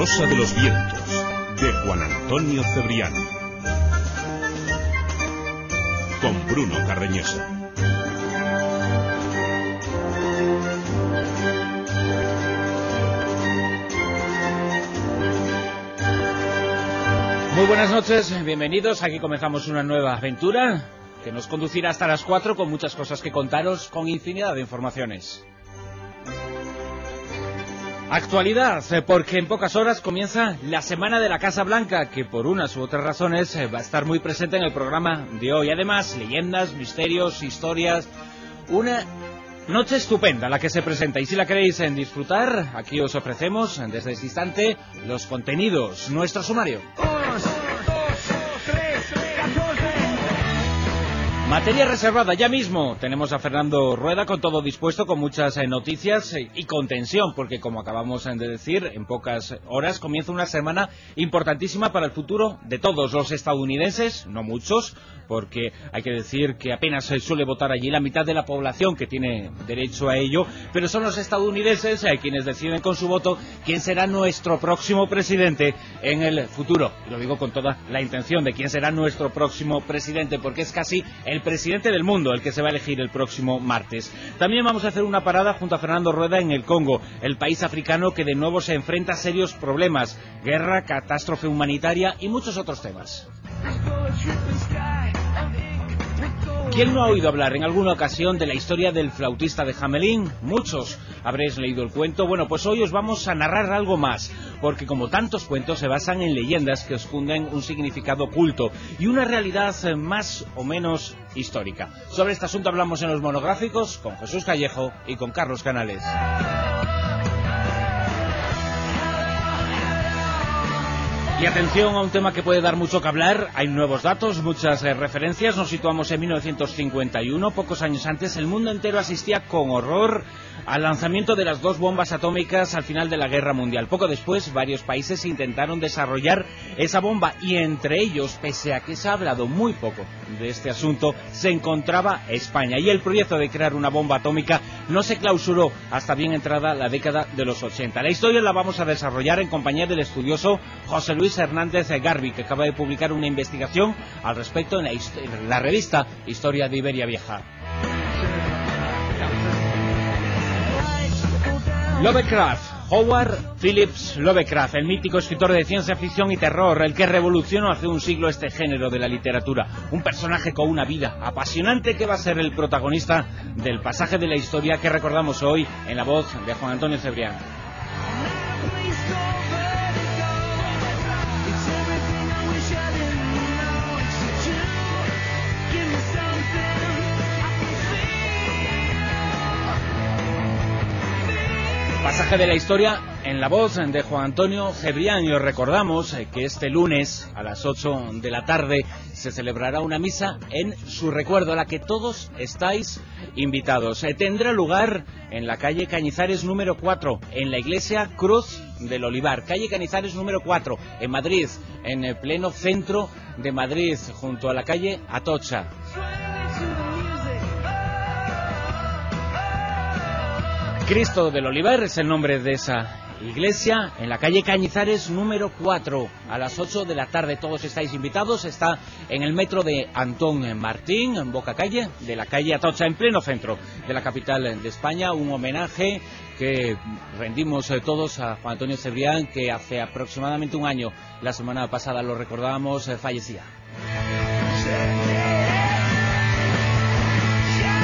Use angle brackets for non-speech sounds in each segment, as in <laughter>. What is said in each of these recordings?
Rosa de los Vientos, de Juan Antonio Cebrián. Con Bruno Carreñosa. Muy buenas noches, bienvenidos. Aquí comenzamos una nueva aventura que nos conducirá hasta las 4 con muchas cosas que contaros, con infinidad de informaciones. Actualidad, eh, porque en pocas horas comienza la Semana de la Casa Blanca, que por unas u otras razones eh, va a estar muy presente en el programa de hoy. Además, leyendas, misterios, historias, una noche estupenda la que se presenta. Y si la queréis en disfrutar, aquí os ofrecemos desde este instante los contenidos, nuestro sumario. Materia reservada, ya mismo tenemos a Fernando Rueda con todo dispuesto, con muchas eh, noticias eh, y con tensión, porque como acabamos de decir, en pocas horas comienza una semana importantísima para el futuro de todos los estadounidenses, no muchos, porque hay que decir que apenas se suele votar allí la mitad de la población que tiene derecho a ello, pero son los estadounidenses eh, quienes deciden con su voto quién será nuestro próximo presidente en el futuro. Y lo digo con toda la intención de quién será nuestro próximo presidente, porque es casi el presidente del mundo el que se va a elegir el próximo martes. También vamos a hacer una parada junto a Fernando Rueda en el Congo, el país africano que de nuevo se enfrenta a serios problemas, guerra, catástrofe humanitaria y muchos otros temas. ¿Quién no ha oído hablar en alguna ocasión de la historia del flautista de Hamelin? Muchos habréis leído el cuento. Bueno, pues hoy os vamos a narrar algo más, porque como tantos cuentos se basan en leyendas que esconden un significado oculto y una realidad más o menos histórica. Sobre este asunto hablamos en los monográficos con Jesús Callejo y con Carlos Canales. Y atención a un tema que puede dar mucho que hablar. Hay nuevos datos, muchas eh, referencias. Nos situamos en 1951. Pocos años antes, el mundo entero asistía con horror al lanzamiento de las dos bombas atómicas al final de la Guerra Mundial. Poco después, varios países intentaron desarrollar esa bomba y entre ellos, pese a que se ha hablado muy poco de este asunto, se encontraba España. Y el proyecto de crear una bomba atómica no se clausuró hasta bien entrada la década de los 80. La historia la vamos a desarrollar en compañía del estudioso José Luis Hernández Garbi, que acaba de publicar una investigación al respecto en la, en la revista Historia de Iberia Vieja. Lovecraft, Howard Phillips Lovecraft, el mítico escritor de ciencia ficción y terror, el que revolucionó hace un siglo este género de la literatura. Un personaje con una vida apasionante que va a ser el protagonista del pasaje de la historia que recordamos hoy en la voz de Juan Antonio Cebrián. Pasaje de la historia en la voz de Juan Antonio Cebrián y os recordamos eh, que este lunes a las 8 de la tarde se celebrará una misa en su recuerdo a la que todos estáis invitados. Eh, tendrá lugar en la calle Cañizares número 4, en la iglesia Cruz del Olivar, calle Cañizares número 4, en Madrid, en el pleno centro de Madrid, junto a la calle Atocha. Cristo del Olivar es el nombre de esa iglesia en la calle Cañizares número 4 a las 8 de la tarde. Todos estáis invitados. Está en el metro de Antón Martín, en Boca Calle, de la calle Atocha, en pleno centro de la capital de España. Un homenaje que rendimos eh, todos a Juan Antonio Cebrián, que hace aproximadamente un año, la semana pasada lo recordábamos, eh, fallecía.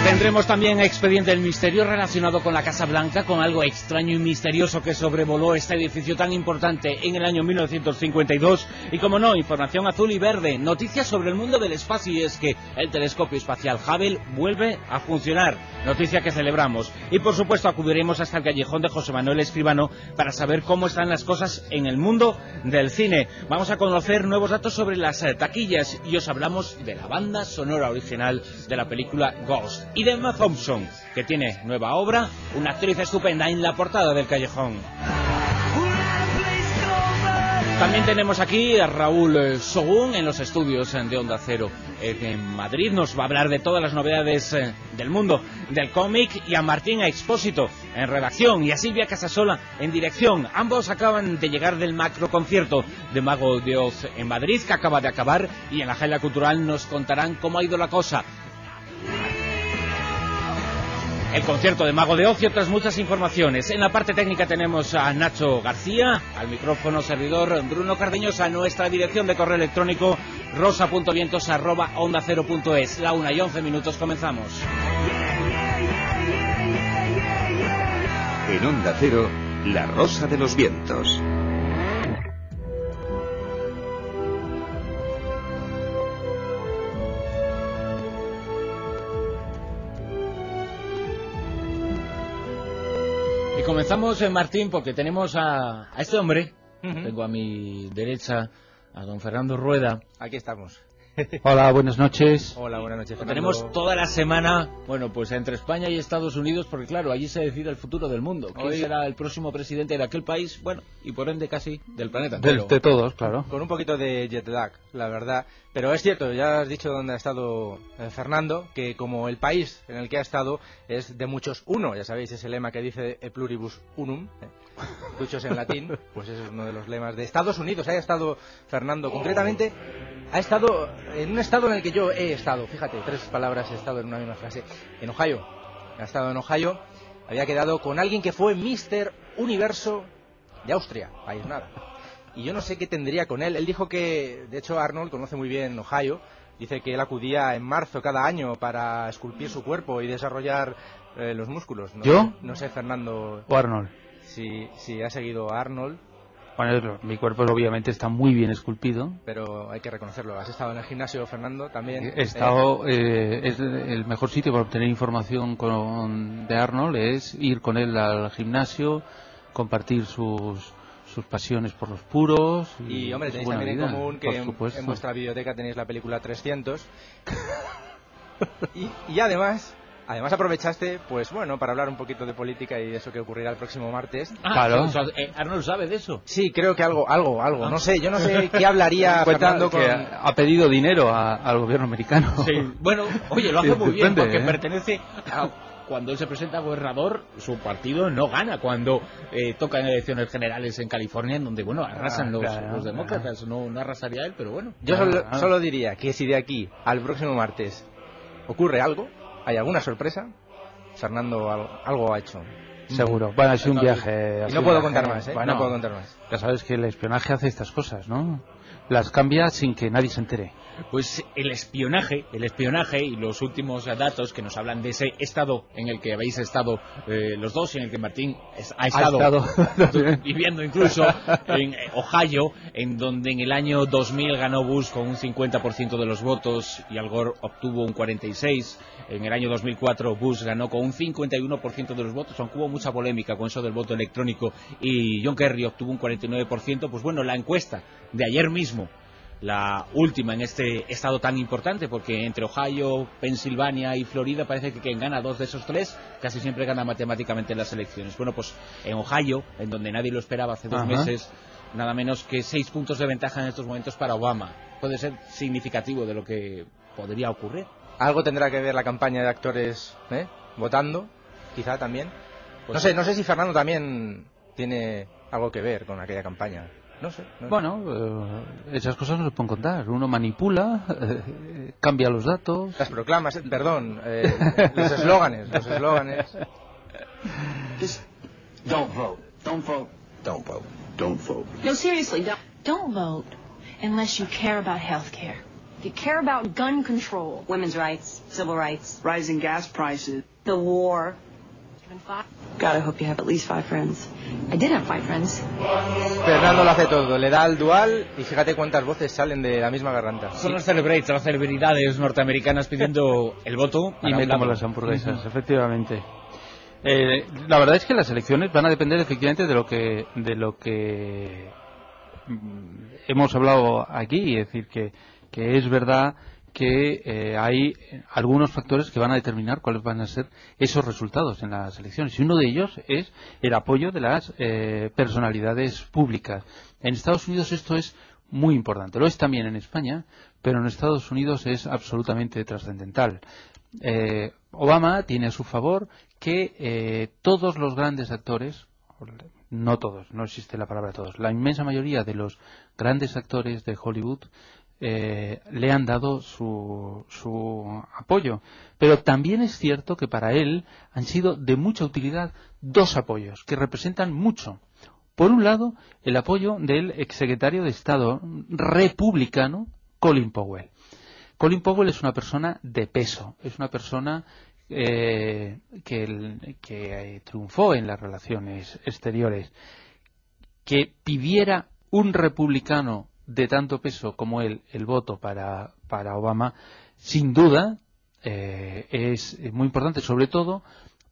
Tendremos también expediente del misterio relacionado con la Casa Blanca, con algo extraño y misterioso que sobrevoló este edificio tan importante en el año 1952. Y como no, información azul y verde, noticias sobre el mundo del espacio y es que el telescopio espacial Hubble vuelve a funcionar. Noticia que celebramos. Y por supuesto acudiremos hasta el callejón de José Manuel Escribano para saber cómo están las cosas en el mundo del cine. Vamos a conocer nuevos datos sobre las taquillas y os hablamos de la banda sonora original de la película Ghost y de Emma Thompson, que tiene nueva obra, una actriz estupenda en la portada del callejón. También tenemos aquí a Raúl eh, Sogún en los estudios eh, de Onda Cero en Madrid. Nos va a hablar de todas las novedades eh, del mundo del cómic y a Martín Expósito en redacción y a Silvia Casasola en dirección. Ambos acaban de llegar del macro concierto de Mago de Oz en Madrid, que acaba de acabar, y en la Agenda Cultural nos contarán cómo ha ido la cosa. El concierto de Mago de y otras muchas informaciones. En la parte técnica tenemos a Nacho García, al micrófono servidor Bruno Cardeñosa, nuestra dirección de correo electrónico rosa.vientos arroba onda cero punto es. La una y once minutos comenzamos. En Onda Cero, La Rosa de los Vientos. Comenzamos, eh, Martín, porque tenemos a, a este hombre. Tengo a mi derecha a don Fernando Rueda. Aquí estamos. Hola, buenas noches. Hola, buenas noches. Fernando. tenemos toda la semana, bueno, pues entre España y Estados Unidos, porque claro, allí se decide el futuro del mundo. ¿Quién Hoy- será el próximo presidente de aquel país? Bueno, y por ende casi del planeta De, todos, claro. Con un poquito de jet lag, la verdad. Pero es cierto, ya has dicho dónde ha estado eh, Fernando, que como el país en el que ha estado es de muchos uno, ya sabéis ese lema que dice e pluribus unum, eh, muchos en latín, pues ese es uno de los lemas de Estados Unidos. Ahí ha estado Fernando, concretamente, ha estado en un estado en el que yo he estado, fíjate, tres palabras he estado en una misma frase, en Ohio. Ha estado en Ohio, había quedado con alguien que fue Mister Universo de Austria, país nada. Y yo no sé qué tendría con él. Él dijo que, de hecho, Arnold conoce muy bien Ohio. Dice que él acudía en marzo cada año para esculpir su cuerpo y desarrollar eh, los músculos. No, ¿Yo? No sé, Fernando, O Arnold. Si, si ha seguido a Arnold, Bueno, mi cuerpo obviamente está muy bien esculpido. pero hay que reconocerlo. ¿Has estado en el gimnasio, Fernando? También. He estado, eh, es el mejor sitio para obtener información con, de Arnold es ir con él al gimnasio, compartir sus, sus pasiones por los puros. Y, hombre, su tenéis también en vida, común que en, en vuestra biblioteca tenéis la película 300. <laughs> y, y además, además aprovechaste, pues bueno, para hablar un poquito de política y de eso que ocurrirá el próximo martes. Ah, Claro. o sea, eh, Arnold sabe de eso. Sí, creo que algo, algo, algo. No sé, yo no sé qué hablaría <laughs> Fernando con... que ha pedido dinero a- al gobierno americano. Sí, bueno, oye, lo hace Sí, muy bien depende, porque ¿eh? pertenece a... Cuando él se presenta a gobernador, su partido no gana. Cuando eh, tocan elecciones generales en California, en donde, bueno, arrasan Ah, los, claro, los demócratas. No, no arrasaría él, pero bueno. Yo solo, Ah. solo diría que si de aquí al próximo martes ocurre algo, hay alguna sorpresa, Fernando algo, algo ha hecho. Seguro. Bueno, ha sido un viaje. Y no puedo contar más, ¿eh? Bueno, No puedo contar más. Ya sabes que el espionaje hace estas cosas, ¿no? Las cambia sin que nadie se entere. Pues el espionaje, el espionaje y los últimos datos que nos hablan de ese estado en el que habéis estado eh, los dos y en el que Martín es- ha estado, estado. <laughs> viviendo <laughs> incluso en Ohio, en donde en el año 2000 ganó Bush con un 50% de los votos y Al Gore obtuvo un 46%. En el año 2004 Bush ganó con un 51% de los votos, aunque hubo mucha polémica con eso del voto electrónico y John Kerry obtuvo un 49%. Pues bueno, la encuesta de ayer mismo la última en este estado tan importante, porque entre Ohio, Pensilvania y Florida parece que quien gana dos de esos tres casi siempre gana matemáticamente en las elecciones. Bueno, pues en Ohio, en donde nadie lo esperaba hace dos Ajá. meses, nada menos que seis puntos de ventaja en estos momentos para Obama. Puede ser significativo de lo que podría ocurrir. Algo tendrá que ver la campaña de actores ¿eh? votando, quizá también. Pues no sé, no sé si Fernando también tiene algo que ver con aquella campaña. No sé. no. Bueno, eh, esas cosas no se pueden contar. Uno manipula, eh, cambia los datos. Las proclamas, eh, perdón, eh, <laughs> los eslóganes, los eslóganes. Just don't vote. Don't vote. Don't vote. Don't vote. No, seriously, don't. Don't vote unless you care about health care. You care about gun control, Women's rights, civil rights, rising gas prices. the war. Fernando lo hace todo, le da al dual y fíjate cuántas voces salen de la misma garganta. Son los celebrates, las celebridades norteamericanas pidiendo el voto. Y para me un como lado. las hamburguesas, efectivamente. Eh, la verdad es que las elecciones van a depender efectivamente de lo que de lo que mm, hemos hablado aquí, es decir que, que es verdad que eh, hay algunos factores que van a determinar cuáles van a ser esos resultados en las elecciones y uno de ellos es el apoyo de las eh, personalidades públicas. En Estados Unidos esto es muy importante, lo es también en España, pero en Estados Unidos es absolutamente trascendental. Eh, Obama tiene a su favor que eh, todos los grandes actores, no todos, no existe la palabra todos, la inmensa mayoría de los grandes actores de Hollywood eh, le han dado su, su, apoyo. Pero también es cierto que para él han sido de mucha utilidad dos apoyos que representan mucho. Por un lado, el apoyo del exsecretario de Estado republicano Colin Powell. Colin Powell es una persona de peso, es una persona eh, que, que triunfó en las relaciones exteriores, que pidiera un republicano de tanto peso como él el voto para, para Obama, sin duda eh, es muy importante, sobre todo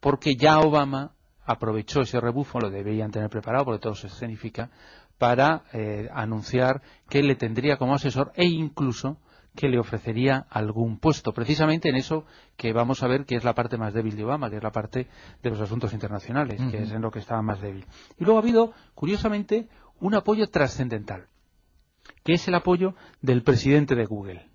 porque ya Obama aprovechó ese rebufo, lo deberían tener preparado porque todo se escenifica, para eh, anunciar que le tendría como asesor e incluso que le ofrecería algún puesto, precisamente en eso que vamos a ver que es la parte más débil de Obama, que es la parte de los asuntos internacionales, que es en lo que estaba más débil. Y luego ha habido, curiosamente, un apoyo trascendental, que es el apoyo del presidente de Google.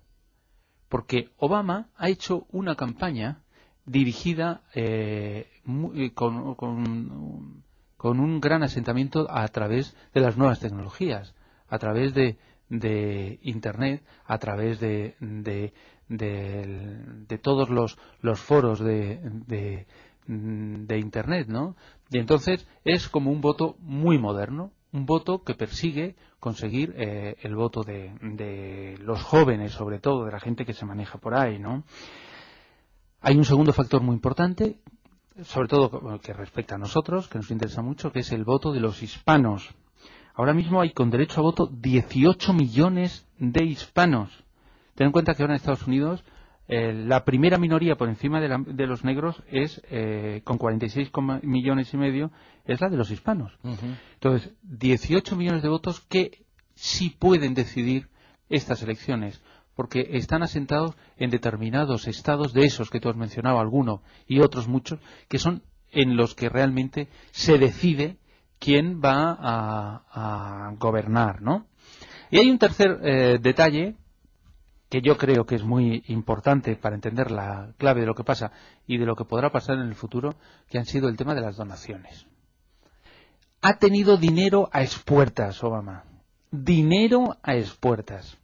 Porque Obama ha hecho una campaña dirigida eh, eh, con, un gran asentamiento a través de las nuevas tecnologías, a través de, de Internet a través de, de, de, todos los, los foros de, de, Internet, ¿no? Y entonces es como un voto muy moderno, un voto que persigue conseguir eh, el voto de, de, los jóvenes, sobre todo, de la gente que se maneja por ahí, ¿no? Hay un segundo factor muy importante, sobre todo que respecta a nosotros, que nos interesa mucho, que es el voto de los hispanos. Ahora mismo hay con derecho a voto 18 millones de hispanos. Ten en cuenta que ahora en Estados Unidos eh, la primera minoría por encima de, los negros es, eh, con 46 millones y medio, es la de los hispanos. Entonces, 18 millones de votos que sí pueden decidir estas elecciones, porque están asentados en determinados estados de esos que tú has mencionado, alguno y otros muchos, que son en los que realmente se decide quién va a, gobernar, ¿no? Y hay un tercer eh, detalle que yo creo que es muy importante para entender la clave de lo que pasa y de lo que podrá pasar en el futuro, que han sido el tema de las donaciones. Ha tenido dinero a expuertas, Obama. Dinero a expuertas.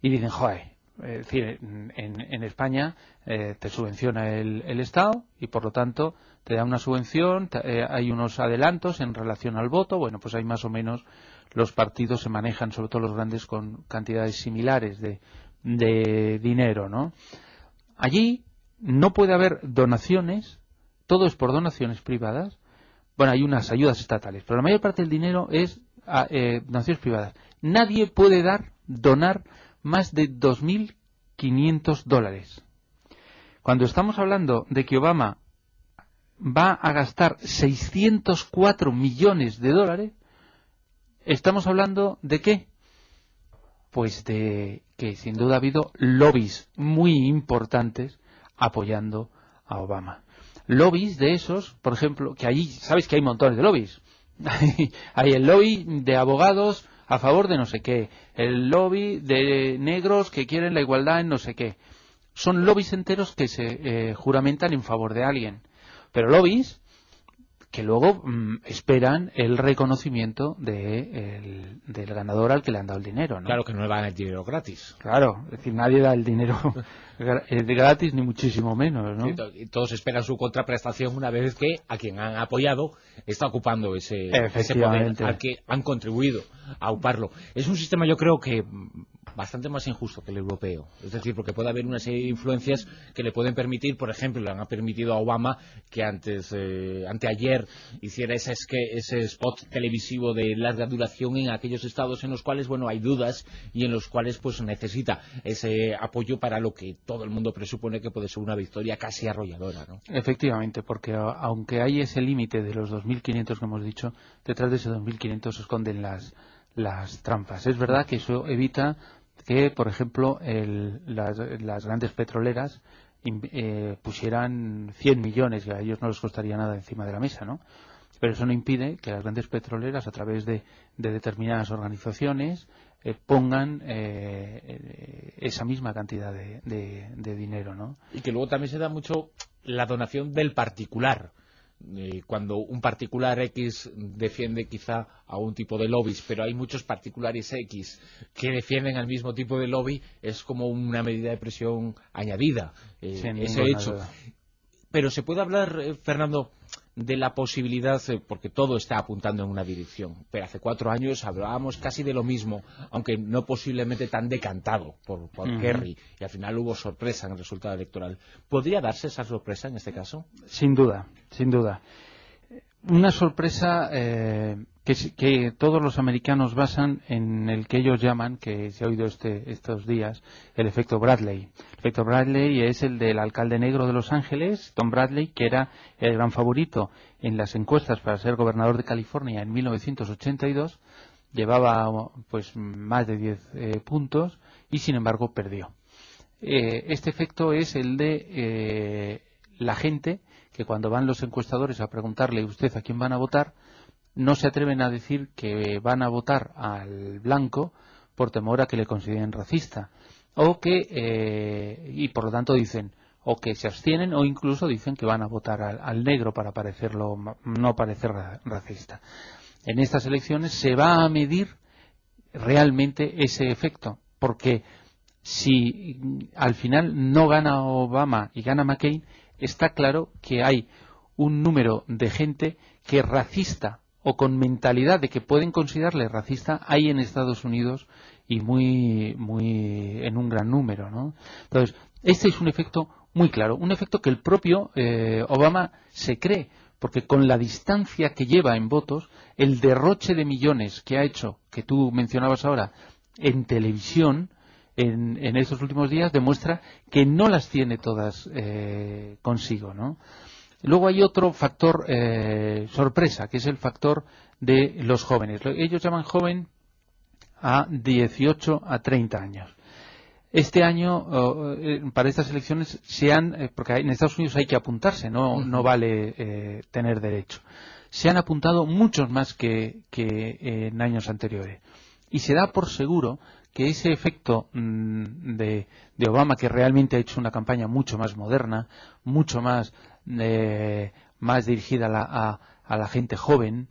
Y dicen, joder, decir, en, España eh, te subvenciona el, Estado y por lo tanto te da una subvención, eh, hay unos adelantos en relación al voto, bueno, pues hay más o menos los partidos se manejan, sobre todo los grandes, con cantidades similares de, de dinero, ¿no? Allí no puede haber donaciones, todo es por donaciones privadas, bueno, hay unas ayudas estatales, pero la mayor parte del dinero es a, eh, donaciones privadas. Nadie puede dar, donar más de 2.500 dólares. Cuando estamos hablando de que Obama va a gastar 604 millones de dólares, estamos hablando de qué? Pues de que sin duda ha habido lobbies muy importantes apoyando a Obama. Lobbies de esos, por ejemplo, que allí, sabéis que hay montones de lobbies. <laughs> hay el lobby de abogados a favor de no sé qué, el lobby de negros que quieren la igualdad en no sé qué. Son lobbies enteros que se eh, juramentan en favor de alguien. Pero lobbies que luego mm, esperan el reconocimiento de, del ganador al que le han dado el dinero. ¿no? Claro que no le van el dinero gratis. Claro, es decir, nadie da el dinero <laughs> eh, gratis ni muchísimo menos. ¿no? todos esperan su contraprestación una vez que a quien han apoyado está ocupando ese, ese poder al que han contribuido a ocuparlo. Es un sistema yo creo que bastante más injusto que el europeo. Es decir, porque puede haber una serie de influencias que le pueden permitir, por ejemplo, le han permitido a Obama que antes, eh, anteayer hiciera ese, ese spot televisivo de larga duración en aquellos estados en los cuales, bueno, hay dudas y en los cuales, pues, necesita ese apoyo para lo que todo el mundo presupone que puede ser una victoria casi arrolladora. Efectivamente, porque aunque hay ese límite de los 2.500 que hemos dicho, detrás de ese 2.500 se esconden las las trampas. Es verdad que eso evita que, por ejemplo, las, grandes petroleras eh, pusieran 100 millones, y a ellos no les costaría nada encima de la mesa, ¿no? Pero eso no impide que las grandes petroleras, a través de, determinadas organizaciones, eh, pongan eh, eh, esa misma cantidad de, de- de dinero, ¿no? Y que luego también se da mucho la donación del particular. Eh, cuando un particular X defiende quizá a un tipo de lobbies, pero hay muchos particulares X que defienden al mismo tipo de lobby, es como una medida de presión añadida. eh, ese hecho. duda. Pero se puede hablar, eh, Fernando, de la posibilidad, eh, porque todo está apuntando en una dirección. Pero hace cuatro años hablábamos casi de lo mismo, aunque no posiblemente tan decantado por, por. Kerry. Y al final hubo sorpresa en el resultado electoral. ¿Podría darse esa sorpresa en este caso? Sin duda, sin duda. Una sorpresa eh, que, que todos los americanos basan en el que ellos llaman, que se ha oído este, estos días, el efecto Bradley. El efecto Bradley es el del alcalde negro de Los Ángeles, Tom Bradley, que era el gran favorito en las encuestas para ser gobernador de California en 1982. Llevaba pues más de 10 eh, puntos y sin embargo perdió. Eh, este efecto es el de eh, la gente que cuando van los encuestadores a preguntarle usted a quién van a votar, no se atreven a decir que van a votar al blanco por temor a que le consideren racista o que eh, y por lo tanto dicen o que se abstienen o incluso dicen que van a votar al, negro para parecerlo no parecer ra- racista. En estas elecciones se va a medir realmente ese efecto porque si mm, al final no gana Obama y gana McCain, está claro que hay un número de gente que racista o con mentalidad de que pueden considerarle racista hay en Estados Unidos y muy muy en un gran número, ¿no? Entonces, este es un efecto muy claro, un efecto que el propio eh, Obama se cree, porque con la distancia que lleva en votos, el derroche de millones que ha hecho, que tú mencionabas ahora, en televisión, en, en estos últimos días, demuestra que no las tiene todas eh, consigo, ¿no? Luego hay otro factor eh, sorpresa, que es el factor de los jóvenes. Lo- Ellos llaman joven a 18 a 30 años. Este año, eh, para estas elecciones, se han, eh, porque en Estados Unidos hay que apuntarse, no, no vale eh, tener derecho. Se han apuntado muchos más que, que en años anteriores. Y se da por seguro que ese efecto mm, de, de Obama, que realmente ha hecho una campaña mucho más moderna, mucho más, eh, más dirigida a la, a- a la gente joven,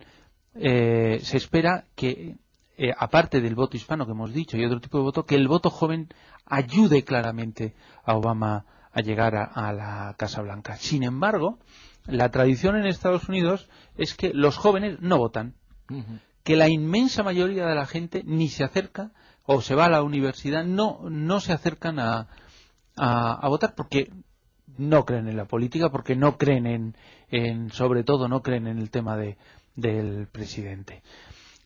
eh, se espera que, eh, aparte del voto hispano que hemos dicho y otro tipo de voto, que el voto joven ayude claramente a Obama a llegar a, a la Casa Blanca. Sin embargo, la tradición en Estados Unidos es que los jóvenes no votan, que la inmensa mayoría de la gente ni se acerca o se va a la universidad, no, no se acercan a, a, a votar porque no creen en la política, porque no creen en, en sobre todo no creen en el tema de, del presidente.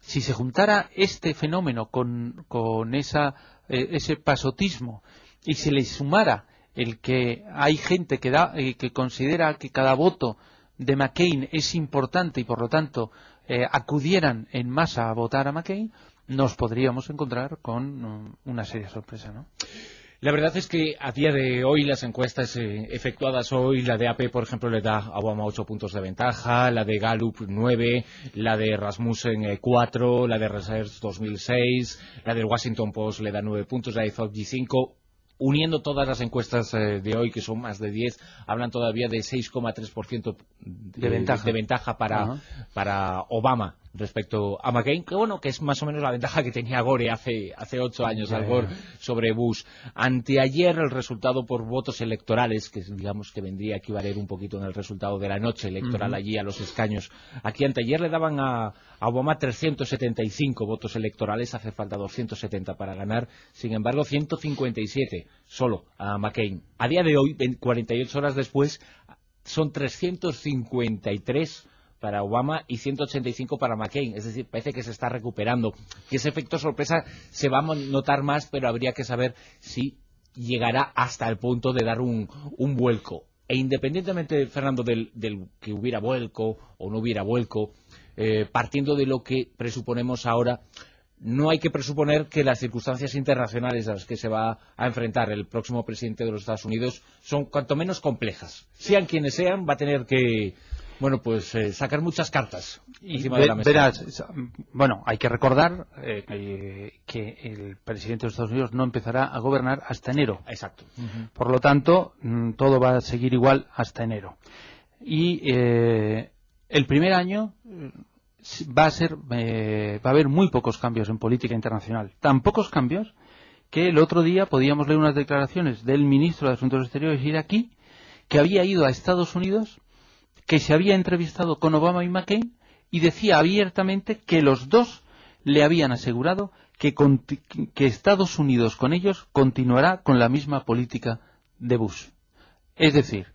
Si se juntara este fenómeno con, con esa, eh, ese pasotismo y se le sumara el que hay gente que, da, eh, que considera que cada voto de McCain es importante y por lo tanto eh, acudieran en masa a votar a McCain, nos podríamos encontrar con mm, una seria sorpresa, ¿no? La verdad es que a día de hoy las encuestas eh, efectuadas hoy, la de AP, por ejemplo, le da a Obama 8 puntos de ventaja, la de Gallup 9, la de Rasmussen eh, 4, la de Research 2006, la del Washington Post le da 9 puntos, la de Zoggy 5. Uniendo todas las encuestas eh, de hoy, que son más de 10, hablan todavía de 6,3% de, De ventaja. de ventaja para, para Obama respecto a McCain, que bueno, que es más o menos la ventaja que tenía Gore hace, hace ocho años, al. Gore sobre Bush. Anteayer el resultado por votos electorales, que digamos que vendría a equivaler un poquito en el resultado de la noche electoral allí a los escaños. Aquí anteayer le daban a, a Obama 375 votos electorales, hace falta 270 para ganar, sin embargo 157 solo a McCain. A día de hoy, 20 48 horas después, son 353 para Obama y 185 para McCain. Es decir, parece que se está recuperando. Y ese efecto sorpresa se va a notar más, pero habría que saber si llegará hasta el punto de dar un, un vuelco. E independientemente, Fernando, del, del que hubiera vuelco o no hubiera vuelco, eh, partiendo de lo que presuponemos ahora, no hay que presuponer que las circunstancias internacionales a las que se va a enfrentar el próximo presidente de los Estados Unidos son cuanto menos complejas. Sean quienes sean, va a tener que, Bueno, pues eh, sacar muchas cartas Y encima ve- de la mesa. verás, bueno, hay que recordar eh, que- que el presidente de Estados Unidos no empezará a gobernar hasta enero. Exacto. Por lo tanto, mm, todo va a seguir igual hasta enero. Y eh, el primer año eh, s- va a ser, eh, va a haber muy pocos cambios en política internacional. Tan pocos cambios que el otro día podíamos leer unas declaraciones del ministro de Asuntos Exteriores iraquí que había ido a Estados Unidos, que se había entrevistado con Obama y McCain y decía abiertamente que los dos le habían asegurado que, Estados Unidos con ellos continuará con la misma política de Bush. Es decir,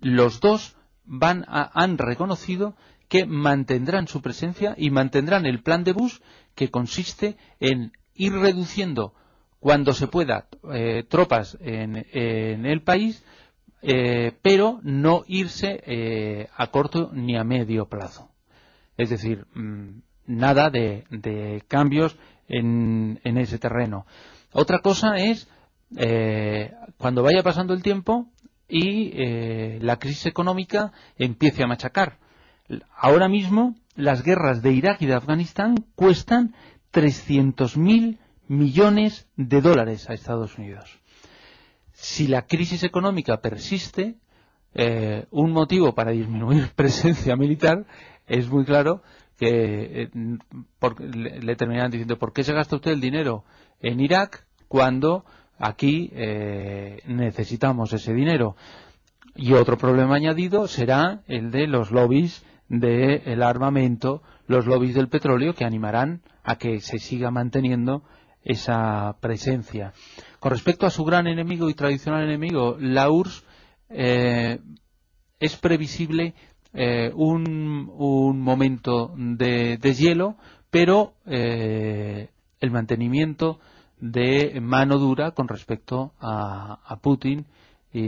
los dos van a- han reconocido que mantendrán su presencia y mantendrán el plan de Bush que consiste en ir reduciendo cuando se pueda eh, tropas en, en el país, eh, pero no irse eh, a corto ni a medio plazo. Es decir, mm, nada de, cambios en, ese terreno. Otra cosa es eh, cuando vaya pasando el tiempo y la crisis económica empiece a machacar. Ahora mismo las guerras de Irak y de Afganistán cuestan 300.000 millones de dólares a Estados Unidos. Si la crisis económica persiste, eh, un motivo para disminuir <laughs> presencia militar es muy claro que eh, le, le terminarán diciendo ¿por qué se gasta usted el dinero en Irak cuando aquí eh, necesitamos ese dinero? Y otro problema añadido será el de los lobbies del armamento, los lobbies del petróleo que animarán a que se siga manteniendo esa presencia. Con respecto a su gran enemigo y tradicional enemigo, la URSS, eh, es previsible eh, un, momento de deshielo, pero eh, el mantenimiento de mano dura con respecto a Putin y,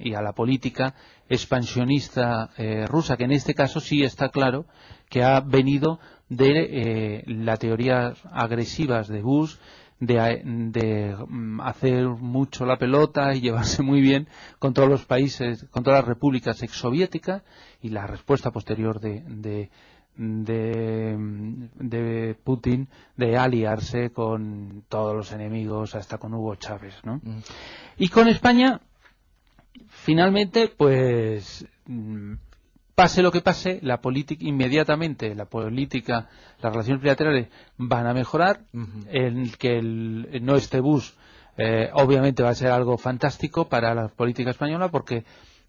y- a la política expansionista eh, rusa, que en este caso sí está claro que ha venido de eh, las teorías agresivas de Bush, de, a- de, mm, hacer mucho la pelota y llevarse muy bien con todos los países, con todas las repúblicas exsoviéticas y la respuesta posterior de, de, de, de Putin de aliarse con todos los enemigos, hasta con Hugo Chávez, ¿no? Y con España, finalmente, pues mm, pase lo que pase, la política inmediatamente, la política, las relaciones bilaterales van a mejorar, el que el, no esté Bush eh, obviamente va a ser algo fantástico para la política española porque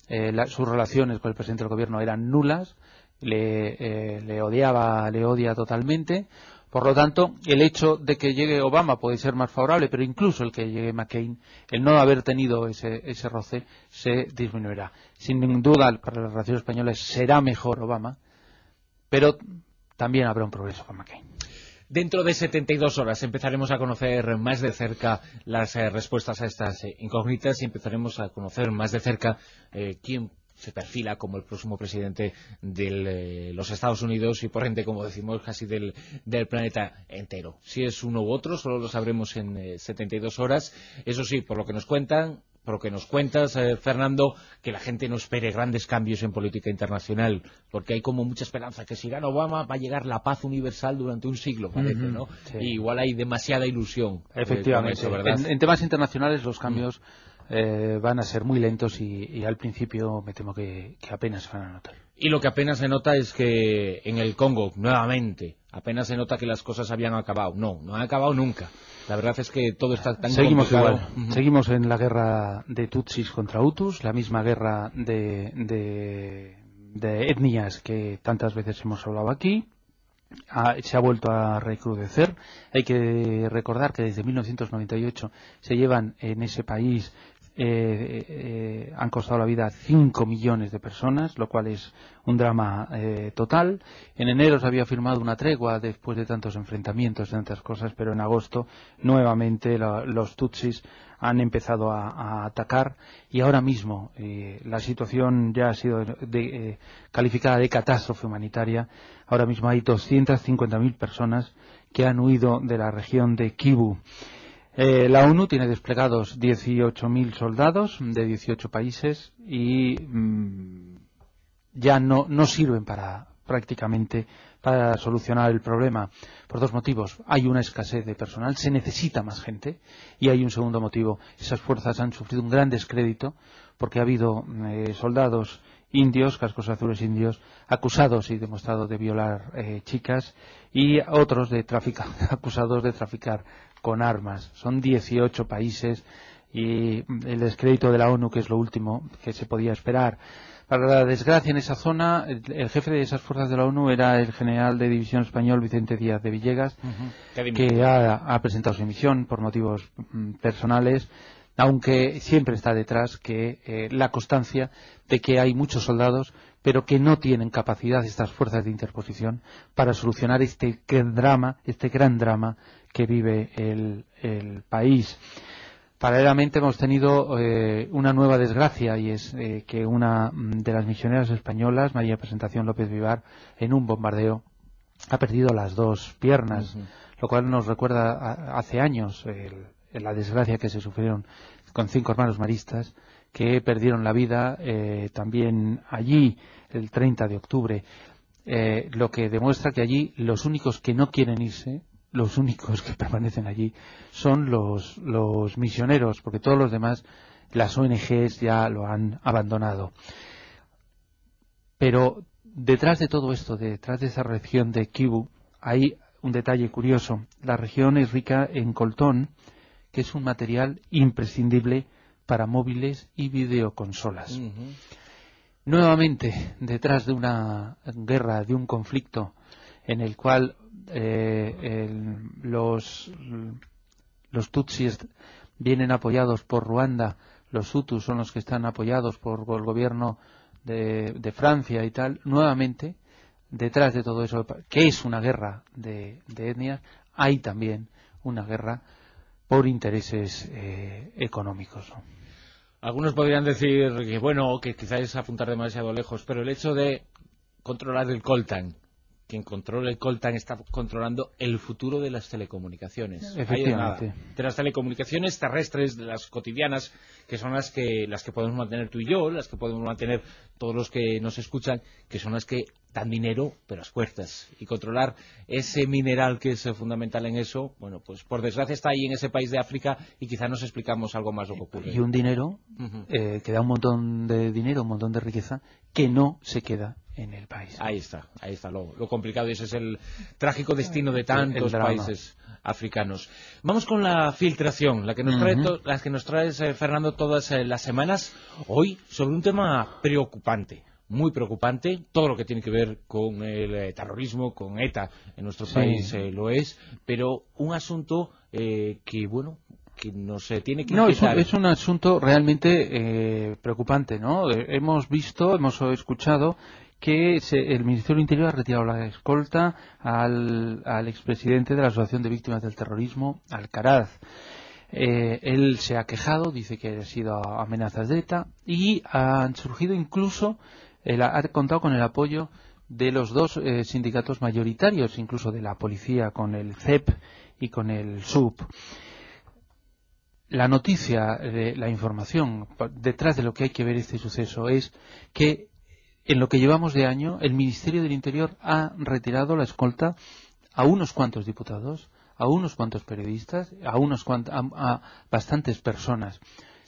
eh, la- sus relaciones con el presidente del gobierno eran nulas, le, eh, le odiaba, le odia totalmente. Por lo tanto, el hecho de que llegue Obama puede ser más favorable, pero incluso el que llegue McCain, el no haber tenido ese, ese roce, se disminuirá. Sin duda, para las relaciones españolas será mejor Obama, pero también habrá un progreso con McCain. Dentro de 72 horas empezaremos a conocer más de cerca las eh, respuestas a estas eh, incógnitas y empezaremos a conocer más de cerca eh, quién se perfila como el próximo presidente de los Estados Unidos y por ende, como decimos, casi del, del planeta entero. Si es uno u otro, solo lo sabremos en eh, 72 horas. Eso sí, por lo que nos cuentan, por lo que nos cuentas, eh, Fernando, que la gente no espere grandes cambios en política internacional, porque hay como mucha esperanza que si gana Obama va a llegar la paz universal durante un siglo, parece, ¿no? sí. Y igual hay demasiada ilusión. eh, Efectivamente. eso, ¿verdad? en, en temas internacionales los cambios eh, van a ser muy lentos y, y al principio me temo que, que apenas van a notar. Y lo que apenas se nota es que en el Congo, nuevamente, apenas se nota que las cosas habían acabado. No, no han acabado nunca. La verdad es que todo está tan Seguimos complicado. igual. Seguimos en la guerra de Tutsis contra Hutus, la misma guerra de, de, de etnias que tantas veces hemos hablado aquí. Ah, se ha vuelto a recrudecer. Hay que recordar que desde 1998 se llevan en ese país eh, eh, han costado la vida a 5 millones de personas, lo cual es un drama eh, total. En enero se había firmado una tregua después de tantos enfrentamientos, de tantas cosas, pero en agosto nuevamente los Tutsis han empezado a, atacar y ahora mismo la situación ya ha sido de- eh, calificada de catástrofe humanitaria. Ahora mismo hay 250.000 personas que han huido de la región de Kivu. Eh, la ONU tiene desplegados 18.000 soldados de 18 países y mm, ya no, sirven para prácticamente para solucionar el problema por dos motivos. Hay una escasez de personal, se necesita más gente y hay un segundo motivo. Esas fuerzas han sufrido un gran descrédito porque ha habido eh, soldados indios, cascos azules indios, acusados y demostrados de violar eh, chicas y otros de traficar, <laughs> acusados de traficar con armas. Son 18 países y el descrédito de la ONU, que es lo último que se podía esperar. Para la desgracia en esa zona, el, el jefe de esas fuerzas de la ONU era el general de división español Vicente Díaz de Villegas, Que ha que ha, ha presentado su dimisión por motivos mm, personales, aunque siempre está detrás que eh, la constancia de que hay muchos soldados, pero que no tienen capacidad estas fuerzas de interposición para solucionar este gran drama, este gran drama que vive el, el país. Paralelamente hemos tenido eh, una nueva desgracia y es eh, que una mm, de las misioneras españolas, María Presentación López Vivar, en un bombardeo ha perdido las dos piernas, lo cual nos recuerda a- hace años el- la desgracia que se sufrieron con cinco hermanos maristas que perdieron la vida eh, también allí el 30 de octubre, eh, lo que demuestra que allí los únicos que no quieren irse, los únicos que <laughs> permanecen allí, son los, los misioneros, porque todos los demás, las ONGs ya lo han abandonado. Pero detrás de todo esto, detrás de esa región de Kivu, hay un detalle curioso. La región es rica en coltón, que es un material imprescindible para móviles y videoconsolas. Nuevamente, detrás de una guerra, de un conflicto en el cual eh, el- los, los Tutsis vienen apoyados por Ruanda, los Hutus son los que están apoyados por, el gobierno de, de Francia y tal, nuevamente, detrás de todo eso, que es una guerra de, de etnias, hay también una guerra por intereses eh, económicos. ¿no? Algunos podrían decir que, bueno, que quizás es apuntar demasiado lejos, pero el hecho de controlar el coltan, quien controla el coltan está controlando el futuro de las telecomunicaciones. Efectivamente. nada. De las telecomunicaciones terrestres, de las cotidianas, que son las que, las que podemos mantener tú y yo, las que podemos mantener todos los que nos escuchan, que son las que dan dinero, pero a las puertas. Y controlar ese mineral que es fundamental en eso, bueno, pues por desgracia está ahí en ese país de África y quizá nos explicamos algo más lo que ocurre. Y un dinero eh, que da un montón de dinero, un montón de riqueza, que no se queda en el país. Ahí está, ahí está lo, lo complicado y ese es el trágico destino de tantos países africanos. Vamos con la filtración, la que nos trae, Ujú. to- la que nos traes, eh, Fernando, todas eh, las semanas. Hoy sobre un tema preocupante, muy preocupante, todo lo que tiene que ver con el eh, terrorismo, con ETA en nuestro Sí. país eh, lo es, pero un asunto eh, que, bueno, que nos eh, tiene que No, es un, inquietar. es un asunto realmente eh, preocupante, ¿no? Hemos visto, hemos escuchado que se- el Ministerio del Interior ha retirado la escolta al, al expresidente de la Asociación de Víctimas del Terrorismo, Alcaraz. Eh, él se ha quejado, dice que ha sido amenazas de ETA y han surgido incluso, ha, contado con el apoyo de los dos eh, sindicatos mayoritarios, incluso de la policía, con el CEP y con el SUP la noticia, de la información detrás de lo que hay que ver este suceso es que en lo que llevamos de año el Ministerio del Interior ha retirado la escolta a unos cuantos diputados, a unos cuantos periodistas, a unos cuant- a bastantes personas.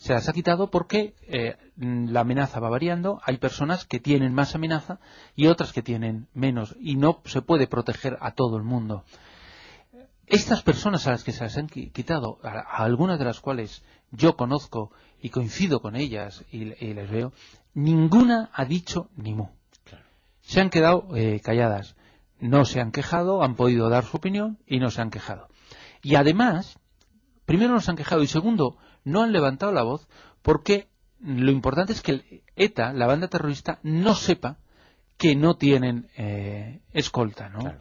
Se las ha quitado porque eh, mm, la amenaza va variando. Hay personas que tienen más amenaza y otras que tienen menos. Y no se puede proteger a todo el mundo estas personas a las que se las han qui- quitado, a, a algunas de las cuales yo conozco y coincido con ellas y, y les veo, ninguna ha dicho ni mu. Se han quedado eh, calladas. No se han quejado, han podido dar su opinión y no se han quejado. Y además, primero no se han quejado y segundo, no han levantado la voz porque lo importante es que el ETA, la banda terrorista, no sepa que no tienen eh, escolta, ¿no? Claro.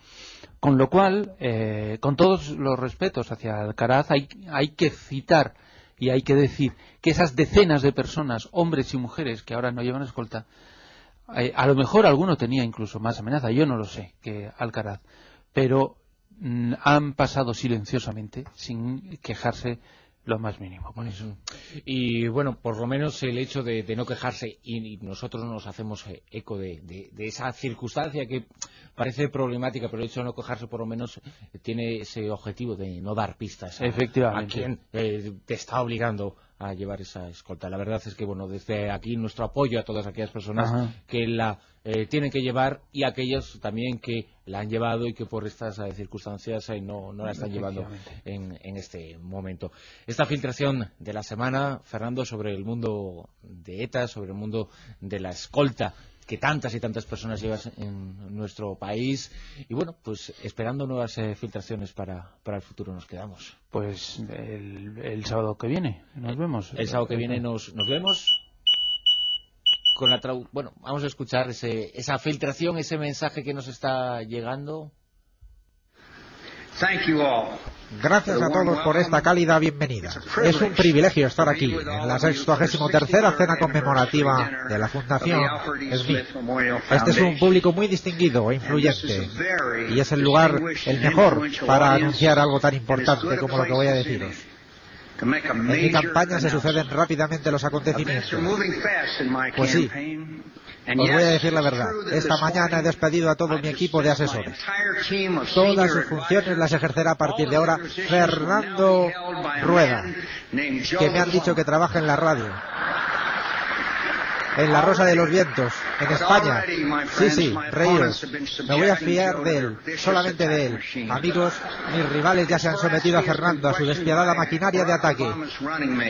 Con lo cual, eh, con todos los respetos hacia Alcaraz, hay, hay que citar y hay que decir que esas decenas de personas, hombres y mujeres, que ahora no llevan escolta, eh, a lo mejor alguno tenía incluso más amenaza, yo no lo sé, que Alcaraz, pero mm, han pasado silenciosamente, sin quejarse lo más mínimo eso. Y bueno, por lo menos el hecho de, de no quejarse y, y nosotros nos hacemos eh, eco de, de- de esa circunstancia que parece problemática, pero el hecho de no quejarse por lo menos eh, tiene ese objetivo de no dar pistas a, Efectivamente. a quien eh, te está obligando a llevar esa escolta. La verdad es que, bueno, desde aquí nuestro apoyo a todas aquellas personas Ajá. que la eh, tienen que llevar y aquellos también que la han llevado y que por estas eh, circunstancias eh, no, no la están llevando en, en este momento. Esta filtración de la semana, Fernando, sobre el mundo de ETA, sobre el mundo de la escolta que tantas y tantas personas llevan en nuestro país y bueno, pues esperando nuevas eh, filtraciones para, para el futuro nos quedamos. Pues el, el sábado que viene nos vemos. El sábado que viene nos, nos vemos con la trau- bueno, vamos a escuchar ese, esa filtración, ese mensaje que nos está llegando. Gracias a todos por esta cálida bienvenida. Es un privilegio estar aquí en la 63 cena conmemorativa de la Fundación Smith. Este es un público muy distinguido e influyente y es el lugar el mejor para anunciar algo tan importante como lo que voy a deciros. En mi campaña se suceden rápidamente los acontecimientos. Pues sí, os voy a decir la verdad. Esta mañana he despedido a todo mi equipo de asesores. Todas sus funciones las ejercerá a partir de ahora Fernando Rueda, que me han dicho que trabaja en la radio. En la Rosa de los Vientos, en España. Sí, sí, reíros. Me voy a fiar de él, solamente de él. Amigos, mis rivales ya se han sometido a Fernando, a su despiadada maquinaria de ataque.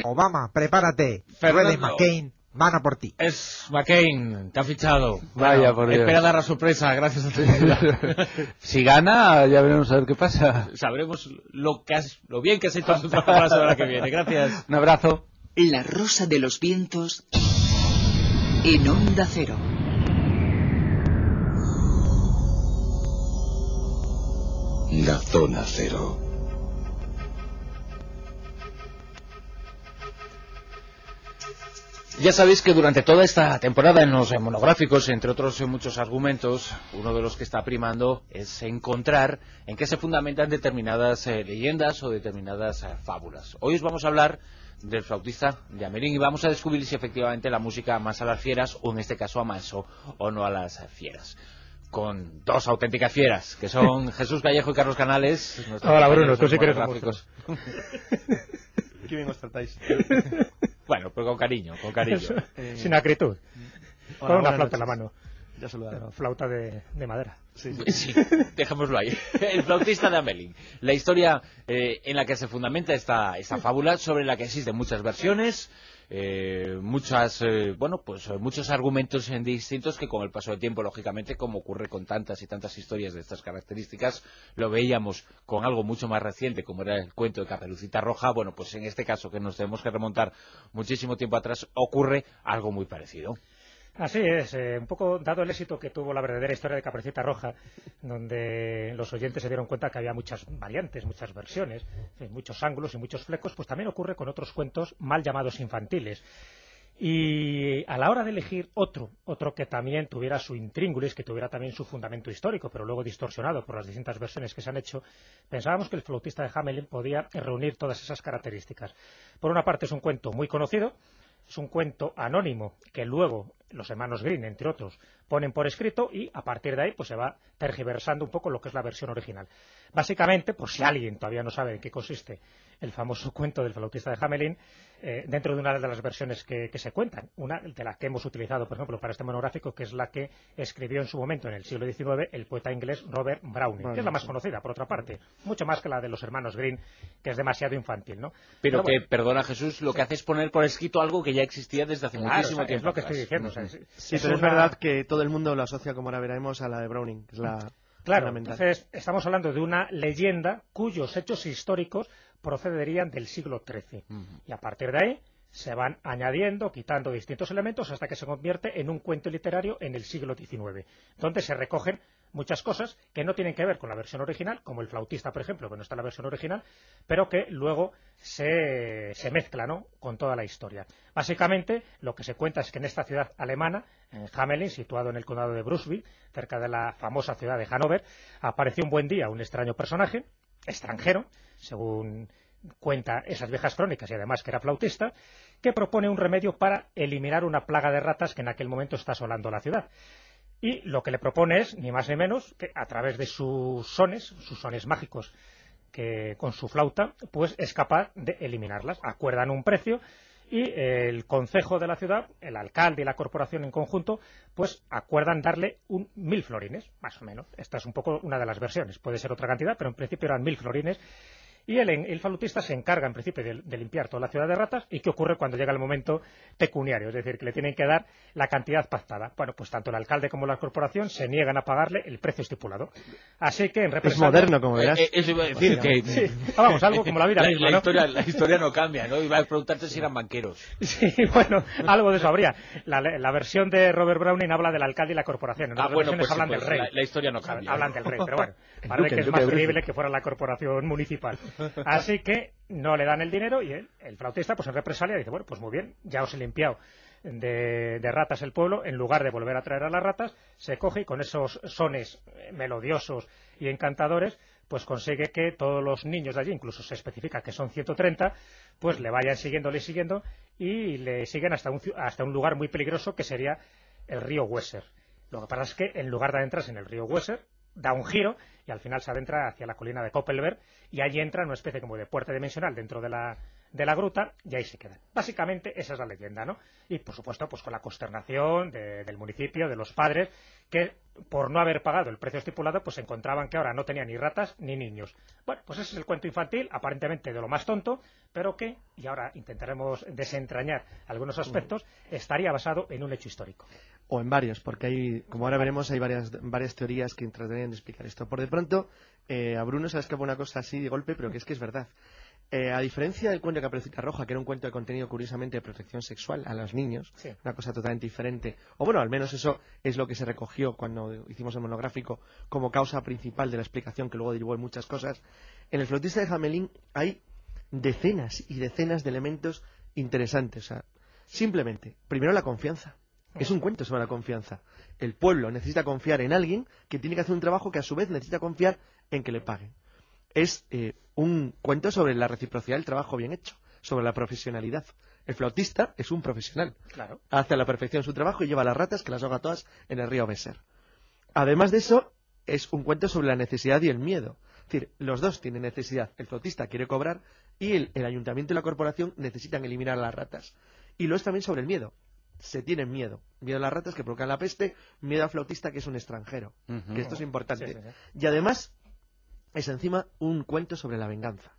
Obama, prepárate. Fernando. McCain van a por ti. Es McCain, te ha fichado. Vaya, por Dios. Espera dar la sorpresa, gracias a tu <laughs> si gana, ya veremos a ver qué pasa. Sabremos lo, que has- lo bien que has hecho tu trabajo la semana que viene. Gracias. Un abrazo. La Rosa de los Vientos en Onda Cero. La zona cero. Ya sabéis que durante toda esta temporada en los monográficos, entre otros muchos argumentos, uno de los que está primando es encontrar en qué se fundamentan determinadas eh, leyendas o determinadas eh, fábulas. Hoy os vamos a hablar del flautista de Amerín y vamos a descubrir si efectivamente la música más a las fieras o en este caso a Manso o no a las eh, fieras. Con dos auténticas fieras, que son <laughs> Jesús Callejo y Carlos Canales. Hola, Bruno, tú sí que eres. Qué bien os tratáis. Bueno, pero con cariño, con cariño. <laughs> Sin acritud. Con una flauta en la mano. Ya flauta de, de madera. Sí, Sí, dejémoslo ahí. <laughs> El flautista de Amelin. La historia eh, en la que se fundamenta esta, esta fábula, sobre la que existen muchas versiones, eh, muchas, eh, bueno, pues muchos argumentos en distintos que con el paso del tiempo, lógicamente, como ocurre con tantas y tantas historias de estas características, lo veíamos con algo mucho más reciente, como era el cuento de Caperucita Roja. Bueno, pues en este caso, que nos tenemos que remontar muchísimo tiempo atrás, ocurre algo muy parecido. Así es, eh, un poco dado el éxito que tuvo la verdadera historia de Caperucita Roja, donde los oyentes se dieron cuenta que había muchas variantes, muchas versiones, muchos ángulos y muchos flecos, pues también ocurre con otros cuentos mal llamados infantiles. Y a la hora de elegir otro, otro que también tuviera su intríngulis, que tuviera también su fundamento histórico, pero luego distorsionado por las distintas versiones que se han hecho, pensábamos que el flautista de Hamelin podía reunir todas esas características. Por una parte es un cuento muy conocido, es un cuento anónimo que luego los hermanos Green, entre otros, ponen por escrito y a partir de ahí pues se va tergiversando un poco lo que es la versión original. Básicamente, por si alguien todavía no sabe en qué consiste el famoso <laughs> cuento del flautista de Hamelin, eh, dentro de una de las versiones que, que se cuentan, una de las que hemos utilizado, por ejemplo, para este monográfico, que es la que escribió en su momento, en el siglo XIX, el poeta inglés Robert Browning, que es la más conocida, por otra parte, mucho más que la de los hermanos Green, que es demasiado infantil, ¿no? Pero, que, bueno, perdona Jesús, lo que hace es poner por escrito algo que ya existía desde hace claro, muchísimo es tiempo. lo que estoy diciendo. o sea, es- Sí, es pero es una- verdad que todo el mundo lo asocia, como ahora veremos, a la de Browning, que es la Claro, entonces estamos hablando de una leyenda cuyos hechos históricos procederían del siglo XIII. Y a partir de ahí se van añadiendo, quitando distintos elementos hasta que se convierte en un cuento literario en el siglo XIX, donde se recogen muchas cosas que no tienen que ver con la versión original, como el flautista, por ejemplo, que no está en la versión original, pero que luego se, se mezcla ¿no? con toda la historia. Básicamente, lo que se cuenta es que en esta ciudad alemana, en Hamelin, situado en el condado de Brunswick, cerca de la famosa ciudad de Hannover, apareció un buen día un extraño personaje, extranjero, según cuenta esas viejas crónicas y además que era flautista, que propone un remedio para eliminar una plaga de ratas que en aquel momento está asolando la ciudad. Y lo que le propone es, ni más ni menos, que a través de sus sones, sus sones mágicos, que con su flauta, pues es capaz de eliminarlas. Acuerdan un precio y el concejo de la ciudad, el alcalde y la corporación en conjunto, pues acuerdan darle un mil florines, más o menos. Esta es un poco una de las versiones. Puede ser otra cantidad, pero en principio eran mil florines y el, el flutista se encarga, en principio, de, de, limpiar toda la ciudad de ratas. ¿Y qué ocurre cuando llega el momento pecuniario? Es decir, que le tienen que dar la cantidad pactada. Bueno, pues tanto el alcalde como la corporación se niegan a pagarle el precio estipulado. Así que, en Es moderno, como verás. Eh, eh, eso iba a decir que... Sí, vamos, algo como la vida la, misma, la ¿no? historia, la historia no cambia, ¿no? Iba a preguntarte si eran banqueros. Sí, bueno, algo de eso habría. La, la versión de Robert Browning habla del alcalde y la corporación. En Ah, bueno, pues hablan pues del rey. la- la historia no cambia. Hablan del rey, pero bueno, parece que es más creíble que fuera la corporación municipal. <laughs> Así que no le dan el dinero y él, el flautista, pues en represalia dice, bueno, pues muy bien, ya os he limpiado de, de ratas el pueblo, en lugar de volver a traer a las ratas, se coge y con esos sones melodiosos y encantadores, pues consigue que todos los niños de allí, incluso se especifica que son 130, pues le vayan siguiéndole y siguiendo y le siguen hasta un, hasta un lugar muy peligroso que sería el río Weser. Lo que pasa es que en lugar de adentrarse en el río Weser, da un giro y al final se adentra hacia la colina de Koppelberg y allí entra en una especie como de puerta dimensional dentro de la, de la gruta y ahí se quedan. Básicamente esa es la leyenda, ¿no? Y por supuesto pues con la consternación de- del municipio, de los padres, que por no haber pagado el precio estipulado pues encontraban que ahora no tenían ni ratas ni niños. Bueno, pues ese es el cuento infantil, aparentemente de lo más tonto, pero que, y ahora intentaremos desentrañar algunos aspectos, estaría basado en un hecho histórico. O en varios, porque hay, como ahora veremos, hay varias, varias teorías que tratarían de explicar esto. Por de pronto, eh, a Bruno se le escapa una cosa así de golpe, pero que es que es verdad. Eh, a diferencia del cuento de Caperucita Roja, que era un cuento de contenido curiosamente de protección sexual a los niños, Sí. una cosa totalmente diferente, o bueno, al menos eso es lo que se recogió cuando hicimos el monográfico como causa principal de la explicación que luego derivó en muchas cosas, en el flautista de Hamelin hay decenas y decenas de elementos interesantes. O sea, simplemente, primero la confianza. Es un cuento sobre la confianza. El pueblo necesita confiar en alguien que tiene que hacer un trabajo que a su vez necesita confiar en que le paguen. Es eh, un cuento sobre la reciprocidad del trabajo bien hecho, sobre la profesionalidad. El flautista es un profesional. Claro. Hace a la perfección su trabajo y lleva las ratas que las ahoga todas en el río Besser. Además de eso, es un cuento sobre la necesidad y el miedo. Es decir, los dos tienen necesidad. El flautista quiere cobrar y el, el ayuntamiento y la corporación necesitan eliminar a las ratas. Y lo es también sobre el miedo. Se tienen miedo. Miedo a las ratas que provocan la peste, miedo al flautista que es un extranjero. Que esto es importante. Sí, sí, sí. Y además, es encima un cuento sobre la venganza.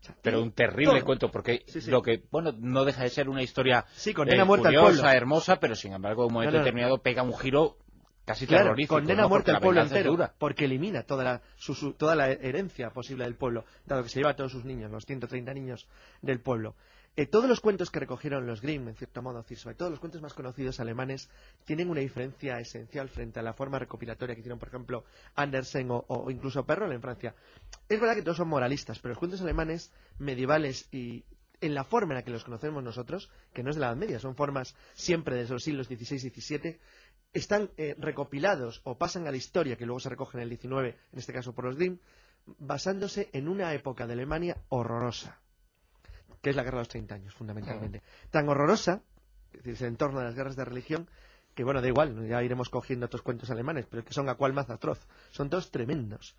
O sea, Pero un terrible todo. cuento, porque Sí, sí. lo que, bueno, no deja de ser una historia Sí, condena eh, muerte al curiosa, pueblo. hermosa, pero sin embargo, en un momento No, no, no. determinado pega un giro casi Claro, terrorífico. condena muerte Porque al la pueblo entero, dura. porque elimina toda la, su- su- toda la herencia posible del pueblo, dado que se lleva a todos sus niños, los 130 niños del pueblo. Todos los cuentos que recogieron los Grimm, en cierto modo, sobre todo los cuentos más conocidos alemanes, tienen una diferencia esencial frente a la forma recopilatoria que hicieron, por ejemplo, Andersen o, incluso Perrol en Francia. Es verdad que todos son moralistas, pero los cuentos alemanes medievales y en la forma en la que los conocemos nosotros, que no es de la Edad Media, son formas siempre desde los siglos XVI y XVII, están eh, recopilados o pasan a la historia, que luego se recoge en el XIX, en este caso por los Grimm, basándose en una época de Alemania horrorosa, que es la guerra de los 30 años, fundamentalmente. Tan horrorosa, es decir, en torno a las guerras de religión, que bueno, da igual, ya iremos cogiendo otros cuentos alemanes, pero que son a cual más atroz. Son todos tremendos.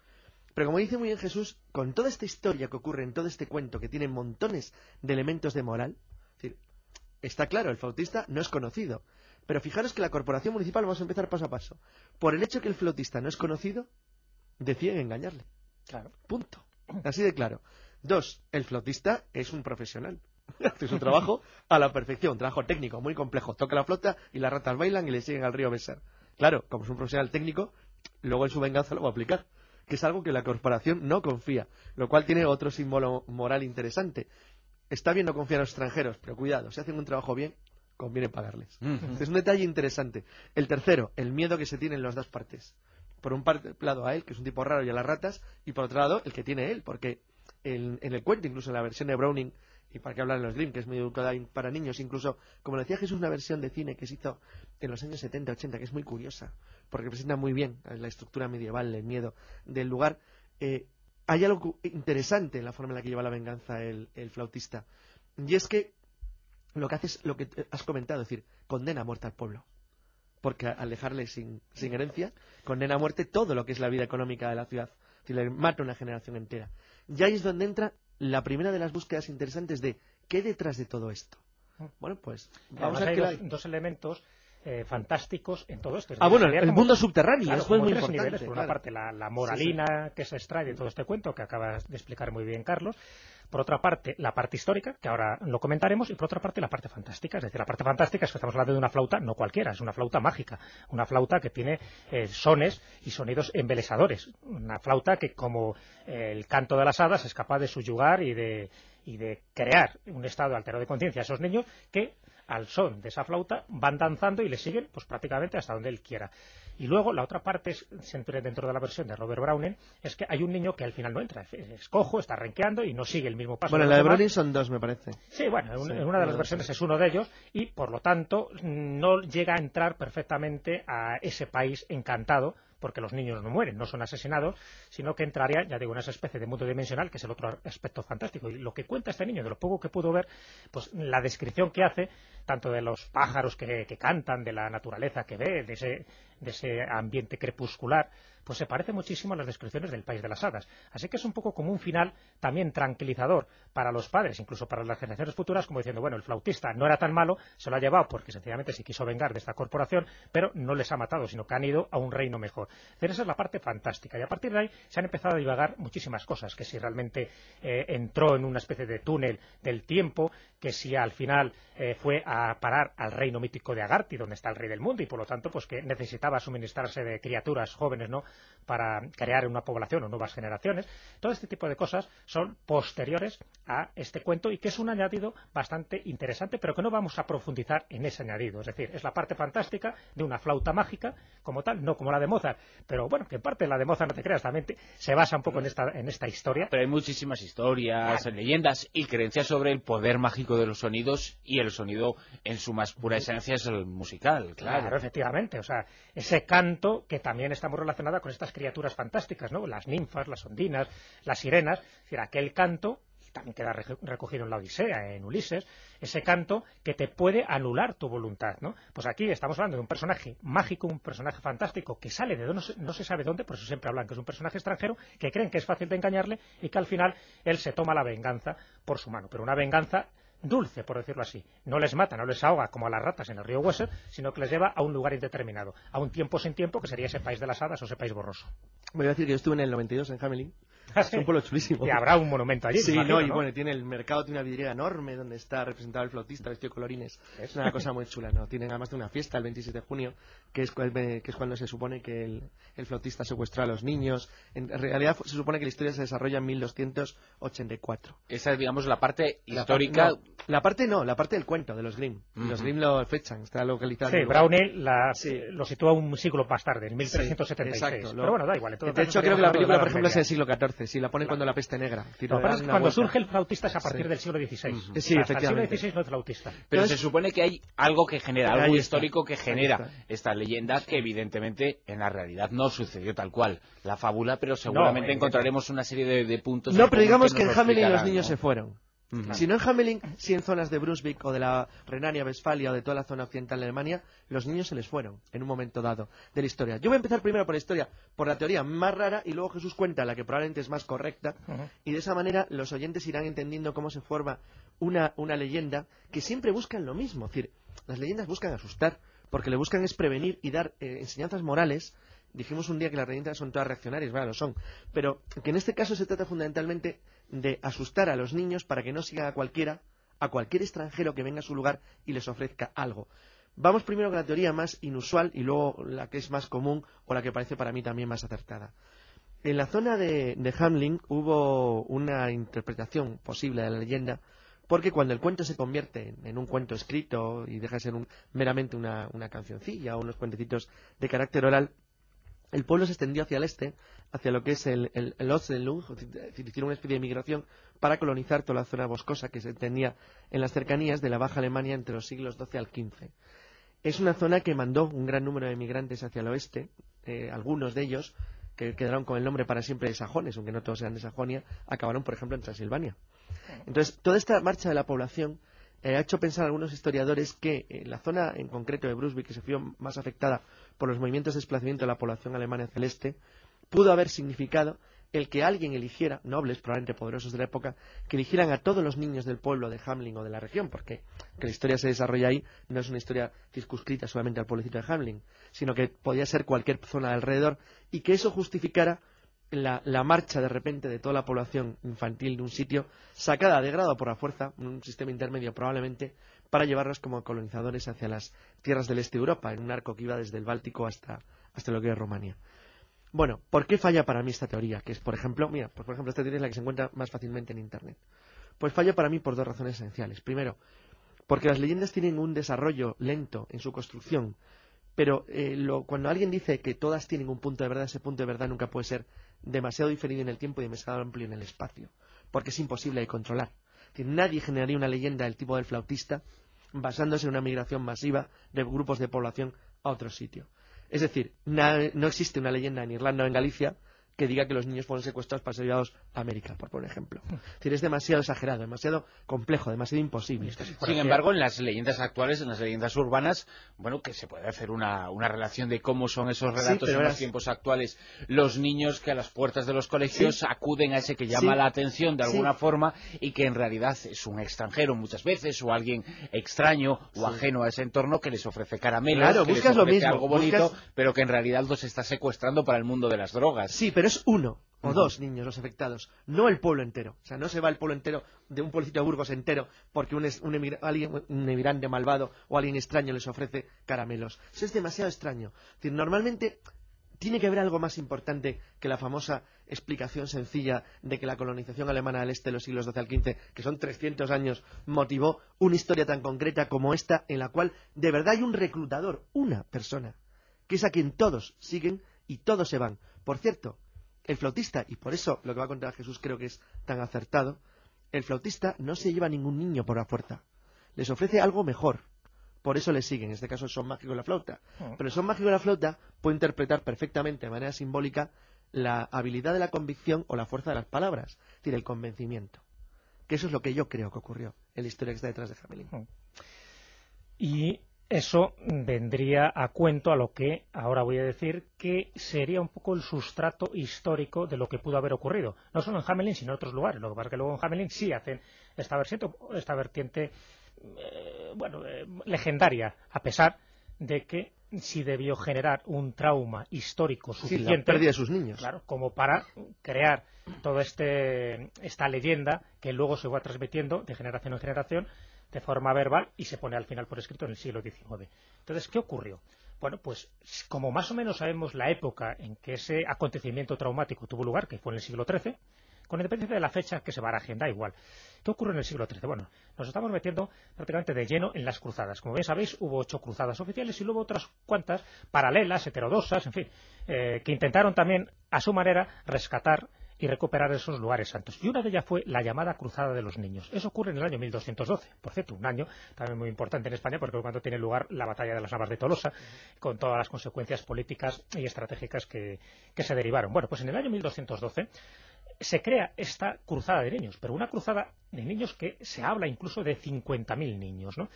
Pero como dice muy bien Jesús, con toda esta historia que ocurre en todo este cuento, que tiene montones de elementos de moral, es decir, está claro, el flautista no es conocido. Pero fijaros que la corporación municipal, vamos a empezar paso a paso. Por el hecho que el flautista no es conocido, deciden engañarle. Claro. Punto. Así de claro. Dos, el flautista es un profesional. <laughs> Hace su trabajo a la perfección, un trabajo técnico muy complejo. Toca la flauta y las ratas bailan y le siguen al río Besar. Claro, como es un profesional técnico, luego en su venganza lo va a aplicar. Que es algo que la corporación no confía. Lo cual tiene otro símbolo moral interesante. Está bien no confiar en los extranjeros, pero cuidado, si hacen un trabajo bien, conviene pagarles. Es un detalle interesante. El tercero, el miedo que se tiene en las dos partes. Por un lado a él, que es un tipo raro, y a las ratas, y por otro lado, el que tiene él, porque en, el cuento, incluso en la versión de Browning, y para qué hablar en los Grimm, que es muy educada para niños, incluso, como decía Jesús, una versión de cine que se hizo en los años 70-80, que es muy curiosa, porque presenta muy bien la estructura medieval, el miedo del lugar. Eh, hay algo interesante en la forma en la que lleva la venganza el, el flautista. Y es que lo que hace es lo que has comentado, es decir, condena a muerte al pueblo. Porque al dejarle sin, sin herencia, condena a muerte todo lo que es la vida económica de la ciudad. Decir, le mata una generación entera. Y ahí es donde entra la primera de las búsquedas interesantes de ¿qué hay detrás de todo esto? Bueno, pues vamos Además, a ver hay qué dos, hay. dos elementos eh, fantásticos en todo esto. Es Ah, bueno, el como- mundo subterráneo, Claro, eso es muy tres importante, niveles. Por una parte, la, la moralina que se extrae de todo este cuento que acabas de explicar muy bien, Carlos. Por otra parte, la parte histórica, que ahora lo comentaremos, y por otra parte, la parte fantástica. Es decir, la parte fantástica es que estamos hablando de una flauta no cualquiera, es una flauta mágica. Una flauta que tiene eh, sones y sonidos embelesadores. Una flauta que, como eh, el canto de las hadas, es capaz de subyugar y de, y de crear un estado alterado de conciencia a esos niños que al son de esa flauta van danzando y le siguen pues prácticamente hasta donde él quiera. Y luego la otra parte, es, dentro de la versión de Robert Browning, es que hay un niño que al final no entra, es- cojo, está renqueando y no sigue el mismo paso. Bueno, la de. Browning son dos, me parece. Sí, bueno, en, Sí, una de las versiones sí. es uno de ellos y, por lo tanto, no llega a entrar perfectamente a ese país encantado porque los niños no mueren, no son asesinados, sino que entraría, ya digo, en esa especie de mundo dimensional que es el otro aspecto fantástico. Y lo que cuenta este niño, de lo poco que pudo ver, pues la descripción que hace, tanto de los pájaros que, que cantan, de la naturaleza que ve, de ese, de ese ambiente crepuscular, pues se parece muchísimo a las descripciones del País de las Hadas. Así que es un poco como un final también tranquilizador para los padres, incluso para las generaciones futuras, como diciendo, bueno, el flautista no era tan malo, se lo ha llevado porque sencillamente se quiso vengar de esta corporación, pero no les ha matado, sino que han ido a un reino mejor. Pero esa es la parte fantástica. Y a partir de ahí se han empezado a divagar muchísimas cosas, que si realmente eh, entró en una especie de túnel del tiempo, que si al final eh, fue a parar al reino mítico de Agarti, donde está el rey del mundo, y por lo tanto, pues que necesitaba suministrarse de criaturas jóvenes, ¿no? para crear una población o nuevas generaciones. Todo este tipo de cosas son posteriores a este cuento y que es un añadido bastante interesante, pero que no vamos a profundizar en ese añadido. Es decir, es la parte fantástica de una flauta mágica como tal, no como la de Mozart, pero bueno, que en parte la de Mozart, no te creas, también te- se basa un poco en esta, en esta historia. Pero hay muchísimas historias, leyendas y creencias sobre el poder mágico de los sonidos y el sonido en su más pura esencia es el musical, claro. Claro, efectivamente. O sea, ese canto que también está muy relacionado con estas criaturas fantásticas, ¿no? Las ninfas, las ondinas, las sirenas. Es decir, aquel canto también queda re- recogido en la Odisea, en Ulises, ese canto que te puede anular tu voluntad, ¿no? Pues aquí estamos hablando de un personaje mágico, un personaje fantástico que sale de no se, no se sabe dónde, por eso siempre hablan que es un personaje extranjero, que creen que es fácil de engañarle y que al final él se toma la venganza por su mano, pero una venganza dulce, por decirlo así. No les mata, no les ahoga como a las ratas en el río Weser, sino que les lleva a un lugar indeterminado, a un tiempo sin tiempo que sería ese país de las hadas o ese país borroso. Voy a decir que estuve en el 92 en Hamelin. Es un pueblo chulísimo. <laughs> Y habrá un monumento allí. Sí, imagino, no, y ¿no? bueno, tiene el mercado, tiene una vidriera enorme donde está representado el flautista vestido de colorines. Es una cosa muy chula, ¿no? Tienen además de una fiesta el 27 de junio, que es, cu- que es cuando se supone que el, el flautista secuestró a los niños. En realidad se supone que la historia se desarrolla en 1284. Esa es, digamos, la parte La histórica. par- no, la parte no, la parte del cuento de los Grimm. Los Ujú. Grimm lo fechan, está localizado. Sí. Browning la- Sí. lo sitúa un siglo más tarde, en 1376. Exacto, lo- Pero bueno, da igual. en todo De caso, hecho, creo que la película, la por ejemplo, es del siglo XIV. Sí, la ponen cuando la peste negra. Decir, que que cuando vuelta. surge el flautista es a partir Sí. del siglo XVI. Sí, sea, hasta el siglo efectivamente. XVI no es flautista. Pero Entonces- se supone que hay algo que genera, algo histórico que genera esta leyenda que evidentemente en la realidad no sucedió tal cual la fábula, pero seguramente encontraremos una serie de, de puntos. No, pero digamos que nos en Hamelin los niños ¿no? se fueron. Si no en Hamelin, si en zonas de Brunswick o de la Renania-Westfalia o de toda la zona occidental de Alemania, los niños se les fueron en un momento dado de la historia. Yo voy a empezar primero por la historia, por la teoría más rara, y luego Jesús cuenta la que probablemente es más correcta, y de esa manera los oyentes irán entendiendo cómo se forma una, una leyenda que siempre buscan lo mismo. Es decir, las leyendas buscan asustar, porque le buscan es prevenir y dar eh, enseñanzas morales. Dijimos un día que las leyendas son todas reaccionarias, bueno, lo son, pero que en este caso se trata fundamentalmente de asustar a los niños para que no sigan a cualquiera, a cualquier extranjero que venga a su lugar y les ofrezca algo. Vamos primero con la teoría más inusual y luego la que es más común o la que parece para mí también más acertada. En la zona de, de hubo una interpretación posible de la leyenda porque cuando el cuento se convierte en, en un cuento escrito y deja de ser un- meramente una, una cancioncilla o unos cuentecitos de carácter oral, el pueblo se extendió hacia el este, hacia lo que es el, el, el Ostenlung, es decir, hicieron una especie de migración para colonizar toda la zona boscosa que se tenía en las cercanías de la Baja Alemania entre los siglos XII al XV. Es una zona que mandó un gran número de migrantes hacia el oeste, eh, algunos de ellos que quedaron con el nombre para siempre de sajones, aunque no todos eran de Sajonia, acabaron, por ejemplo, en Transilvania. Entonces, toda esta marcha de la población eh, ha hecho pensar a algunos historiadores que en la zona en concreto de Brunswick, que se vio más afectada por los movimientos de desplazamiento de la población alemana celeste, pudo haber significado el que alguien eligiera, nobles, probablemente poderosos de la época, que eligieran a todos los niños del pueblo de Hamlin o de la región, porque que la historia se desarrolla ahí no es una historia circunscrita solamente al pueblecito de Hamlin, sino que podía ser cualquier zona de alrededor, y que eso justificara la, la, marcha de repente de toda la población infantil de un sitio, sacada de grado por la fuerza, un sistema intermedio probablemente, para llevarlos como colonizadores hacia las tierras del este de Europa, en un arco que iba desde el Báltico hasta, hasta lo que es Rumania. Bueno, ¿por qué falla para mí esta teoría? Que es, por ejemplo, mira, pues por ejemplo, esta teoría es la que se encuentra más fácilmente en Internet. Pues falla para mí por dos razones esenciales. Primero, porque las leyendas tienen un desarrollo lento en su construcción, pero eh, lo, cuando alguien dice que todas tienen un punto de verdad, ese punto de verdad nunca puede ser demasiado diferido en el tiempo y demasiado amplio en el espacio, porque es imposible de controlar. Decir, nadie generaría una leyenda del tipo del flautista basándose en una migración masiva de grupos de población a otro sitio. Es decir, no existe una leyenda en Irlanda o en Galicia que diga que los niños fueron secuestrados para ser llevados a América, por, por ejemplo. Es decir, es demasiado exagerado, demasiado complejo, demasiado imposible. Sin embargo, en las leyendas actuales, en las leyendas urbanas, bueno, que se puede hacer una, una relación de cómo son esos relatos Sí, en los tiempos actuales. Los niños que a las puertas de los colegios Sí. acuden a ese que llama Sí. la atención de Sí. alguna forma y que en realidad es un extranjero muchas veces o alguien extraño o Sí. ajeno a ese entorno que les ofrece caramelos, Claro, que les buscas lo ofrece mismo, algo bonito, buscas- pero que en realidad los está secuestrando para el mundo de las drogas. Sí, pero es uno o dos niños los afectados, no el pueblo entero. O sea, no se va el pueblo entero de un pueblecito de Burgos entero porque un, es- un alguien, un emigrante malvado o alguien extraño les ofrece caramelos. Eso es demasiado extraño. Es decir, normalmente tiene que haber algo más importante que la famosa explicación sencilla de que la colonización alemana del este de los siglos XII al XV, que son 300 años, motivó una historia tan concreta como esta, en la cual de verdad hay un reclutador, una persona, que es a quien todos siguen y todos se van. Por cierto, el flautista, y por eso lo que va a contar Jesús creo que es tan acertado, el flautista no se lleva a ningún niño por la fuerza. Les ofrece algo mejor. Por eso le siguen. En este caso el son mágico de la flauta. Mm. Pero el son mágico de la flauta puede interpretar perfectamente de manera simbólica la habilidad de la convicción o la fuerza de las palabras. Es decir, el convencimiento. Que eso es lo que yo creo que ocurrió en la historia que está detrás de Hamelin. Y eso vendría a cuento a lo que ahora voy a decir que sería un poco el sustrato histórico de lo que pudo haber ocurrido. No solo en Hamelin, sino en otros lugares. Lo que pasa es que luego en Hamelin sí hacen esta vertiente, esta vertiente eh, bueno, eh, legendaria, a pesar de que sí debió generar un trauma histórico Sí, la suficiente pérdida de sus niños. Claro, como para crear toda este, esta leyenda que luego se va transmitiendo de generación en generación de forma verbal y se pone al final por escrito en el siglo XIX. Entonces, ¿qué ocurrió? Bueno, pues como más o menos sabemos la época en que ese acontecimiento traumático tuvo lugar, que fue en el siglo XIII, con independencia de la fecha que se barajen, da igual. ¿Qué ocurrió en el siglo XIII? Bueno, nos estamos metiendo prácticamente de lleno en las cruzadas. Como bien sabéis, hubo ocho cruzadas oficiales y luego otras cuantas paralelas, heterodosas, en fin, eh, que intentaron también, a su manera, rescatar y recuperar esos lugares santos. Y una de ellas fue la llamada Cruzada de los Niños. Eso ocurre en el año 1212. Por cierto, un año también muy importante en España porque es cuando tiene lugar la batalla de las Navas de Tolosa, con todas las consecuencias políticas y estratégicas que, que se derivaron. Bueno, pues en el año 1212 se crea esta cruzada de niños, pero una cruzada de niños que se habla incluso de 50.000 niños, ¿no?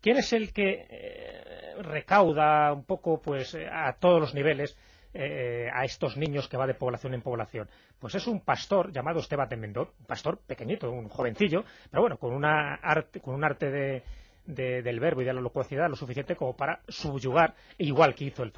¿Quién es el que eh, recauda un poco, pues, a todos los niveles eh, a estos niños que va de población en población? Pues es un pastor llamado Esteban de Mendón, un pastor pequeñito, un jovencillo, pero bueno, con una arte, con un arte de, de- del verbo y de la locuacidad lo suficiente como para subyugar, igual que hizo el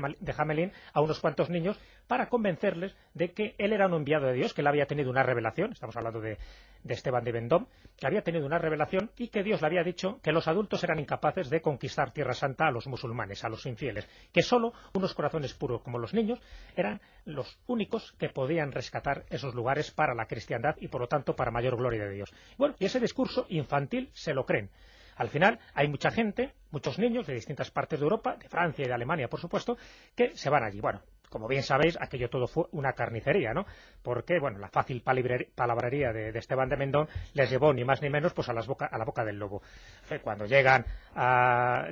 Mal- de Hamelin, a unos cuantos niños para convencerles de que él era un enviado de Dios, que él había tenido una revelación, estamos hablando de, de Esteban de Vendôme, que había tenido una revelación y que Dios le había dicho que los adultos eran incapaces de conquistar Tierra Santa a los musulmanes, a los infieles, que solo unos corazones puros como los niños eran los únicos que podían rescatar esos lugares para la cristiandad y por lo tanto para mayor gloria de Dios. Bueno, y ese discurso infantil se lo creen. Al final hay mucha gente, muchos niños de distintas partes de Europa, de Francia y de Alemania, por supuesto, que se van allí. Bueno, como bien sabéis, aquello todo fue una carnicería, ¿no? Porque, bueno, la fácil palabrería de, de Esteban de Mendón les llevó ni más ni menos pues a, las boca- a la boca del lobo. Eh, Cuando llegan a...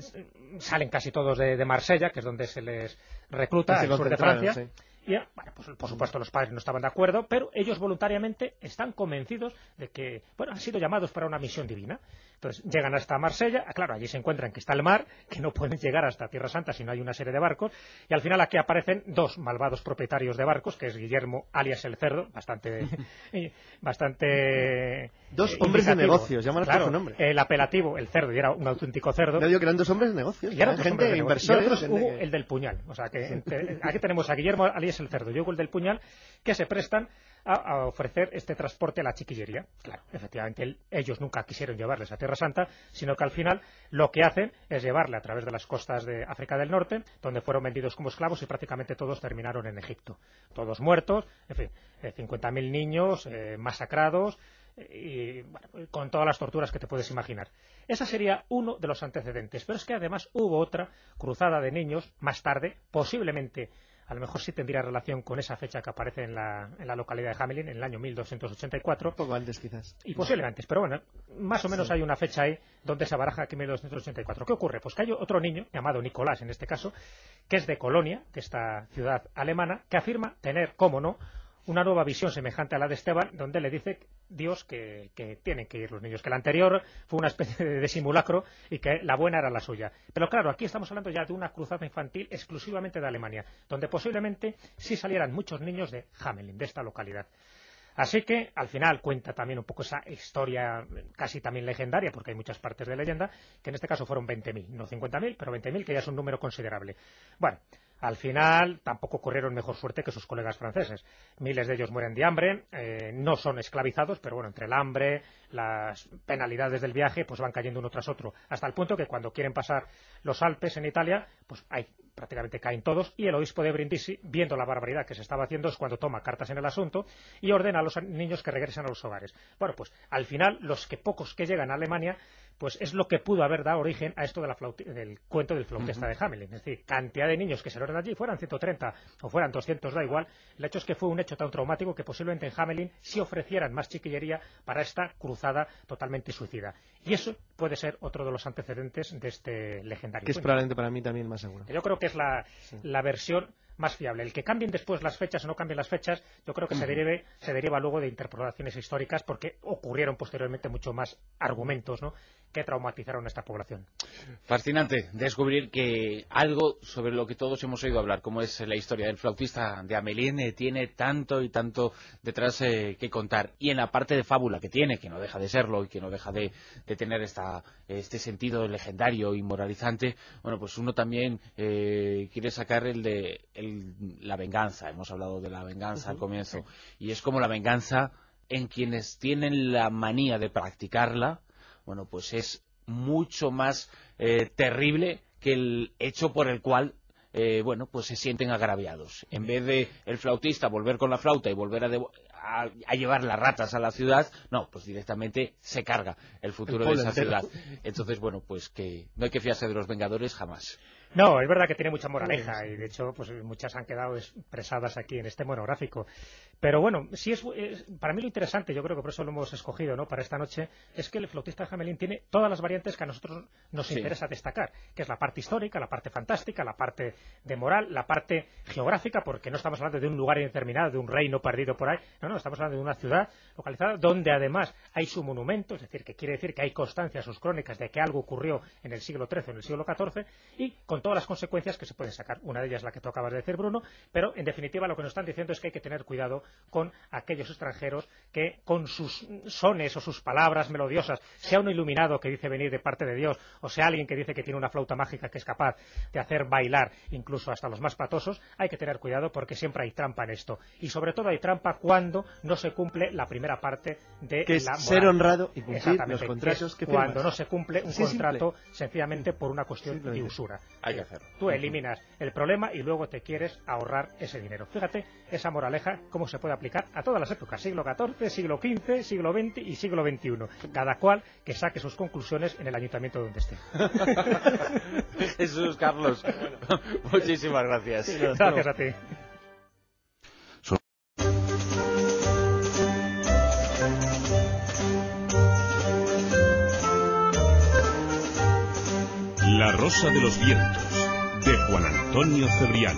salen casi todos de, de Marsella, que es donde se les recluta, al sur de Francia, sí. Y, bueno, pues, por supuesto, los padres no estaban de acuerdo, pero ellos voluntariamente están convencidos de que, bueno, han sido llamados para una misión divina. Entonces, llegan hasta Marsella, ah, claro, allí se encuentran que está el mar, que no pueden llegar hasta Tierra Santa si no hay una serie de barcos, y al final aquí aparecen dos malvados propietarios de barcos, que es Guillermo, alias el Cerdo, bastante... <laughs> bastante dos eh, hombres de negocios, llámalos por Claro, su nombre. el apelativo, el Cerdo, y era un auténtico cerdo. No digo que eran dos hombres de negocios, Y eran dos gente inversores. Y otros gente hubo el del puñal. O sea, que entre- aquí tenemos a Guillermo alias el cerdo y Hugo el del puñal que se prestan a, ofrecer este transporte a la chiquillería. Claro, efectivamente, el- ellos nunca quisieron llevarles a Tierra Santa, sino que al final lo que hacen es llevarle a través de las costas de África del Norte, donde fueron vendidos como esclavos y prácticamente todos terminaron en Egipto. Todos muertos, en fin, eh, 50.000 niños eh, masacrados y bueno, con todas las torturas que te puedes imaginar. Ese sería uno de los antecedentes, pero es que además hubo otra cruzada de niños más tarde, posiblemente, a lo mejor sí tendría relación con esa fecha que aparece en la, en la localidad de Hamelin, en el año 1284, Un poco antes, quizás. y posiblemente antes, pero bueno, más o menos Sí. hay una fecha ahí donde se baraja aquí 1284. ¿Qué ocurre? Pues que hay otro niño, llamado Nicolás en este caso, que es de Colonia, de esta ciudad alemana, que afirma tener, cómo no, una nueva visión semejante a la de Esteban, donde le dice Dios que, tienen que ir los niños, que la anterior fue una especie de simulacro y que la buena era la suya. Pero claro, aquí estamos hablando ya de una cruzada infantil exclusivamente de Alemania, donde posiblemente sí salieran muchos niños de Hamelin, de esta localidad. Así que al final cuenta también un poco esa historia casi también legendaria, porque hay muchas partes de leyenda, que en este caso fueron 20.000, no 50.000, pero 20.000, que ya es un número considerable. Bueno, al final tampoco corrieron mejor suerte que sus colegas franceses. Miles de ellos mueren de hambre, eh, no son esclavizados, pero bueno, entre el hambre, las penalidades del viaje, pues van cayendo uno tras otro, hasta el punto que cuando quieren pasar los Alpes en Italia, pues hay, prácticamente caen todos, y el obispo de Brindisi, viendo la barbaridad que se estaba haciendo, es cuando toma cartas en el asunto y ordena a los niños que regresen a los hogares. Bueno, pues al final, los que pocos que llegan a Alemania, pues es lo que pudo haber dado origen a esto de la flauti- del cuento del flautista de Hamelin. Es decir, cantidad de niños que se lo de allí, fueran 130 o fueran 200, da igual. El hecho es que fue un hecho tan traumático que posiblemente en Hamelin sí ofrecieran más chiquillería para esta cruzada totalmente suicida. Y eso puede ser otro de los antecedentes de este legendario Que es probablemente para mí también más seguro. Yo creo que es la, la versión más fiable. El que cambien después las fechas o no cambien las fechas, yo creo que se, derive, se deriva luego de interpretaciones históricas porque ocurrieron posteriormente mucho más argumentos ¿no? que traumatizaron a esta población. Fascinante descubrir que algo sobre lo que todos hemos oído hablar, como es la historia del flautista de Amelín, eh, tiene tanto y tanto detrás eh, que contar. Y en la parte de fábula que tiene, que no deja de serlo y que no deja de, de tener esta, este sentido legendario y moralizante, bueno, pues uno también eh, quiere sacar el de el- la venganza. Hemos hablado de la venganza al comienzo. Y es como la venganza en quienes tienen la manía de practicarla, bueno, pues es mucho más eh, terrible que el hecho por el cual eh, bueno, pues se sienten agraviados. En vez de el flautista volver con la flauta y volver a, a- a llevar las ratas a la ciudad, no, pues directamente se carga el futuro El de esa entero. ciudad. Entonces, bueno, pues que no hay que fiarse de los Vengadores jamás. No, es verdad que tiene mucha moraleja y de hecho pues muchas han quedado expresadas aquí en este monográfico. Pero bueno, sí es, es- para mí lo interesante, yo creo que por eso lo hemos escogido ¿no? para esta noche, es que el flautista de Hamelin tiene todas las variantes que a nosotros nos Sí. interesa destacar, que es la parte histórica, la parte fantástica, la parte de moral, la parte geográfica, porque no estamos hablando de un lugar indeterminado, de un reino perdido por ahí, no, no, estamos hablando de una ciudad localizada donde además hay su monumento, es decir, que quiere decir que hay constancia, sus crónicas de que algo ocurrió en el siglo XIII o en el siglo XIV y con todas las consecuencias que se pueden sacar. Una de ellas es la que tú acabas de decir, Bruno, pero en definitiva lo que nos están diciendo es que hay que tener cuidado con aquellos extranjeros que con sus sones o sus palabras melodiosas, sea un iluminado que dice venir de parte de Dios, o sea alguien que dice que tiene una flauta mágica que es capaz de hacer bailar incluso hasta los más patosos, hay que tener cuidado porque siempre hay trampa en esto. Y sobre todo hay trampa cuando no se cumple la primera parte de Que es la ser moral. honrado y cumplir Exactamente, los contratos que Cuando no se cumple un simple. contrato sencillamente por una cuestión de usura. Hay que hacerlo. Tú eliminas el problema y luego te quieres ahorrar ese dinero. Fíjate esa moraleja cómo se puede aplicar a todas las épocas, siglo XIV, siglo XV, siglo XX y siglo XXI. Cada cual que saque sus conclusiones en el ayuntamiento donde esté. <laughs> Jesús Carlos, muchísimas gracias. Gracias a ti. La Rosa de los Vientos, de Juan Antonio Cebrián.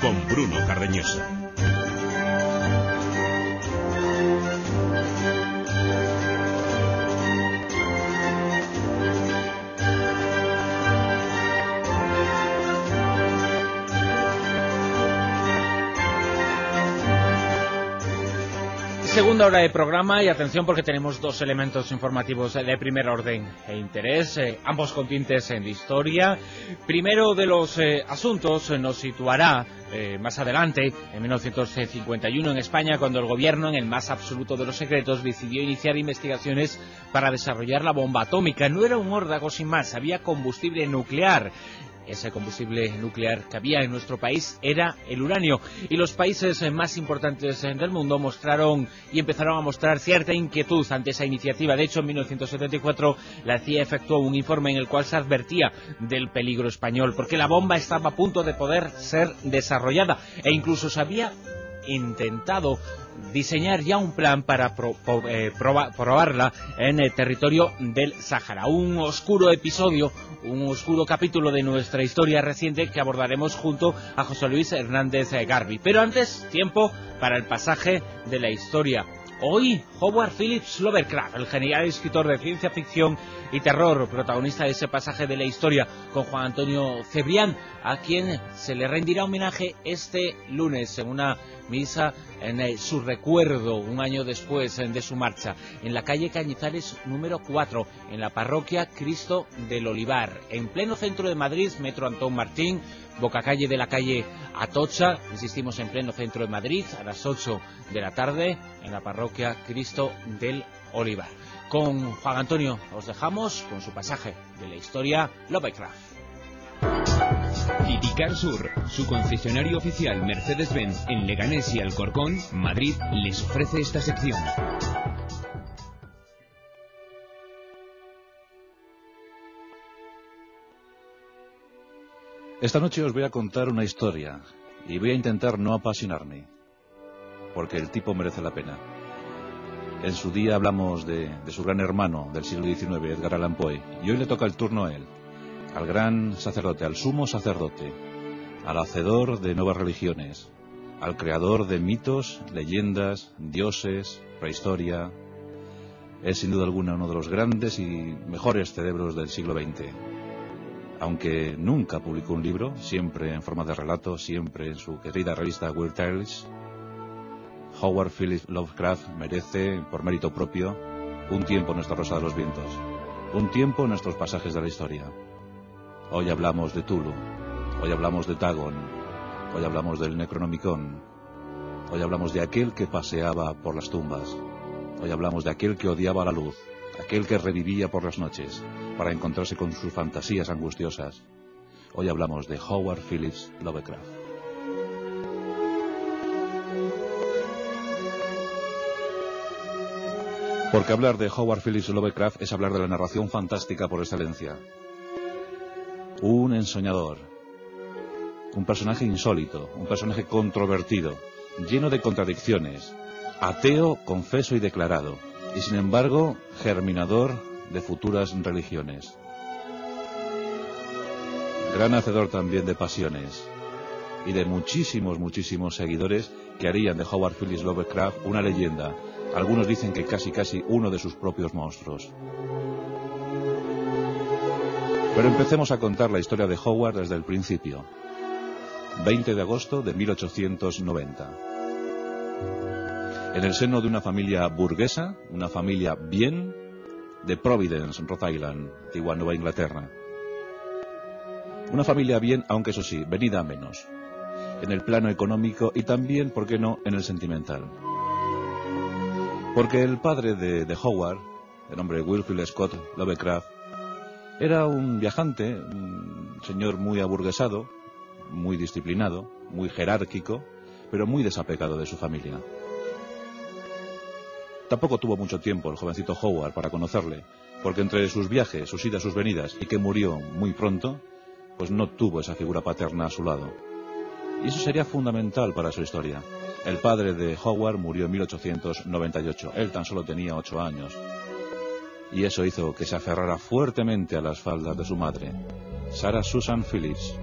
Con Bruno Cardeñosa. Segunda hora de programa y atención porque tenemos dos elementos informativos de primer orden e interés, eh, ambos continentes en la historia. Primero de los eh, asuntos nos situará eh, más adelante, en 1951 en España, cuando el gobierno, en el más absoluto de los secretos, decidió iniciar investigaciones para desarrollar la bomba atómica. No era un órdago sin más, había combustible nuclear ese combustible nuclear que había en nuestro país era el uranio. Y los países más importantes del mundo mostraron y empezaron a mostrar cierta inquietud ante esa iniciativa. De hecho, en 1974 la CIA efectuó un informe en el cual se advertía del peligro español, porque la bomba estaba a punto de poder ser desarrollada e incluso se había intentado diseñar ya un plan para eh, probarla en el territorio del Sáhara. Un oscuro episodio, un oscuro capítulo de nuestra historia reciente que abordaremos junto a José Luis Hernández Garbi. Pero antes, tiempo para el pasaje de la historia. Hoy, Howard Phillips Lovecraft, el genial escritor de ciencia ficción y terror, protagonista de ese pasaje de la historia, con Juan Antonio Cebrián, a quien se le rendirá homenaje este lunes en una misa en eh, su recuerdo un año después eh, de su marcha, en la calle Cañizares número 4, en la parroquia Cristo del Olivar, en pleno centro de Madrid, Metro Antón Martín, boca calle de la calle Atocha, insistimos en pleno centro de Madrid, a las 8 de la tarde, en la parroquia Cristo del. Con Juan Antonio os dejamos con su pasaje de la historia Lovecraft. Criticar Sur, su concesionario oficial Mercedes-Benz en Leganés y Alcorcón, Madrid, les ofrece esta sección. Esta noche os voy a contar una historia y voy a intentar no apasionarme, porque el tipo merece la pena. En su día hablamos de, su gran hermano del siglo XIX, Edgar Allan Poe, y hoy le toca el turno a él al gran sacerdote, al sumo sacerdote, al hacedor de nuevas religiones, al creador de mitos, leyendas, dioses, prehistoria. Es sin duda alguna uno de los grandes y mejores cerebros del siglo XX. Aunque nunca publicó un libro, siempre en forma de relato, siempre en su querida revista Weird Tales, Howard Phillips Lovecraft merece, por mérito propio, un tiempo en nuestra Rosa de los Vientos, un tiempo en nuestros pasajes de la historia. Hoy hablamos de Tulu, hoy hablamos de Tagon, hoy hablamos del Necronomicon, hoy hablamos de aquel que paseaba por las tumbas, hoy hablamos de aquel que odiaba la luz, aquel que revivía por las noches para encontrarse con sus fantasías angustiosas. Hoy hablamos de Howard Phillips Lovecraft. Porque hablar de Howard Phillips Lovecraft es hablar de la narración fantástica por excelencia, un ensoñador, un personaje insólito, un personaje controvertido, lleno de contradicciones, ateo, confeso y declarado, y sin embargo germinador de futuras religiones. Gran hacedor también de pasiones y de muchísimos, muchísimos seguidores que harían de Howard Phillips Lovecraft una leyenda. Algunos dicen que casi, casi uno de sus propios monstruos. Pero empecemos a contar la historia de Howard desde el principio. 20 de agosto de 1890. En el seno de una familia burguesa, una familia bien, de Providence, Rhode Island, antigua Nueva Inglaterra. Una familia bien, aunque eso sí, venida a menos. En el plano económico y también, ¿por qué no?, en el sentimental. Porque el padre de, Howard, de nombre Wilfield Scott Lovecraft, era un viajante, un señor muy aburguesado, muy disciplinado, muy jerárquico, pero muy desapegado de su familia. Tampoco tuvo mucho tiempo el jovencito Howard para conocerle, porque entre sus viajes, sus idas, sus venidas, y que murió muy pronto, pues no tuvo esa figura paterna a su lado. Y eso sería fundamental para su historia. El padre de Howard murió en 1898. Él tan solo tenía ocho años y eso hizo que se aferrara fuertemente a las faldas de su madre, Sarah Susan Phillips.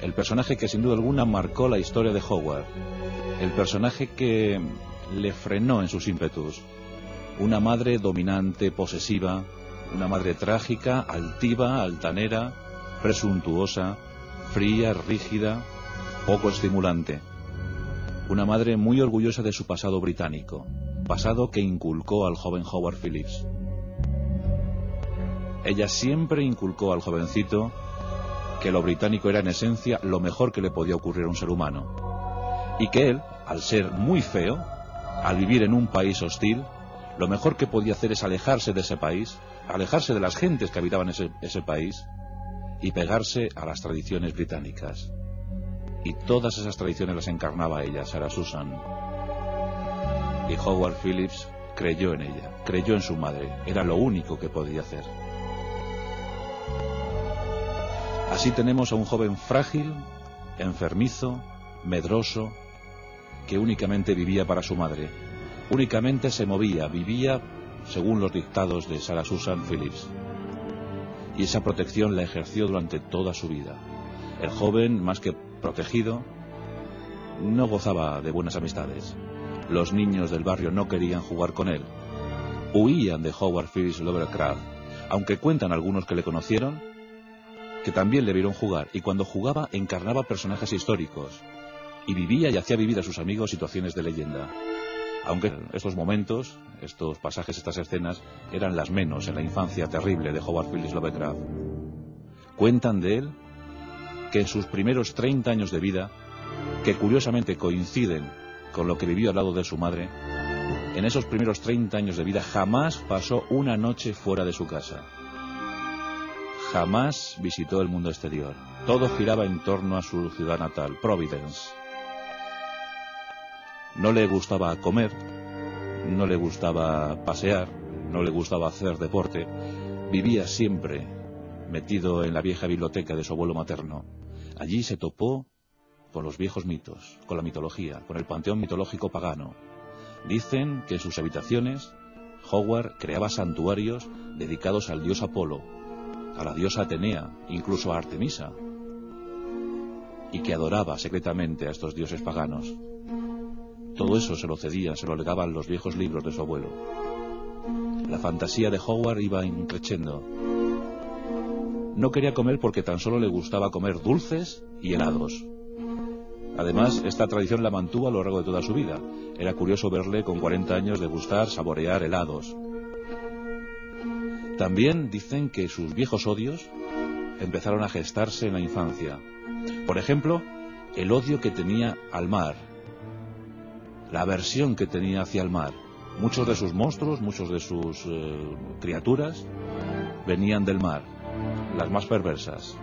El personaje que sin duda alguna marcó la historia de Howard. El personaje que le frenó en sus ímpetus. Una madre dominante, posesiva, una madre trágica, altiva, altanera, presuntuosa, fría, rígida, poco estimulante. Una madre muy orgullosa de su pasado británico, pasado que inculcó al joven Howard Phillips. Ella siempre inculcó al jovencito que lo británico era en esencia lo mejor que le podía ocurrir a un ser humano. Y que él, al ser muy feo, al vivir en un país hostil, lo mejor que podía hacer es alejarse de ese país, alejarse de las gentes que habitaban ese, ese país y pegarse a las tradiciones británicas. Y todas esas tradiciones las encarnaba ella, Sarah Susan. Y Howard Phillips creyó en ella, creyó en su madre, era lo único que podía hacer. Así tenemos a un joven frágil, enfermizo, medroso, que únicamente vivía para su madre. Únicamente se movía, vivía según los dictados de Sarah Susan Phillips. Y esa protección la ejerció durante toda su vida. El joven, más que protegido, no gozaba de buenas amistades. Los niños del barrio no querían jugar con él. Huían de Howard Phillips Lovecraft, aunque cuentan algunos que le conocieron que también le vieron jugar y cuando jugaba encarnaba personajes históricos y vivía y hacía vivir a sus amigos situaciones de leyenda. Aunque estos momentos, estos pasajes, estas escenas eran las menos en la infancia terrible de Howard Phillips Lovecraft. Cuentan de él que en sus primeros 30 años de vida, que curiosamente coinciden con lo que vivió al lado de su madre, en esos primeros 30 años de vida jamás pasó una noche fuera de su casa. Jamás visitó el mundo exterior. Todo giraba en torno a su ciudad natal, Providence. No le gustaba comer, no le gustaba pasear, no le gustaba hacer deporte. Vivía siempre metido en la vieja biblioteca de su abuelo materno. Allí se topó con los viejos mitos, con la mitología, con el panteón mitológico pagano. Dicen que en sus habitaciones Howard creaba santuarios dedicados al dios Apolo, a la diosa Atenea, incluso a Artemisa, y que adoraba secretamente a estos dioses paganos. Todo eso se lo cedían, se lo legaban los viejos libros de su abuelo. La fantasía de Howard iba increciendo. No quería comer porque tan solo le gustaba comer dulces y helados. Además, esta tradición la mantuvo a lo largo de toda su vida. Era curioso verle con 40 años degustar, saborear helados. También dicen que sus viejos odios empezaron a gestarse en la infancia. Por ejemplo, el odio que tenía al mar, la aversión que tenía hacia el mar. Muchos de sus monstruos, muchos de sus eh, criaturas venían del mar, las más perversas.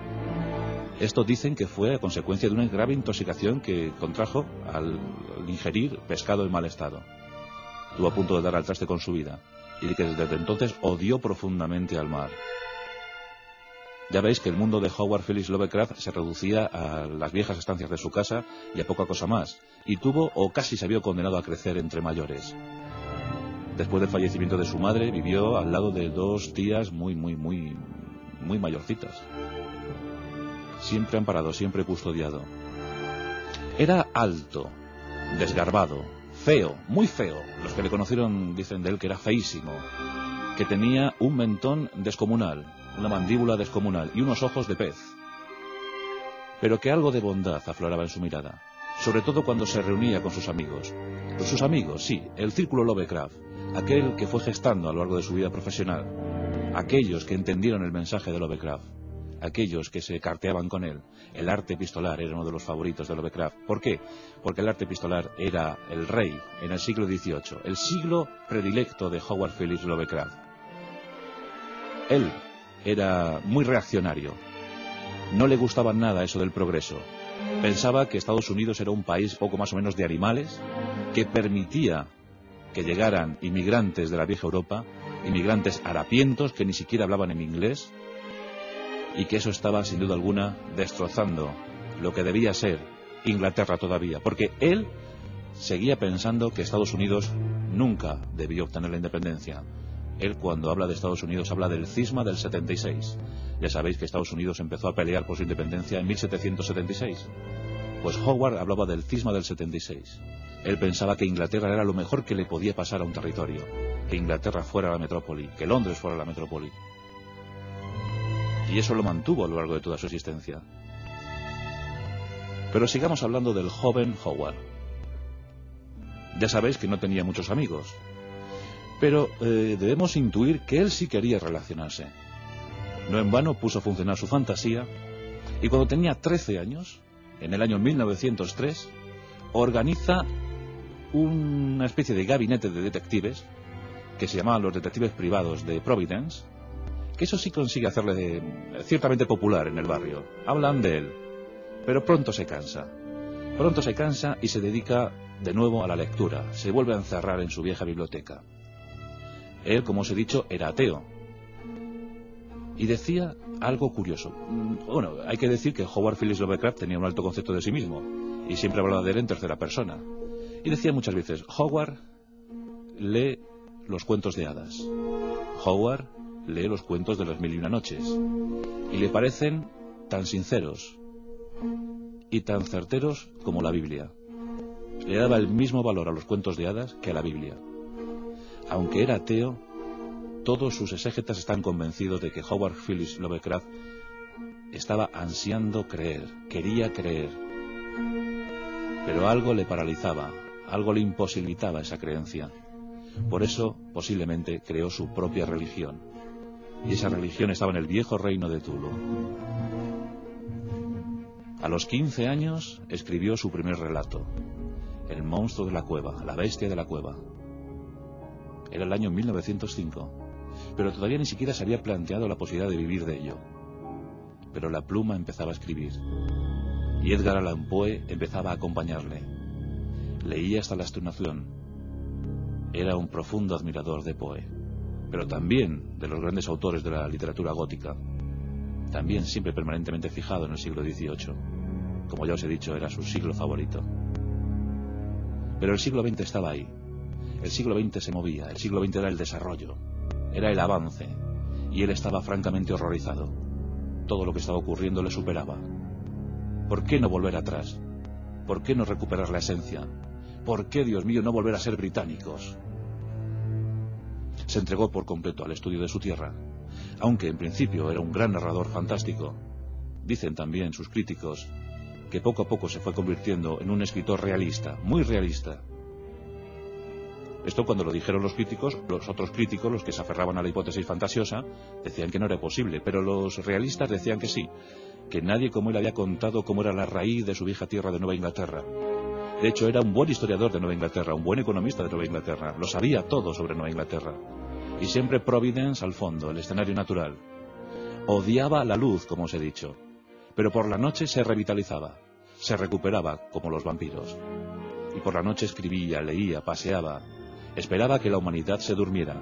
Esto dicen que fue a consecuencia de una grave intoxicación que contrajo al ingerir pescado en mal estado. Estuvo a punto de dar al traste con su vida y que desde entonces odió profundamente al mar. Ya veis que el mundo de Howard Phillips Lovecraft se reducía a las viejas estancias de su casa y a poca cosa más, y tuvo o casi se vio condenado a crecer entre mayores. Después del fallecimiento de su madre, vivió al lado de dos tías muy, muy, muy, muy mayorcitas. Siempre amparado, siempre custodiado. Era alto, desgarbado, feo, muy feo. Los que le conocieron dicen de él que era feísimo, que tenía un mentón descomunal, una mandíbula descomunal y unos ojos de pez. Pero que algo de bondad afloraba en su mirada, sobre todo cuando se reunía con sus amigos. Con sus amigos, sí, el círculo Lovecraft, aquel que fue gestando a lo largo de su vida profesional, aquellos que entendieron el mensaje de Lovecraft, aquellos que se carteaban con él. El arte epistolar era uno de los favoritos de Lovecraft. ¿Por qué? Porque el arte epistolar era el rey en el siglo XVIII, el siglo predilecto de Howard Phillips Lovecraft. Él era muy reaccionario. No le gustaba nada eso del progreso. Pensaba que Estados Unidos era un país poco más o menos de animales que permitía que llegaran inmigrantes de la vieja Europa, inmigrantes harapientos que ni siquiera hablaban en inglés, y que eso estaba sin duda alguna destrozando lo que debía ser Inglaterra todavía, porque él seguía pensando que Estados Unidos nunca debió obtener la independencia. Él cuando habla de Estados Unidos habla del cisma del 76. Ya sabéis que Estados Unidos empezó a pelear por su independencia en 1776. Pues Howard hablaba del cisma del 76. Él pensaba que Inglaterra era lo mejor que le podía pasar a un territorio, que Inglaterra fuera la metrópoli, que Londres fuera la metrópoli. Y eso lo mantuvo a lo largo de toda su existencia. Pero sigamos hablando del joven Howard. Ya sabéis que no tenía muchos amigos, pero eh, debemos intuir que él sí quería relacionarse. No en vano puso a funcionar su fantasía y cuando tenía 13 años, en el año 1903, organiza una especie de gabinete de detectives que se llamaban los detectives privados de Providence, que eso sí consigue hacerle ciertamente popular en el barrio. Hablan de él, pero pronto se cansa. Pronto se cansa y se dedica de nuevo a la lectura. Se vuelve a encerrar en su vieja biblioteca. Él, como os he dicho, era ateo. Y decía algo curioso. Bueno, hay que decir que Howard Phillips Lovecraft tenía un alto concepto de sí mismo y siempre hablaba de él en tercera persona. Y decía muchas veces, Howard lee los cuentos de hadas. Howard lee los cuentos de las mil y una noches. Y le parecen tan sinceros y tan certeros como la Biblia. Le daba el mismo valor a los cuentos de hadas que a la Biblia. Aunque era ateo, todos sus exégetas están convencidos de que Howard Phillips Lovecraft estaba ansiando creer, quería creer. Pero algo le paralizaba, algo le imposibilitaba esa creencia. Por eso, posiblemente, creó su propia religión. Y esa religión estaba en el viejo reino de Tulu. A los 15 años escribió su primer relato, El monstruo de la cueva, la bestia de la cueva. Era el año 1905, pero todavía ni siquiera se había planteado la posibilidad de vivir de ello. Pero la pluma empezaba a escribir, y Edgar Allan Poe empezaba a acompañarle. Leía hasta la extenuación. Era un profundo admirador de Poe, pero también de los grandes autores de la literatura gótica. También siempre permanentemente fijado en el siglo XVIII. Como ya os he dicho, era su siglo favorito. Pero el siglo XX estaba ahí. El siglo XX se movía, el siglo XX era el desarrollo, era el avance, y él estaba francamente horrorizado. Todo lo que estaba ocurriendo le superaba. ¿Por qué no volver atrás? ¿Por qué no recuperar la esencia? ¿Por qué, Dios mío, no volver a ser británicos? Se entregó por completo al estudio de su tierra, aunque en principio era un gran narrador fantástico. Dicen también sus críticos que poco a poco se fue convirtiendo en un escritor realista, muy realista. Esto cuando lo dijeron los críticos, los otros críticos, los que se aferraban a la hipótesis fantasiosa, decían que no era posible, pero los realistas decían que sí, que nadie como él había contado cómo era la raíz de su vieja tierra de Nueva Inglaterra. De hecho, era un buen historiador de Nueva Inglaterra, un buen economista de Nueva Inglaterra, lo sabía todo sobre Nueva Inglaterra. Y siempre Providence al fondo, el escenario natural. Odiaba la luz, como os he dicho, pero por la noche se revitalizaba, se recuperaba como los vampiros. Y por la noche escribía, leía, paseaba, esperaba que la humanidad se durmiera,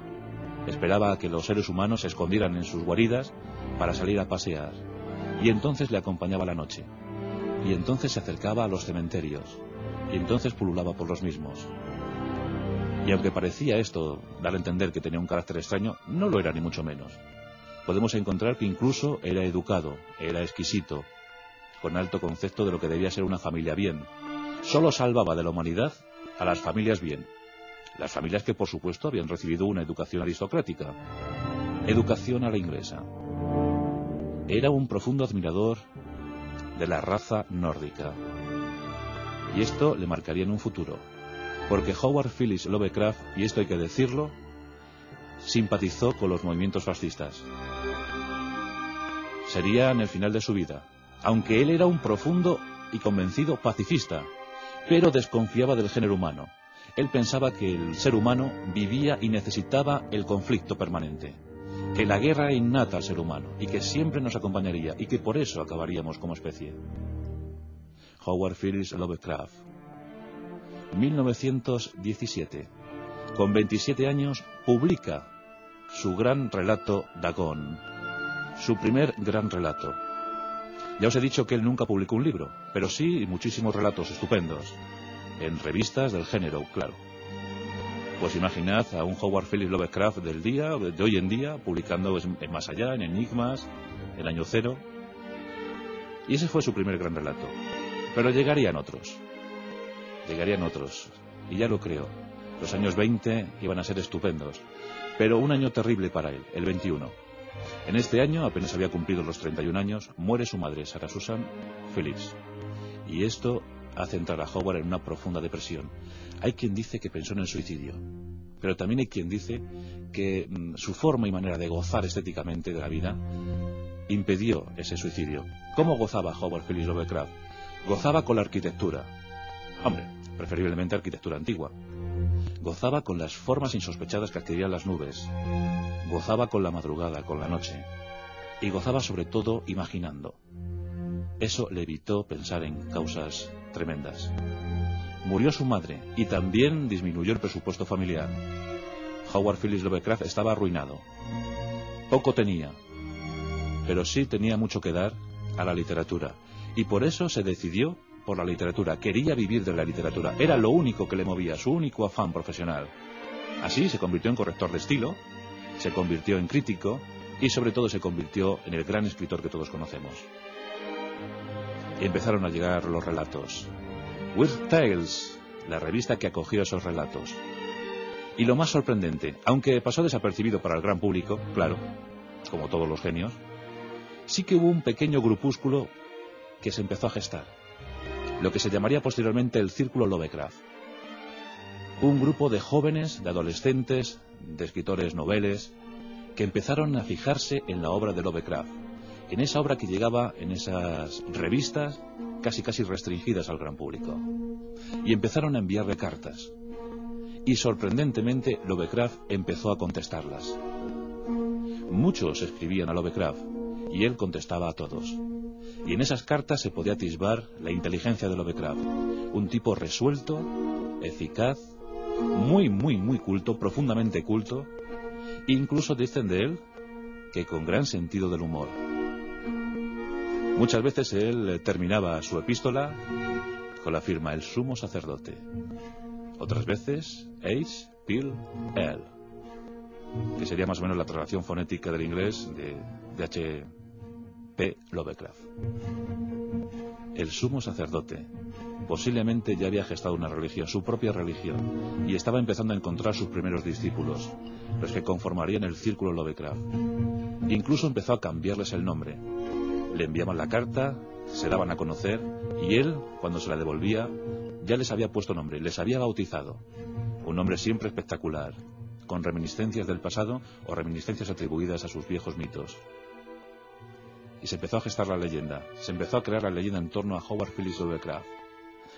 esperaba que los seres humanos se escondieran en sus guaridas para salir a pasear, y entonces le acompañaba la noche, y entonces se acercaba a los cementerios, y entonces pululaba por los mismos. Y aunque parecía esto dar a entender que tenía un carácter extraño, no lo era ni mucho menos. Podemos encontrar que incluso era educado, era exquisito, con alto concepto de lo que debía ser una familia bien. Solo salvaba de la humanidad a las familias bien. Las familias que, por supuesto, habían recibido una educación aristocrática. Educación a la inglesa. Era un profundo admirador de la raza nórdica. Y esto le marcaría en un futuro. Porque Howard Phillips Lovecraft, y esto hay que decirlo, simpatizó con los movimientos fascistas. Sería en el final de su vida, aunque él era un profundo y convencido pacifista, pero desconfiaba del género humano. Él pensaba que el ser humano vivía y necesitaba el conflicto permanente, que la guerra innata al ser humano y que siempre nos acompañaría y que por eso acabaríamos como especie. Howard Phillips Lovecraft, 1917. Con 27 años publica su gran relato Dagon, su primer gran relato. Ya os he dicho que él nunca publicó un libro, pero sí muchísimos relatos estupendos, en revistas del género, claro. Pues imaginad a un Howard Phillips Lovecraft del día, de hoy en día, publicando Más Allá, en Enigmas, El Año Cero. Y ese fue su primer gran relato. Pero llegarían otros. Llegarían otros. Y ya lo creo. Los años 20 iban a ser estupendos. Pero un año terrible para él, el 21. En este año, apenas había cumplido los 31 años, muere su madre, Sarah Susan Phillips. Y esto hace entrar a Howard en una profunda depresión. Hay quien dice que pensó en el suicidio, pero también hay quien dice que mm, su forma y manera de gozar estéticamente de la vida impidió ese suicidio. ¿Cómo gozaba Howard Phillips Lovecraft? Gozaba con la arquitectura. Hombre, preferiblemente arquitectura antigua. Gozaba con las formas insospechadas que adquirían las nubes. Gozaba con la madrugada, con la noche. Y gozaba sobre todo imaginando. Eso le evitó pensar en causas tremendas. Murió su madre y también disminuyó el presupuesto familiar. Howard Phillips Lovecraft estaba arruinado. Poco tenía, pero sí tenía mucho que dar a la literatura. Y por eso se decidió por la literatura. Quería vivir de la literatura. Era lo único que le movía, su único afán profesional. Así se convirtió en corrector de estilo, se convirtió en crítico y sobre todo se convirtió en el gran escritor que todos conocemos. Y empezaron a llegar los relatos. Weird Tales, la revista que acogió esos relatos. Y lo más sorprendente, aunque pasó desapercibido para el gran público, claro, como todos los genios, sí que hubo un pequeño grupúsculo que se empezó a gestar, lo que se llamaría posteriormente el Círculo Lovecraft. Un grupo de jóvenes, de adolescentes, de escritores noveles, que empezaron a fijarse en la obra de Lovecraft, en esa obra que llegaba en esas revistas casi casi restringidas al gran público. Y empezaron a enviarle cartas. Y sorprendentemente Lovecraft empezó a contestarlas. Muchos escribían a Lovecraft y él contestaba a todos. Y en esas cartas se podía atisbar la inteligencia de Lovecraft, un tipo resuelto, eficaz, muy, muy, muy culto, profundamente culto, incluso dicen de él que con gran sentido del humor. Muchas veces él terminaba su epístola con la firma El sumo sacerdote. Otras veces, H. Pill L, que sería más o menos la traducción fonética del inglés de, de H. P. Lovecraft. El sumo sacerdote posiblemente ya había gestado una religión, su propia religión, y estaba empezando a encontrar sus primeros discípulos, los que conformarían el círculo Lovecraft. Incluso empezó a cambiarles el nombre. Le enviaban la carta, se daban a conocer, y él, cuando se la devolvía, ya les había puesto nombre, les había bautizado. Un nombre siempre espectacular, con reminiscencias del pasado o reminiscencias atribuidas a sus viejos mitos. Se empezó a gestar la leyenda, se empezó a crear la leyenda en torno a Howard Phillips Lovecraft.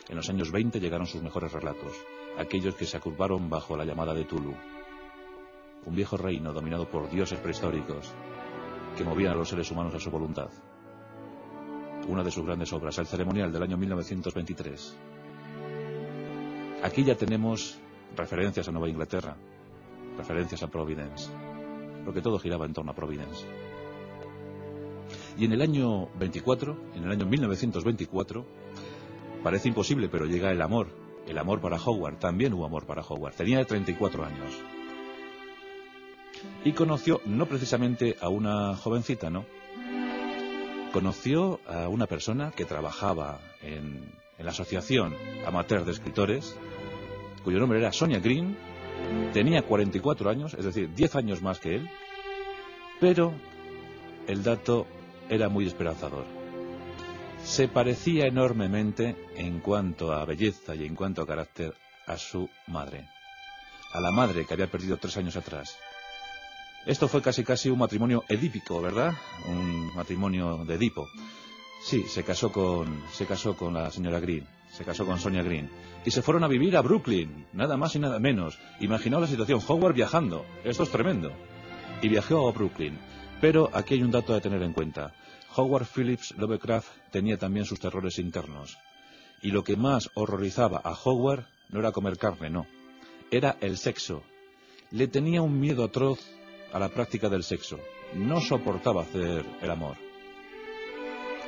En los años 20 llegaron sus mejores relatos, aquellos que se acurvaron bajo la llamada de Tulu. Un viejo reino dominado por dioses prehistóricos que movían a los seres humanos a su voluntad. Una de sus grandes obras, El ceremonial del año 1923. Aquí ya tenemos referencias a Nueva Inglaterra, referencias a Providence, porque todo giraba en torno a Providence. Y en el año 24, en el año 1924, parece imposible, pero llega el amor, el amor para Howard, también hubo amor para Howard, tenía 34 años. Y conoció no precisamente a una jovencita, ¿no? Conoció a una persona que trabajaba en, en la Asociación Amateur de Escritores, cuyo nombre era Sonia Green, tenía 44 años, es decir, 10 años más que él, pero el dato era muy esperanzador. Se parecía enormemente en cuanto a belleza y en cuanto a carácter a su madre, a la madre que había perdido tres años atrás. Esto fue casi casi un matrimonio edípico, ¿verdad? Un matrimonio de Edipo. Sí, se casó con, se casó con la señora Green, se casó con Sonia Green. Y se fueron a vivir a Brooklyn, nada más y nada menos. Imaginaos la situación, Howard viajando, esto es tremendo. Y viajó a Brooklyn. Pero aquí hay un dato a tener en cuenta. Howard Phillips Lovecraft tenía también sus terrores internos. Y lo que más horrorizaba a Howard no era comer carne, no. Era el sexo. Le tenía un miedo atroz a la práctica del sexo. No soportaba hacer el amor.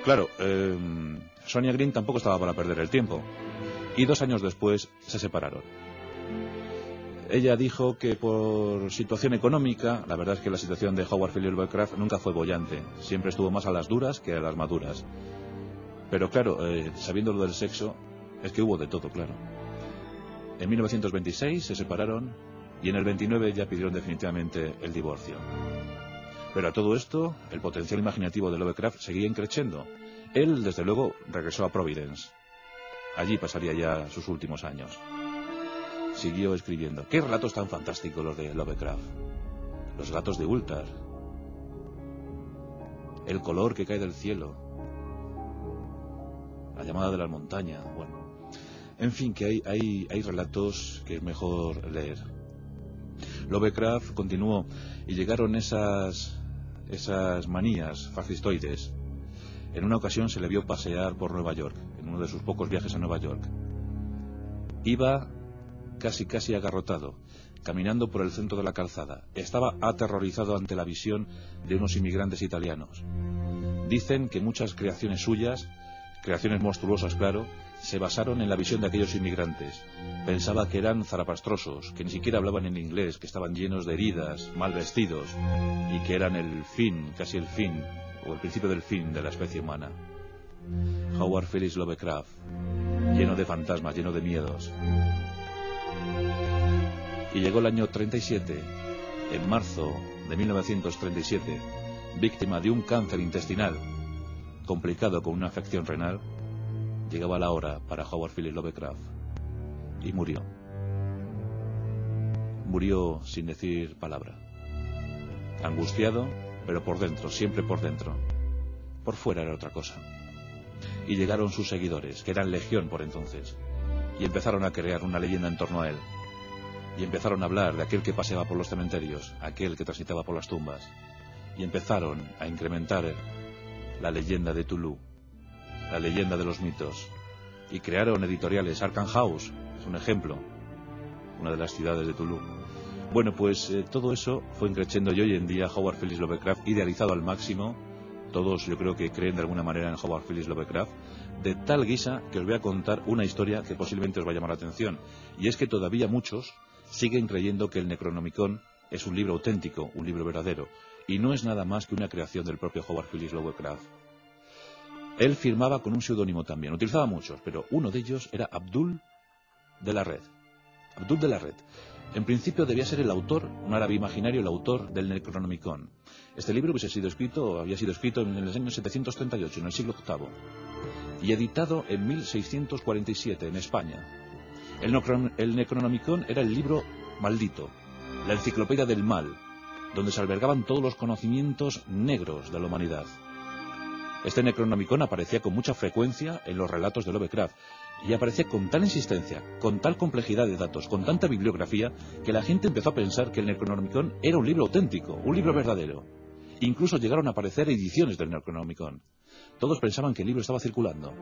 Claro, eh, Sonia Green tampoco estaba para perder el tiempo. Y dos años después se separaron. Ella dijo que por situación económica, la verdad es que la situación de Howard Phillips Lovecraft nunca fue bollante, siempre estuvo más a las duras que a las maduras. Pero claro, eh, sabiendo lo del sexo, es que hubo de todo, claro. En 1926 se separaron y en el 29 ya pidieron definitivamente el divorcio. Pero a todo esto, el potencial imaginativo de Lovecraft seguía increciendo. Él, desde luego, regresó a Providence. Allí pasaría ya sus últimos años. Siguió escribiendo. ¿Qué relatos tan fantásticos los de Lovecraft? Los gatos de Ultar. El color que cae del cielo. La llamada de las montañas. Bueno. En fin, que hay, hay, hay relatos que es mejor leer. Lovecraft continuó y llegaron esas, esas manías fascistoides. En una ocasión se le vio pasear por Nueva York, en uno de sus pocos viajes a Nueva York. Iba casi casi agarrotado, caminando por el centro de la calzada. Estaba aterrorizado ante la visión de unos inmigrantes italianos. Dicen que muchas creaciones suyas, creaciones monstruosas claro, se basaron en la visión de aquellos inmigrantes. Pensaba que eran zarapastrosos, que ni siquiera hablaban en inglés, que estaban llenos de heridas, mal vestidos, y que eran el fin, casi el fin, o el principio del fin de la especie humana. Howard Phillips Lovecraft, lleno de fantasmas, lleno de miedos. Y llegó el año 37, en marzo de 1937, víctima de un cáncer intestinal, complicado con una afección renal, llegaba la hora para Howard Phillips Lovecraft y murió. Murió sin decir palabra. Angustiado, pero por dentro, siempre por dentro. Por fuera era otra cosa. Y llegaron sus seguidores, que eran legión por entonces, y empezaron a crear una leyenda en torno a él. Y empezaron a hablar de aquel que paseaba por los cementerios, aquel que transitaba por las tumbas. Y empezaron a incrementar la leyenda de Tulu, la leyenda de los mitos. Y crearon editoriales. Arkham House es un ejemplo, una de las ciudades de Tulu. Bueno, pues eh, todo eso fue increciendo y hoy en día Howard Phillips Lovecraft, idealizado al máximo, todos yo creo que creen de alguna manera en Howard Phillips Lovecraft, de tal guisa que os voy a contar una historia que posiblemente os va a llamar la atención. Y es que todavía muchos siguen creyendo que el Necronomicon es un libro auténtico, un libro verdadero, y no es nada más que una creación del propio Howard Phillips Lovecraft. Él firmaba con un seudónimo también, utilizaba muchos, pero uno de ellos era Abdul de la Red. Abdul de la Red. En principio debía ser el autor, un árabe imaginario, el autor del Necronomicon. Este libro hubiese sido escrito, había sido escrito en el año 738, en el siglo VIII, y editado en 1647 en España. El, el Necronomicon era el libro maldito, la enciclopedia del mal, donde se albergaban todos los conocimientos negros de la humanidad. Este Necronomicon aparecía con mucha frecuencia en los relatos de Lovecraft y aparecía con tal insistencia, con tal complejidad de datos, con tanta bibliografía, que la gente empezó a pensar que el Necronomicon era un libro auténtico, un libro verdadero. Incluso llegaron a aparecer ediciones del Necronomicon. Todos pensaban que el libro estaba circulando,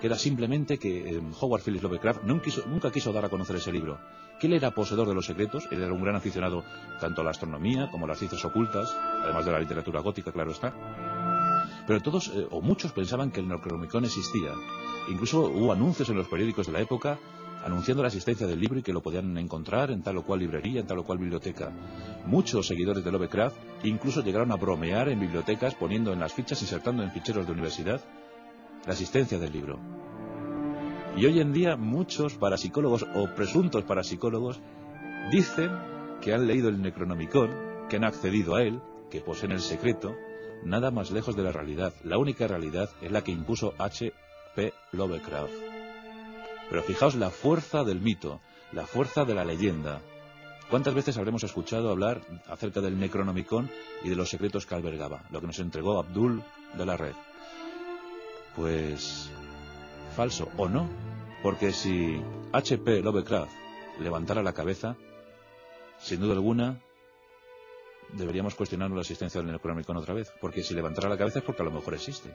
que era simplemente que eh, Howard Phillips Lovecraft nunca quiso, nunca quiso dar a conocer ese libro, que él era poseedor de los secretos, él era un gran aficionado tanto a la astronomía como a las ciencias ocultas, además de la literatura gótica, claro está pero todos eh, o muchos pensaban que el Necronomicon existía. Incluso hubo anuncios en los periódicos de la época anunciando la existencia del libro y que lo podían encontrar en tal o cual librería, en tal o cual biblioteca. Muchos seguidores de Lovecraft incluso llegaron a bromear en bibliotecas poniendo en las fichas, insertando en ficheros de universidad, la existencia del libro. Y hoy en día muchos parapsicólogos o presuntos parapsicólogos dicen que han leído el Necronomicon, que han accedido a él, que poseen el secreto, nada más lejos de la realidad. La única realidad es la que impuso H.P. Lovecraft. Pero fijaos la fuerza del mito, la fuerza de la leyenda. ¿Cuántas veces habremos escuchado hablar acerca del Necronomicon y de los secretos que albergaba, lo que nos entregó Abdul de la Red? Pues falso, ¿o no? Porque si H.P. Lovecraft levantara la cabeza, sin duda alguna deberíamos cuestionar la existencia del Necronomicon otra vez, porque si levantara la cabeza es porque a lo mejor existe.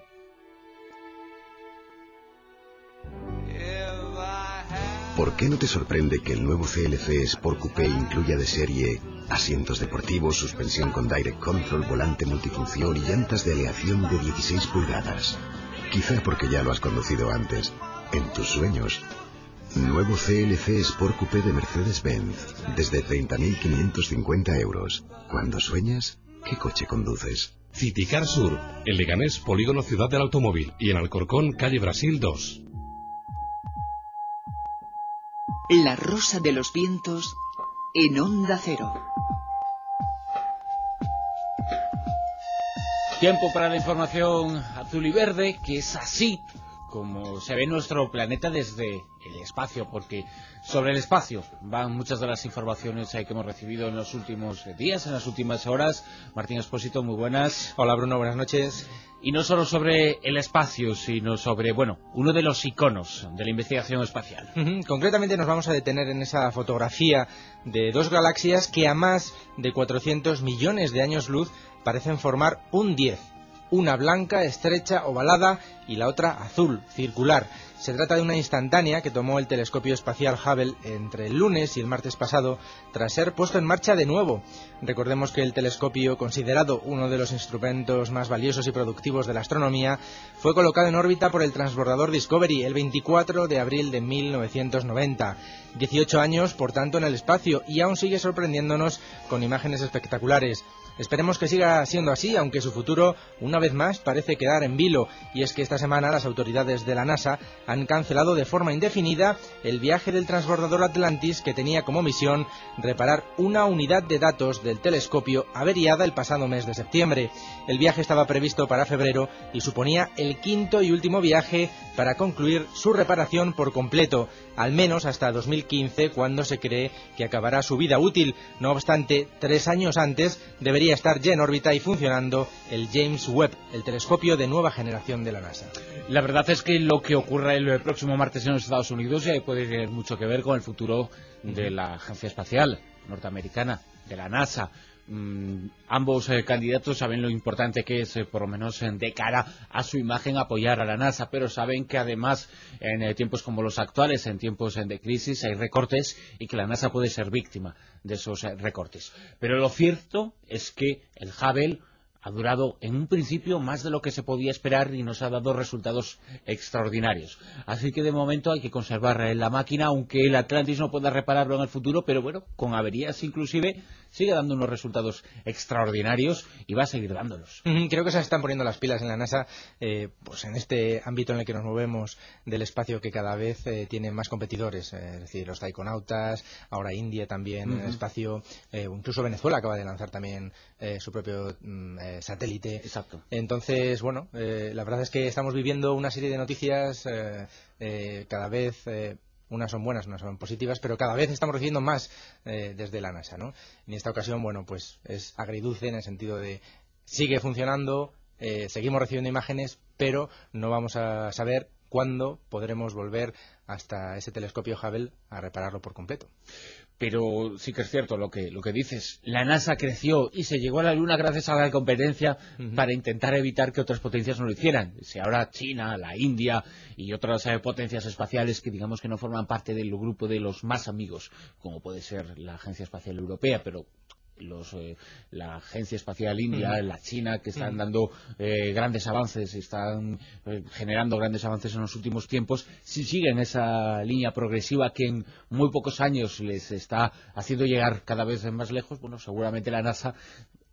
¿Por qué no te sorprende que el nuevo CLC Sport Coupé incluya de serie asientos deportivos, suspensión con direct control, volante multifunción y llantas de aleación de 16 pulgadas? Quizá porque ya lo has conducido antes, en tus sueños. Nuevo CLC Sport Coupé de Mercedes-Benz. Desde 30.550 euros. Cuando sueñas, ¿qué coche conduces? Citicar Sur, en Leganés, Polígono Ciudad del Automóvil y en Alcorcón, calle Brasil 2. La Rosa de los Vientos en Onda Cero. Tiempo para la información azul y verde, que es así como se ve nuestro planeta desde el espacio, porque sobre el espacio van muchas de las informaciones que hemos recibido en los últimos días, en las últimas horas. Martín Espósito, muy buenas. Hola Bruno, buenas noches. Y no solo sobre el espacio, sino sobre, bueno, uno de los iconos de la investigación espacial. Concretamente nos vamos a detener en esa fotografía de dos galaxias que a más de 400 millones de años luz parecen formar un 10 una blanca, estrecha, ovalada y la otra azul, circular. Se trata de una instantánea que tomó el telescopio espacial Hubble entre el lunes y el martes pasado tras ser puesto en marcha de nuevo. Recordemos que el telescopio, considerado uno de los instrumentos más valiosos y productivos de la astronomía, fue colocado en órbita por el transbordador Discovery el 24 de abril de 1990. 18 años, por tanto, en el espacio y aún sigue sorprendiéndonos con imágenes espectaculares. Esperemos que siga siendo así, aunque su futuro, una vez más, parece quedar en vilo. Y es que esta semana las autoridades de la NASA han cancelado de forma indefinida el viaje del transbordador Atlantis que tenía como misión reparar una unidad de datos del telescopio averiada el pasado mes de septiembre. El viaje estaba previsto para febrero y suponía el quinto y último viaje para concluir su reparación por completo, al menos hasta 2015, cuando se cree que acabará su vida útil. No obstante, tres años antes debería estar ya en órbita y funcionando el James Webb, el telescopio de nueva generación de la NASA. La verdad es que lo que ocurra el próximo martes en los Estados Unidos puede tener mucho que ver con el futuro de la Agencia Espacial Norteamericana, de la NASA. Mm, ambos eh, candidatos saben lo importante que es, eh, por lo menos de cara a su imagen, apoyar a la NASA, pero saben que además en eh, tiempos como los actuales, en tiempos de crisis, hay recortes y que la NASA puede ser víctima de esos recortes. Pero lo cierto es que el Hubble ha durado en un principio más de lo que se podía esperar y nos ha dado resultados extraordinarios. Así que de momento hay que conservar la máquina, aunque el Atlantis no pueda repararlo en el futuro, pero bueno, con averías inclusive sigue dando unos resultados extraordinarios y va a seguir dándolos. Creo que se están poniendo las pilas en la NASA, eh, pues en este ámbito en el que nos movemos del espacio que cada vez eh, tiene más competidores, eh, es decir, los taikonautas, ahora India también en el espacio, incluso Venezuela acaba de lanzar también su propio mm, satélite. Exacto. Entonces, bueno, la verdad es que estamos viviendo una serie de noticias cada vez unas son buenas, unas son positivas, pero cada vez estamos recibiendo más eh, desde la NASA, ¿no? En esta ocasión, bueno, pues es agridulce en el sentido de sigue funcionando, eh, seguimos recibiendo imágenes, pero no vamos a saber cuándo podremos volver hasta ese telescopio Hubble a repararlo por completo. Pero sí que es cierto lo que, lo que dices. La NASA creció y se llegó a la Luna gracias a la competencia para intentar evitar que otras potencias no lo hicieran. Si ahora China, la India y otras eh, potencias espaciales que digamos que no forman parte del grupo de los más amigos, como puede ser la Agencia Espacial Europea, pero eh, la Agencia Espacial India, la China, que están dando eh, grandes avances, están eh, generando grandes avances en los últimos tiempos, si siguen esa línea progresiva que en muy pocos años les está haciendo llegar cada vez más lejos, bueno, seguramente la NASA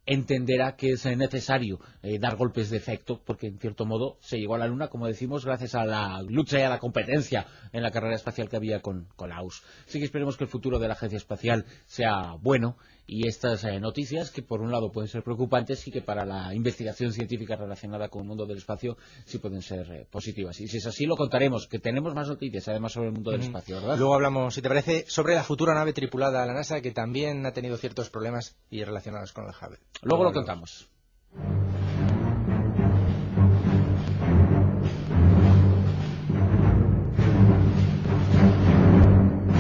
entenderá que es necesario eh, dar golpes de efecto, porque en cierto modo se llegó a la Luna, como decimos, gracias a la lucha y a la competencia en la carrera espacial que había con, con la US. Así que esperemos que el futuro de la agencia espacial sea bueno y estas eh, noticias, que por un lado pueden ser preocupantes y que para la investigación científica relacionada con el mundo del espacio sí pueden ser eh, positivas. Y si es así, lo contaremos, que tenemos más noticias además sobre el mundo del espacio, ¿verdad? Luego hablamos, si te parece, sobre la futura nave tripulada a la NASA, que también ha tenido ciertos problemas y relacionados con el Hubble. Luego lo contamos.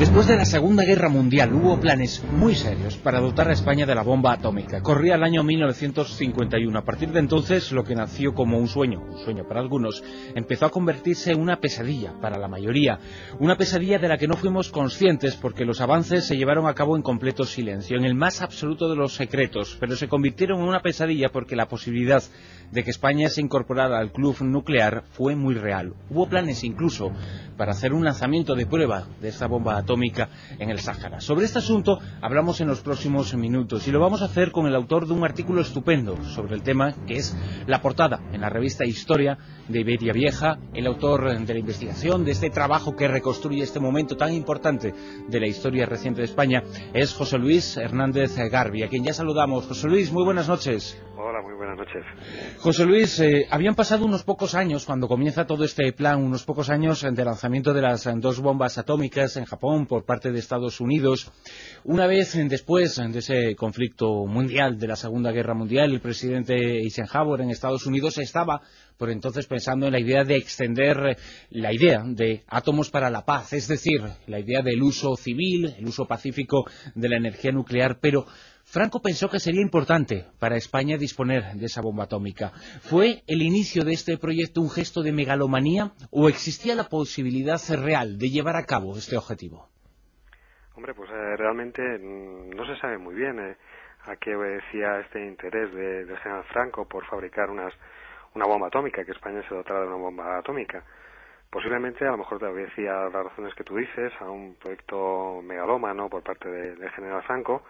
Después de la Segunda Guerra Mundial hubo planes muy serios para dotar a España de la bomba atómica. Corría el año 1951. A partir de entonces, lo que nació como un sueño, un sueño para algunos, empezó a convertirse en una pesadilla para la mayoría. Una pesadilla de la que no fuimos conscientes porque los avances se llevaron a cabo en completo silencio, en el más absoluto de los secretos, pero se convirtieron en una pesadilla porque la posibilidad de que España se incorporara al club nuclear fue muy real. Hubo planes incluso para hacer un lanzamiento de prueba de esta bomba atómica en el Sáhara. Sobre este asunto hablamos en los próximos minutos y lo vamos a hacer con el autor de un artículo estupendo sobre el tema que es la portada en la revista Historia de Iberia Vieja, el autor de la investigación de este trabajo que reconstruye este momento tan importante de la historia reciente de España es José Luis Hernández Garbi, a quien ya saludamos. José Luis, muy buenas noches. Hola, muy buenas noches. José Luis, eh, habían pasado unos pocos años cuando comienza todo este plan, unos pocos años de lanzamiento de las dos bombas atómicas en Japón por parte de Estados Unidos. Una vez después de ese conflicto mundial, de la Segunda Guerra Mundial, el presidente Eisenhower en Estados Unidos estaba por entonces pensando en la idea de extender la idea de átomos para la paz, es decir, la idea del uso civil, el uso pacífico de la energía nuclear, pero Franco pensó que sería importante para España disponer de esa bomba atómica. ¿Fue el inicio de este proyecto un gesto de megalomanía o existía la posibilidad real de llevar a cabo este objetivo? Hombre, pues eh, realmente no se sabe muy bien eh, a qué obedecía este interés de, del general Franco por fabricar unas, una bomba atómica, que España se dotara de una bomba atómica. Posiblemente, a lo mejor te obedecía las razones que tú dices, a un proyecto megalómano por parte del general Franco,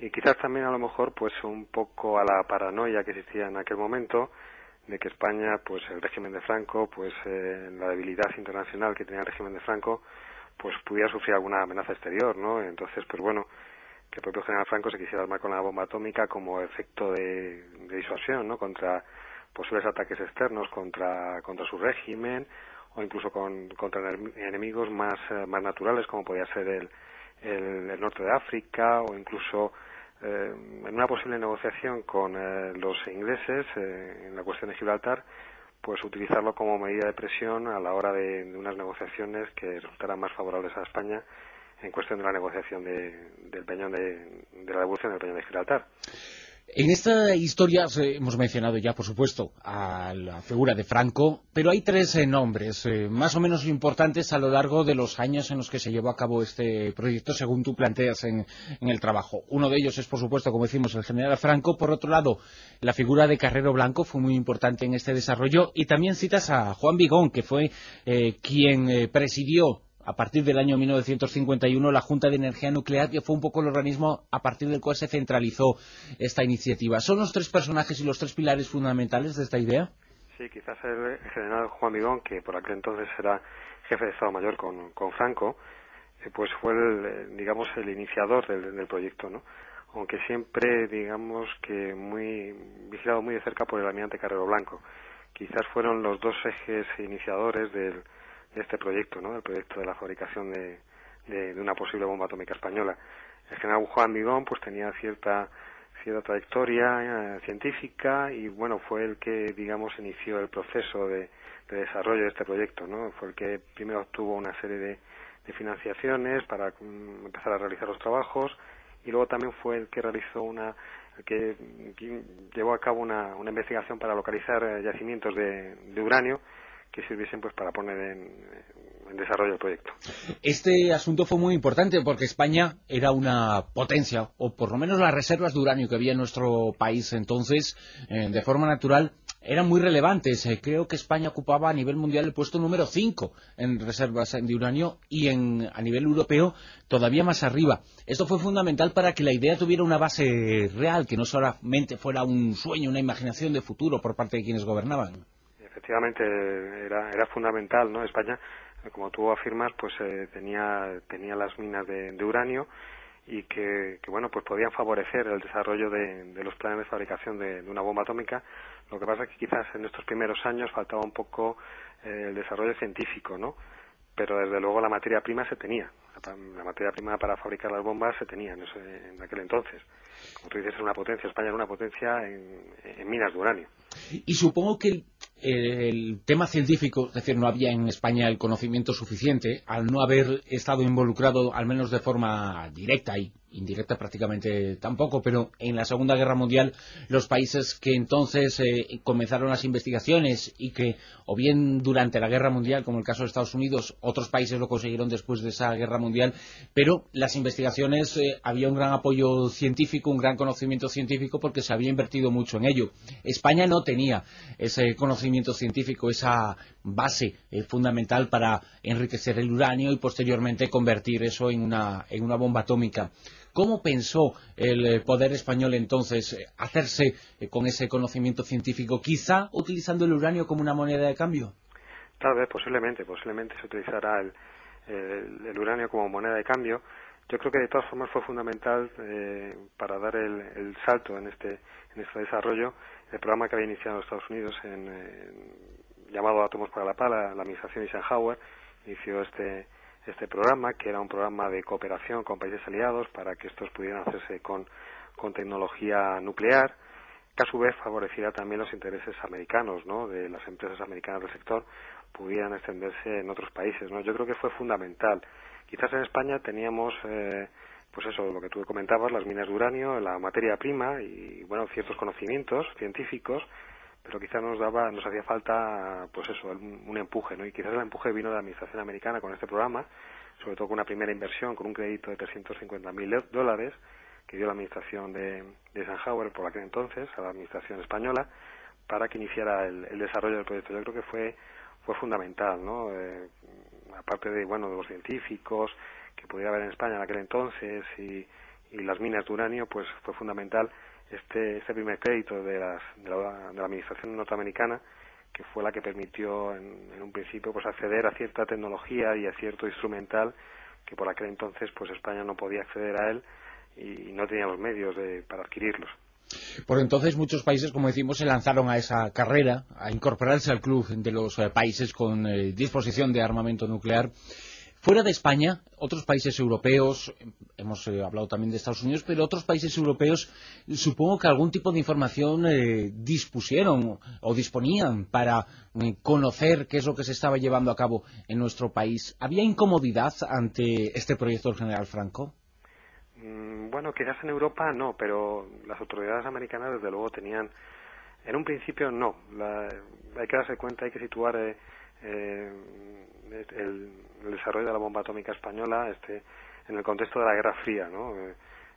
y quizás también a lo mejor pues un poco a la paranoia que existía en aquel momento de que España pues el régimen de Franco pues eh, la debilidad internacional que tenía el régimen de Franco pues pudiera sufrir alguna amenaza exterior no entonces pues bueno que el propio general Franco se quisiera armar con la bomba atómica como efecto de, disuasión no contra posibles ataques externos contra contra su régimen o incluso con, contra enemigos más eh, más naturales como podía ser el, el, el norte de África o incluso eh, en una posible negociación con eh, los ingleses eh, en la cuestión de Gibraltar, pues utilizarlo como medida de presión a la hora de, unas negociaciones que resultaran más favorables a España en cuestión de la negociación de, del peñón de, de la devolución del peñón de Gibraltar. En esta historia hemos mencionado ya, por supuesto, a la figura de Franco, pero hay tres eh, nombres eh, más o menos importantes a lo largo de los años en los que se llevó a cabo este proyecto, según tú planteas en, el trabajo. Uno de ellos es, por supuesto, como decimos, el general Franco. Por otro lado, la figura de Carrero Blanco fue muy importante en este desarrollo. Y también citas a Juan Vigón, que fue eh, quien presidió a partir del año 1951 la Junta de Energía Nuclear, que fue un poco el organismo a partir del cual se centralizó esta iniciativa. ¿Son los tres personajes y los tres pilares fundamentales de esta idea? Sí, quizás el general Juan Vigón, que por aquel entonces era jefe de Estado Mayor con, Franco, eh, pues fue, el, digamos, el iniciador del, del proyecto, ¿no? aunque siempre, digamos, que muy vigilado muy de cerca por el almirante Carrero Blanco. Quizás fueron los dos ejes iniciadores del, de este proyecto, ¿no? El proyecto de la fabricación de, de, una posible bomba atómica española. El general Juan Vigón, pues tenía cierta cierta trayectoria eh, científica y bueno fue el que digamos inició el proceso de, de, desarrollo de este proyecto, ¿no? Fue el que primero obtuvo una serie de, financiaciones para um, empezar a realizar los trabajos y luego también fue el que realizó una que, que llevó a cabo una, una investigación para localizar eh, yacimientos de uranio que sirviesen pues para poner en, desarrollo el proyecto. Este asunto fue muy importante porque España era una potencia, o por lo menos las reservas de uranio que había en nuestro país entonces, eh, de forma natural, eran muy relevantes. Eh, creo que España ocupaba a nivel mundial el puesto número 5 en reservas de uranio y en, a nivel europeo todavía más arriba. Esto fue fundamental para que la idea tuviera una base real, que no solamente fuera un sueño, una imaginación de futuro por parte de quienes gobernaban efectivamente era, era fundamental, ¿no? España, como tú afirmas, pues eh, tenía, tenía las minas de, uranio y que, que, bueno, pues podían favorecer el desarrollo de, los planes de fabricación de, de, una bomba atómica. Lo que pasa es que quizás en estos primeros años faltaba un poco eh, el desarrollo científico, ¿no? Pero desde luego la materia prima se tenía. La, materia prima para fabricar las bombas se tenía en, aquel entonces. Como tú dices, era una potencia. España era una potencia en, minas de uranio. Y supongo que el, el tema científico, es decir, no había en España el conocimiento suficiente, al no haber estado involucrado, al menos de forma directa y indirecta prácticamente tampoco, pero en la Segunda Guerra Mundial los países que entonces eh, comenzaron las investigaciones y que, o bien durante la Guerra Mundial, como el caso de Estados Unidos, otros países lo consiguieron después de esa Guerra Mundial, pero las investigaciones eh, había un gran apoyo científico, un gran conocimiento científico porque se había invertido mucho en ello. España no tenía ese conocimiento científico, esa base eh, fundamental para enriquecer el uranio y posteriormente convertir eso en una, en una bomba atómica. ¿Cómo pensó el eh, poder español entonces hacerse con ese conocimiento científico, quizá utilizando el uranio como una moneda de cambio? Tal vez, posiblemente, posiblemente se utilizará el, el, uranio como moneda de cambio. Yo creo que de todas formas fue fundamental eh, para dar el, el, salto en este, en este desarrollo el programa que había iniciado Estados Unidos en, llamado Átomos para la Paz, la, administración Eisenhower inició este, este programa, que era un programa de cooperación con países aliados para que estos pudieran hacerse con, con tecnología nuclear, que a su vez favorecía también los intereses americanos, ¿no? de las empresas americanas del sector, pudieran extenderse en otros países. ¿no? Yo creo que fue fundamental. Quizás en España teníamos, eh, pues eso, lo que tú comentabas, las minas de uranio, la materia prima y, bueno, ciertos conocimientos científicos, pero quizás nos daba, nos hacía falta, pues eso, un, empuje, ¿no? Y quizás el empuje vino de la administración americana con este programa, sobre todo con una primera inversión, con un crédito de 350.000 dólares que dio la administración de, de por aquel entonces a la administración española para que iniciara el desarrollo del proyecto. Yo creo que fue fue fundamental, ¿no? Eh, aparte de bueno de los científicos que pudiera haber en España en aquel entonces y, las minas de uranio, pues fue fundamental este, este primer crédito de, las, de, la, de la administración norteamericana que fue la que permitió en, en, un principio pues acceder a cierta tecnología y a cierto instrumental que por aquel entonces pues España no podía acceder a él y, y no tenía los medios de, para adquirirlos. Por entonces muchos países, como decimos, se lanzaron a esa carrera, a incorporarse al club de los eh, países con eh, disposición de armamento nuclear. Fuera de España, otros países europeos, hemos eh, hablado también de Estados Unidos, pero otros países europeos supongo que algún tipo de información dispusieron o disponían para eh, conocer qué es lo que se estaba llevando a cabo en nuestro país. ¿Había incomodidad ante este proyecto del general Franco? Mm, bueno, quizás en Europa no, pero las autoridades americanas desde luego tenían, en un principio no. La, hay que darse cuenta, hay que situar eh, eh, el, desarrollo de la bomba atómica española este, en el contexto de la Guerra Fría, ¿no? Eh,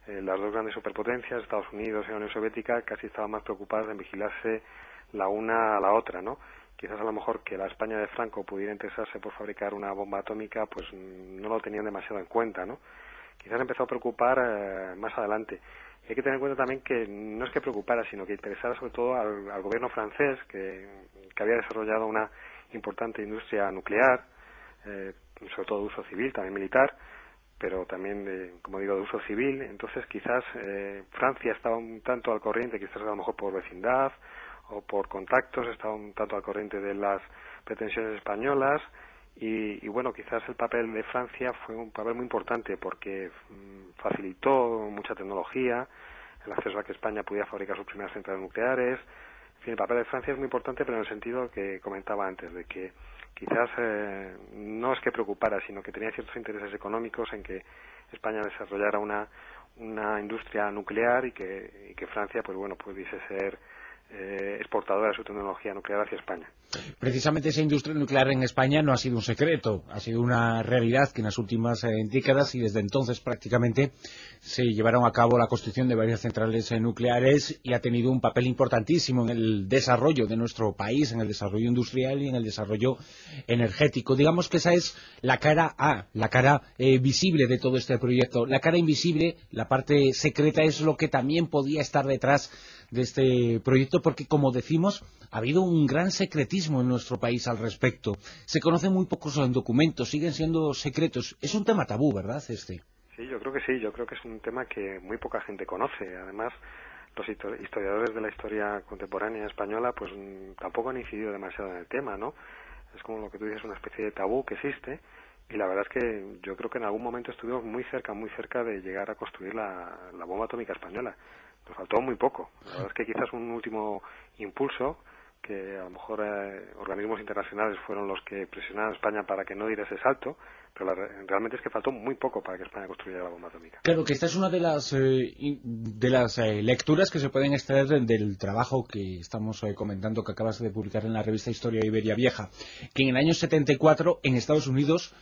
eh, las dos grandes superpotencias, Estados Unidos y la Unión Soviética, casi estaban más preocupadas en vigilarse la una a la otra, ¿no? Quizás a lo mejor que la España de Franco pudiera interesarse por fabricar una bomba atómica, pues no lo tenían demasiado en cuenta, ¿no? Quizás empezó a preocupar eh, más adelante. Hay que tener en cuenta también que no es que preocupara, sino que interesara sobre todo al, gobierno francés, que, que había desarrollado una importante industria nuclear, eh, sobre todo de uso civil, también militar, pero también, de, como digo, de uso civil. Entonces, quizás eh, Francia estaba un tanto al corriente, quizás a lo mejor por vecindad o por contactos, estaba un tanto al corriente de las pretensiones españolas. Y, y, bueno, quizás el papel de Francia fue un papel muy importante porque mm, facilitó mucha tecnología, el acceso a que España pudiera fabricar sus primeras centrales nucleares. En fin, el papel de Francia es muy importante, pero en el sentido que comentaba antes, de que quizás eh, no es que preocupara, sino que tenía ciertos intereses económicos en que España desarrollara una, una industria nuclear y que, que Francia, pues bueno, pudiese ser eh, exportadora de su tecnología nuclear hacia España. Precisamente esa industria nuclear en España no ha sido un secreto, ha sido una realidad que en las últimas eh, décadas y desde entonces prácticamente se llevaron a cabo la construcción de varias centrales eh, nucleares y ha tenido un papel importantísimo en el desarrollo de nuestro país, en el desarrollo industrial y en el desarrollo energético. Digamos que esa es la cara A, la cara visible de todo este proyecto. La cara invisible, la parte secreta, es lo que también podía estar detrás de este proyecto porque, como decimos, ha habido un gran secretismo en nuestro país al respecto. Se conocen muy pocos documentos, siguen siendo secretos. Es un tema tabú, ¿verdad, este? Sí, yo creo que sí. Yo creo que es un tema que muy poca gente conoce. Además, los historiadores de la historia contemporánea española pues tampoco han incidido demasiado en el tema, ¿no? Es como lo que tú dices, una especie de tabú que existe y la verdad es que yo creo que en algún momento estuvimos muy cerca, muy cerca de llegar a construir la bomba atómica española nos faltó muy poco. La verdad es que quizás un último impulso que a lo mejor eh, organismos internacionales fueron los que presionaron a España para que no diera ese salto, pero la, realmente es que faltó muy poco para que España construyera la bomba atómica. Claro, que esta es una de las, eh, de las eh, lecturas que se pueden extraer del, trabajo que estamos eh, comentando, que acabas de publicar en la revista Historia Iberia Vieja, que en el año 74 en Estados Unidos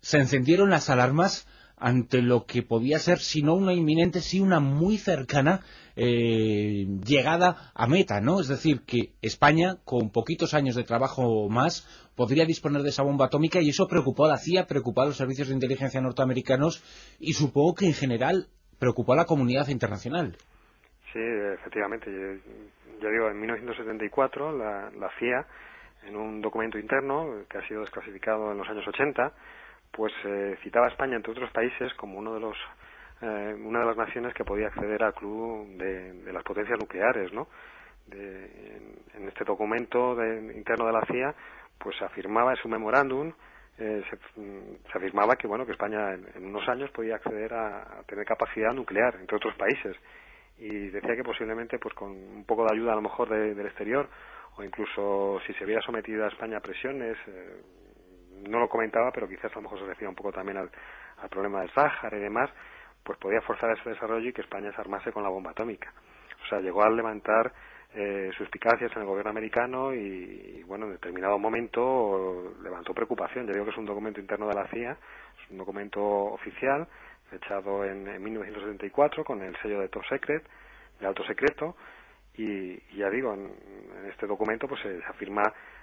se encendieron las alarmas ante lo que podía ser, si no una inminente, sí una muy cercana eh, llegada a meta, ¿no? Es decir, que España, con poquitos años de trabajo más, podría disponer de esa bomba atómica y eso preocupó a la CIA, preocupó a los servicios de inteligencia norteamericanos y supongo que en general preocupó a la comunidad internacional. Sí, efectivamente. Yo, digo, en 1974 la, la CIA, en un documento interno que ha sido desclasificado en los años 80, pues eh, citaba a España, entre otros países, como uno de los, eh, una de las naciones que podía acceder al club de, de las potencias nucleares, ¿no? De, en, este documento de, interno de la CIA, pues se afirmaba en su memorándum, eh, se, se, afirmaba que bueno que España en, unos años podía acceder a, tener capacidad nuclear, entre otros países, y decía que posiblemente pues con un poco de ayuda a lo mejor de, del exterior o incluso si se hubiera sometido a España a presiones eh, no lo comentaba, pero quizás a lo mejor se refiere un poco también al, al problema del Sáhara y demás, pues podía forzar ese desarrollo y que España se armase con la bomba atómica. O sea, llegó a levantar eh, suspicacias en el gobierno americano y, bueno, en determinado momento levantó preocupación. Ya digo que es un documento interno de la CIA, es un documento oficial, fechado en, en 1974 con el sello de Top Secret, de alto secreto, y, y ya digo, en, en, este documento pues se afirma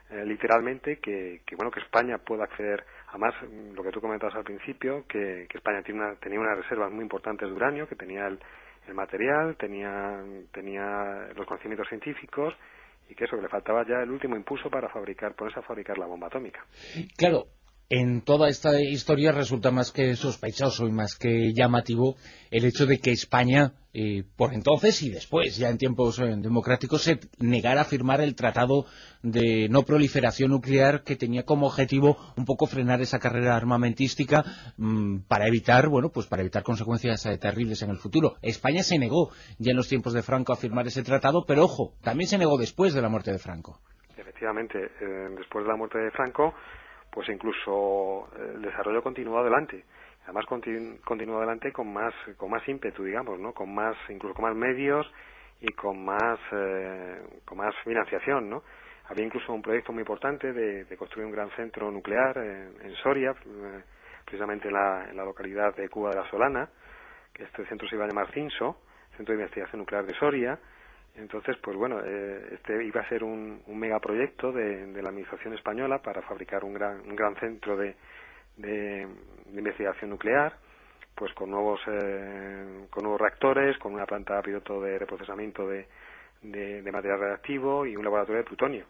eh, literalmente que, que, bueno que España pueda acceder a más lo que tú comentabas al principio que, que España tiene una, tenía unas reservas muy importantes de uranio que tenía el, el material tenía tenía los conocimientos científicos y que eso que le faltaba ya el último impulso para fabricar ponerse a fabricar la bomba atómica. Claro en toda esta historia resulta más que sospechoso y más que llamativo el hecho de que España, eh, por entonces y después, ya en tiempos eh, democráticos, se negara a firmar el Tratado de No Proliferación Nuclear que tenía como objetivo un poco frenar esa carrera armamentística mmm, para evitar, bueno, pues para evitar consecuencias eh, terribles en el futuro. España se negó ya en los tiempos de Franco a firmar ese tratado, pero ojo, también se negó después de la muerte de Franco. Efectivamente, eh, después de la muerte de Franco pues incluso el desarrollo continuó adelante. Además continu continuó adelante con más con más ímpetu digamos no con más incluso con más medios y con más eh, con más financiación no había incluso un proyecto muy importante de, de construir un gran centro nuclear en, en Soria eh, precisamente en la, en la localidad de Cuba de la Solana que este centro se iba a llamar CINSO Centro de Investigación Nuclear de Soria entonces, pues bueno, eh, este iba a ser un, un megaproyecto de, de la Administración española para fabricar un gran, un gran centro de, de, investigación nuclear, pues con nuevos, eh, con nuevos reactores, con una planta piloto de reprocesamiento de, de material reactivo y un laboratorio de plutonio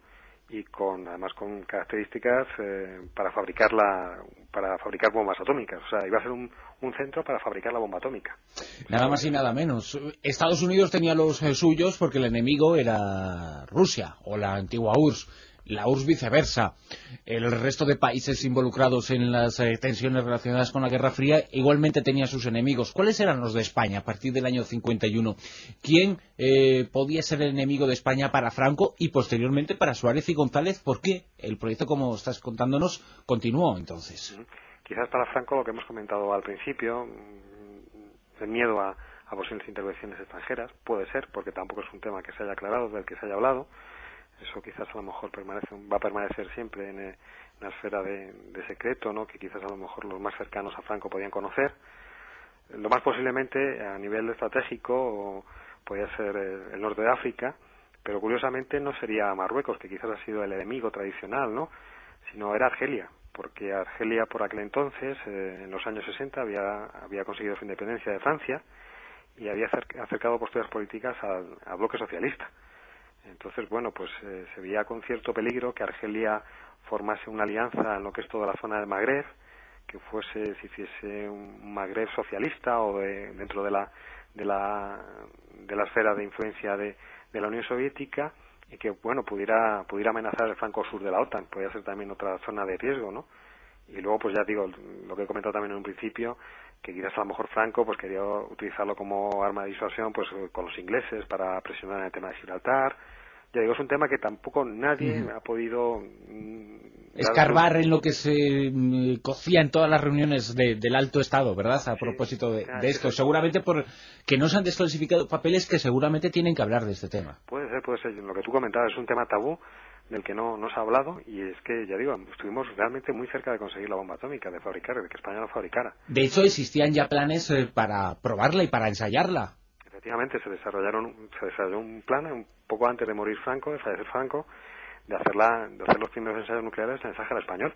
y con además con características eh, para fabricar la para fabricar bombas atómicas. O sea iba a ser un, un centro para fabricar la bomba atómica. Nada más y nada menos. Estados Unidos tenía los eh, suyos porque el enemigo era Rusia o la antigua URSS la URSS viceversa. El resto de países involucrados en las eh, tensiones relacionadas con la Guerra Fría igualmente tenía sus enemigos. ¿Cuáles eran los de España a partir del año 51? ¿Quién eh, podía ser el enemigo de España para Franco y posteriormente para Suárez y González? ¿Por qué? El proyecto, como estás contándonos, continuó entonces. Quizás para Franco lo que hemos comentado al principio, el miedo a, a posibles intervenciones extranjeras, puede ser, porque tampoco es un tema que se haya aclarado, del que se haya hablado eso quizás a lo mejor permanece, va a permanecer siempre en, en la esfera de, secreto, ¿no? que quizás a lo mejor los más cercanos a Franco podían conocer. Lo más posiblemente a nivel estratégico podría ser el, el, norte de África, pero curiosamente no sería Marruecos, que quizás ha sido el enemigo tradicional, ¿no? sino era Argelia, porque Argelia por aquel entonces, eh, en los años 60, había, había conseguido su independencia de Francia y había acercado posturas políticas al bloque socialista. Entonces, bueno, pues eh, se veía con cierto peligro que Argelia formase una alianza en lo que es toda la zona del Magreb, que fuese, si hiciese un Magreb socialista o de, dentro de la, de la, de la esfera de influencia de, la Unión Soviética y que, bueno, pudiera, pudiera amenazar el flanco sur de la OTAN, podría ser también otra zona de riesgo, ¿no? Y luego, pues ya digo, lo que he comentado también en un principio, que quizás a lo mejor Franco pues quería utilizarlo como arma de disuasión pues con los ingleses para presionar en el tema de Gibraltar, ya digo, es un tema que tampoco nadie ha podido mm, escarbar en lo que se mm, cocía en todas las reuniones del alto estado, ¿verdad? A propósito de, esto. Seguramente por que no se han desclasificado papeles que seguramente tienen que hablar de este tema. Puede ser, puede ser. Lo que tú comentabas es un tema tabú del que no, no se ha hablado y es que, ya digo, estuvimos realmente muy cerca de conseguir la bomba atómica, de fabricar, de que España la fabricara. De hecho, existían ya planes eh, para probarla y para ensayarla. Efectivamente, se desarrollaron, se desarrolló un plan un poco antes de morir Franco, de fallecer Franco, de hacerla, de hacer los primeros ensayos nucleares en Sáhara español,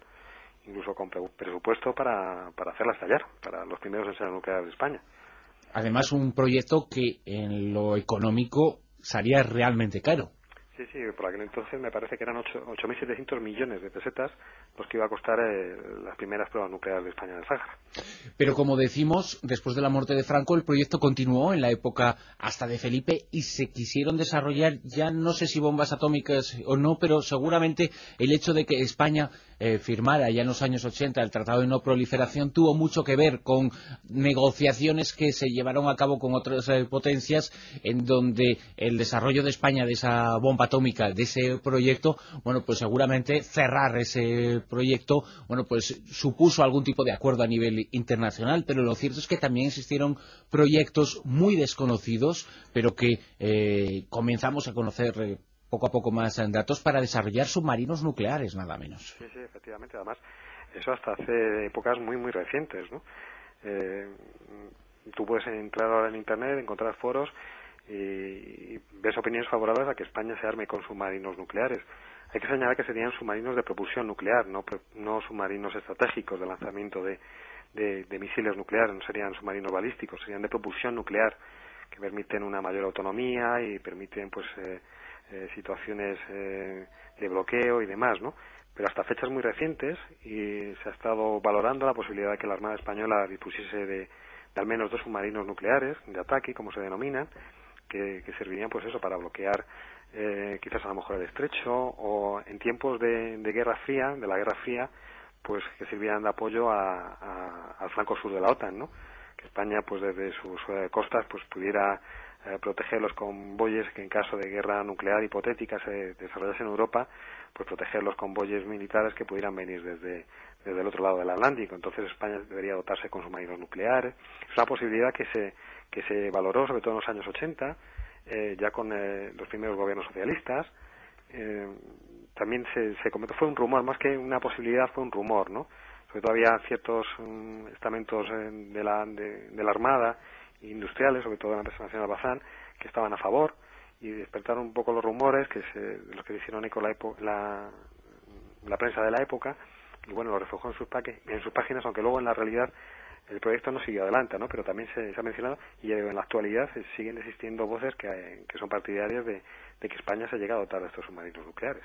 incluso con presupuesto para, para hacerla estallar, para los primeros ensayos nucleares de España. Además, un proyecto que en lo económico salía realmente caro. Sí, sí, por aquel entonces me parece que eran 8.700 millones de pesetas los que iba a costar eh, las primeras pruebas nucleares de España en el. Pero como decimos, después de la muerte de Franco, el proyecto continuó en la época hasta de Felipe y se quisieron desarrollar, ya no sé si bombas atómicas o no, pero seguramente el hecho de que España eh, firmara ya en los años 80 el Tratado de No Proliferación tuvo mucho que ver con negociaciones que se llevaron a cabo con otras eh, potencias en donde el desarrollo de España de esa bomba atómica, de ese proyecto, bueno, pues seguramente cerrar ese proyecto, bueno, pues supuso algún tipo de acuerdo a nivel internacional, pero lo cierto es que también existieron proyectos muy desconocidos, pero que eh, comenzamos a conocer poco a poco más datos para desarrollar submarinos nucleares, nada menos. Sí, sí, efectivamente. Además, eso hasta hace épocas muy, muy recientes, ¿no? Eh, tú puedes entrar ahora en Internet, encontrar foros y, ves opiniones favorables a que España se arme con submarinos nucleares. Hay que señalar que serían submarinos de propulsión nuclear, no, no submarinos estratégicos de lanzamiento de, de, misiles nucleares, no serían submarinos balísticos, serían de propulsión nuclear que permiten una mayor autonomía y permiten pues eh, eh, situaciones eh, de bloqueo y demás, ¿no? Pero hasta fechas muy recientes y se ha estado valorando la posibilidad de que la Armada Española dispusiese de, al menos dos submarinos nucleares de ataque, como se denominan, que, servirían pues eso para bloquear eh, quizás a lo mejor el estrecho o en tiempos de, guerra fría, de la guerra fría, pues que sirvieran de apoyo al flanco sur de la OTAN, ¿no? Que España pues desde sus costas pues pudiera eh, proteger los convoyes que en caso de guerra nuclear hipotética se desarrollase en Europa, pues proteger los convoyes militares que pudieran venir desde, desde el otro lado del Atlántico. Entonces España debería dotarse con submarinos nucleares. Es una posibilidad que se, que se valoró sobre todo en los años 80, eh, ya con eh, los primeros gobiernos socialistas. Eh, también se, se comentó, fue un rumor, más que una posibilidad, fue un rumor, ¿no? Sobre todo había ciertos mm, estamentos de, la, de la Armada industriales, sobre todo en la empresa nacional Bazán, que estaban a favor y despertaron un poco los rumores que se, los que hicieron eco la, la, prensa de la época y bueno, lo reflejó en sus páginas, aunque luego en la realidad el proyecto no siguió adelante, ¿no? Pero también se, ha mencionado y en la actualidad siguen existiendo voces que, que son partidarias de, que España se ha llegado a dotar de estos submarinos nucleares.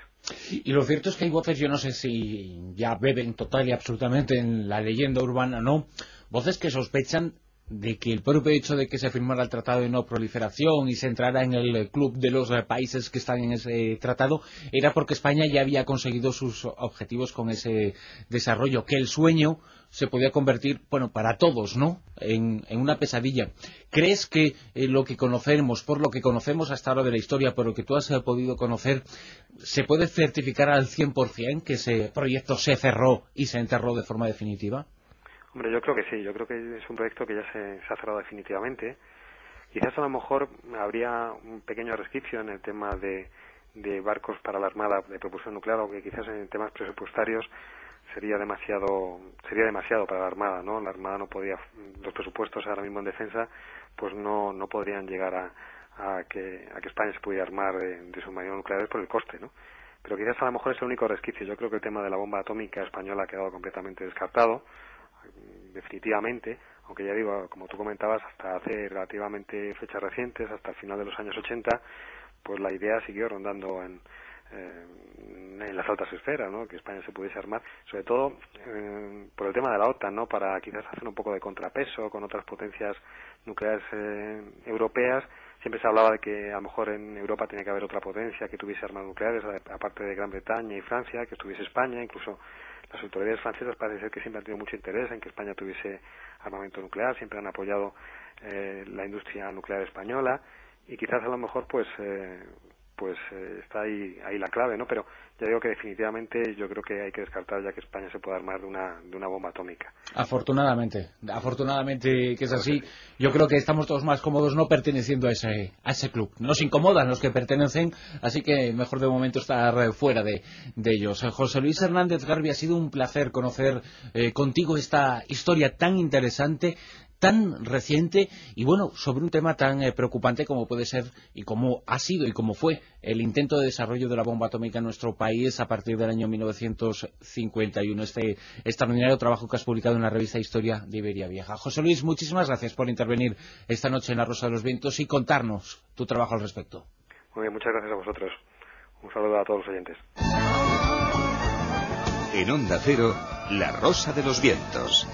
Y lo cierto es que hay voces, yo no sé si ya beben total y absolutamente en la leyenda urbana, ¿no? Voces que sospechan de que el propio hecho de que se firmara el Tratado de No Proliferación y se entrara en el club de los países que están en ese tratado era porque España ya había conseguido sus objetivos con ese desarrollo, que el sueño se podía convertir, bueno, para todos, ¿no?, en, una pesadilla. ¿Crees que eh, lo que conocemos, por lo que conocemos hasta ahora de la historia, por lo que tú has eh, podido conocer, se puede certificar al 100% que ese proyecto se cerró y se enterró de forma definitiva? Hombre, yo creo que sí, yo creo que es un proyecto que ya se, ha cerrado definitivamente. Quizás a lo mejor habría un pequeño resquicio en el tema de, barcos para la Armada de propulsión nuclear, aunque quizás en temas presupuestarios sería demasiado sería demasiado para la Armada, ¿no? La Armada no podría, los presupuestos ahora mismo en defensa, pues no, no podrían llegar a, que, a que España se pudiera armar de, de submarinos nucleares por el coste, ¿no? Pero quizás a lo mejor es el único resquicio. Yo creo que el tema de la bomba atómica española ha quedado completamente descartado definitivamente, aunque ya digo, como tú comentabas, hasta hace relativamente fechas recientes, hasta el final de los años 80, pues la idea siguió rondando en, eh, en las altas esferas, ¿no? que España se pudiese armar, sobre todo eh, por el tema de la OTAN, ¿no? para quizás hacer un poco de contrapeso con otras potencias nucleares eh, europeas. Siempre se hablaba de que a lo mejor en Europa tenía que haber otra potencia que tuviese armas nucleares, aparte de Gran Bretaña y Francia, que estuviese España, incluso las autoridades francesas parece ser que siempre han tenido mucho interés en que España tuviese armamento nuclear, siempre han apoyado eh, la industria nuclear española y quizás a lo mejor pues eh, pues eh, está ahí, ahí la clave, ¿no? Pero ya digo que definitivamente yo creo que hay que descartar ya que España se pueda armar de una, de una bomba atómica. Afortunadamente, afortunadamente que es así. Yo creo que estamos todos más cómodos no perteneciendo a ese, a ese club. Nos incomodan los que pertenecen, así que mejor de momento estar fuera de, de ellos. José Luis Hernández Garbi, ha sido un placer conocer eh, contigo esta historia tan interesante tan reciente y bueno, sobre un tema tan eh, preocupante como puede ser y como ha sido y como fue el intento de desarrollo de la bomba atómica en nuestro país a partir del año 1951. Este extraordinario trabajo que has publicado en la revista Historia de Iberia Vieja. José Luis, muchísimas gracias por intervenir esta noche en La Rosa de los Vientos y contarnos tu trabajo al respecto. Muy bien, muchas gracias a vosotros. Un saludo a todos los oyentes. En Onda Cero, La Rosa de los Vientos.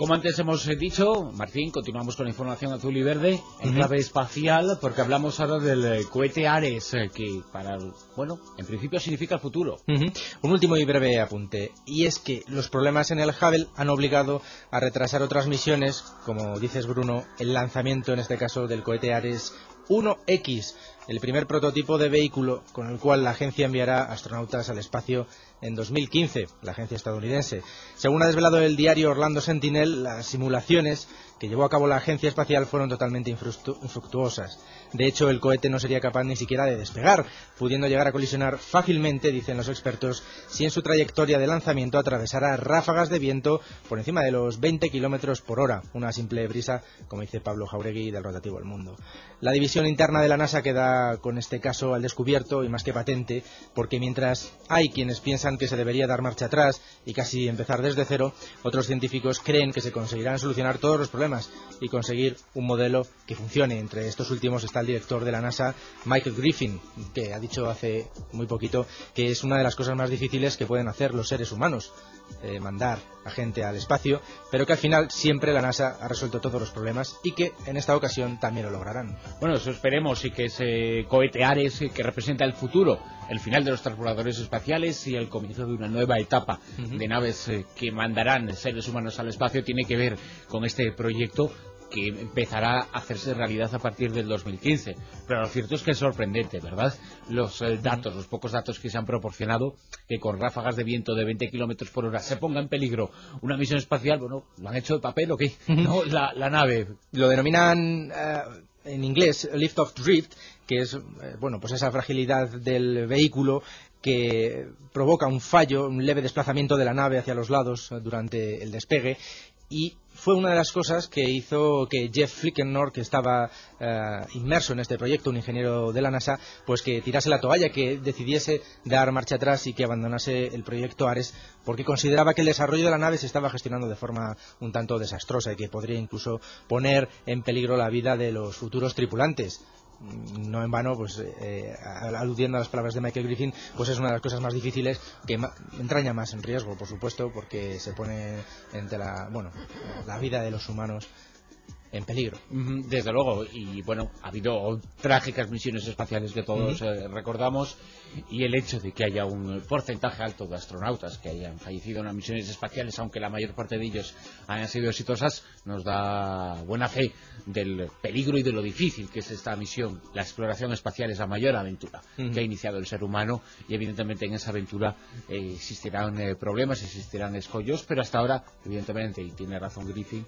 Como antes hemos dicho, Martín, continuamos con la información azul y verde en clave espacial, porque hablamos ahora del eh, cohete Ares, eh, que para, bueno, en principio significa el futuro. Un último y breve apunte, y es que los problemas en el Hubble han obligado a retrasar otras misiones, como dices Bruno, el lanzamiento en este caso del cohete Ares 1X, el primer prototipo de vehículo con el cual la agencia enviará astronautas al espacio en 2015, la agencia estadounidense. Según ha desvelado el diario Orlando Sentinel, las simulaciones que llevó a cabo la agencia espacial fueron totalmente infructuosas. De hecho, el cohete no sería capaz ni siquiera de despegar, pudiendo llegar a colisionar fácilmente, dicen los expertos, si en su trayectoria de lanzamiento atravesara ráfagas de viento por encima de los 20 kilómetros por hora, una simple brisa, como dice Pablo Jauregui del rotativo El Mundo. La división interna de la NASA queda con este caso al descubierto y más que patente, porque mientras hay quienes piensan que se debería dar marcha atrás y casi empezar desde cero, otros científicos creen que se conseguirán solucionar todos los problemas y conseguir un modelo que funcione. Entre estos últimos está el director de la NASA, Michael Griffin, que ha dicho hace muy poquito que es una de las cosas más difíciles que pueden hacer los seres humanos, eh, mandar a gente al espacio, pero que al final siempre la NASA ha resuelto todos los problemas y que en esta ocasión también lo lograrán. Bueno, eso esperemos y que ese cohete Ares que representa el futuro, el final de los transbordadores espaciales y el comienzo de una nueva etapa de naves eh, que mandarán seres humanos al espacio tiene que ver con este proyecto que empezará a hacerse realidad a partir del 2015. Pero lo cierto es que es sorprendente, ¿verdad? Los eh, datos, los pocos datos que se han proporcionado, que con ráfagas de viento de 20 kilómetros por hora se ponga en peligro una misión espacial, bueno, ¿lo han hecho de papel o qué? <laughs> No, la, la nave. Lo denominan eh, en inglés lift of drift, que es, eh, bueno, pues esa fragilidad del vehículo que provoca un fallo, un leve desplazamiento de la nave hacia los lados durante el despegue. Y fue una de las cosas que hizo que Jeff Flickenor, que estaba eh, inmerso en este proyecto, un ingeniero de la NASA, pues que tirase la toalla, que decidiese dar marcha atrás y que abandonase el proyecto Ares, porque consideraba que el desarrollo de la nave se estaba gestionando de forma un tanto desastrosa y que podría incluso poner en peligro la vida de los futuros tripulantes no en vano, pues eh, aludiendo a las palabras de Michael Griffin, pues es una de las cosas más difíciles que entraña más en riesgo, por supuesto, porque se pone entre la, bueno, la vida de los humanos en peligro. Desde luego, y bueno, ha habido trágicas misiones espaciales que todos eh, recordamos, y el hecho de que haya un porcentaje alto de astronautas que hayan fallecido en las misiones espaciales, aunque la mayor parte de ellos hayan sido exitosas, nos da buena fe del peligro y de lo difícil que es esta misión. La exploración espacial es la mayor aventura que ha iniciado el ser humano, y evidentemente en esa aventura eh, existirán eh, problemas, existirán escollos, pero hasta ahora, evidentemente, y tiene razón Griffin,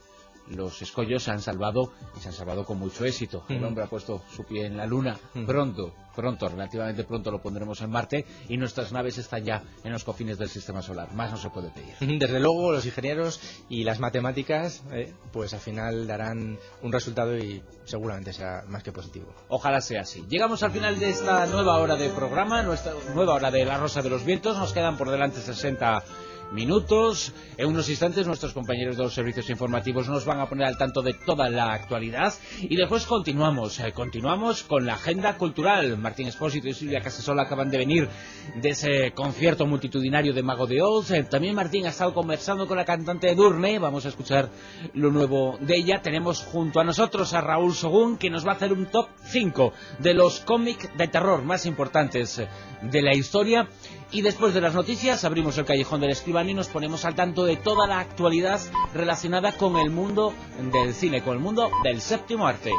los escollos se han salvado y se han salvado con mucho éxito. El hombre ha puesto su pie en la Luna pronto, pronto, relativamente pronto lo pondremos en Marte y nuestras naves están ya en los cofines del sistema solar. Más no se puede pedir. Desde luego, los ingenieros y las matemáticas, eh, pues al final darán un resultado y seguramente será más que positivo. Ojalá sea así. Llegamos al final de esta nueva hora de programa, nuestra nueva hora de La Rosa de los Vientos. Nos quedan por delante 60 minutos. En unos instantes nuestros compañeros de los servicios informativos nos van a poner al tanto de toda la actualidad y después continuamos, eh, continuamos con la agenda cultural. Martín Espósito y Silvia Casasola acaban de venir de ese concierto multitudinario de Mago de Oz. Eh, también Martín ha estado conversando con la cantante Durne, vamos a escuchar lo nuevo de ella. Tenemos junto a nosotros a Raúl Sogún que nos va a hacer un top 5 de los cómics de terror más importantes de la historia. Y después de las noticias abrimos el callejón del escriba Urbano y nos ponemos al tanto de toda la actualidad relacionada con el mundo del cine, con el mundo del séptimo arte.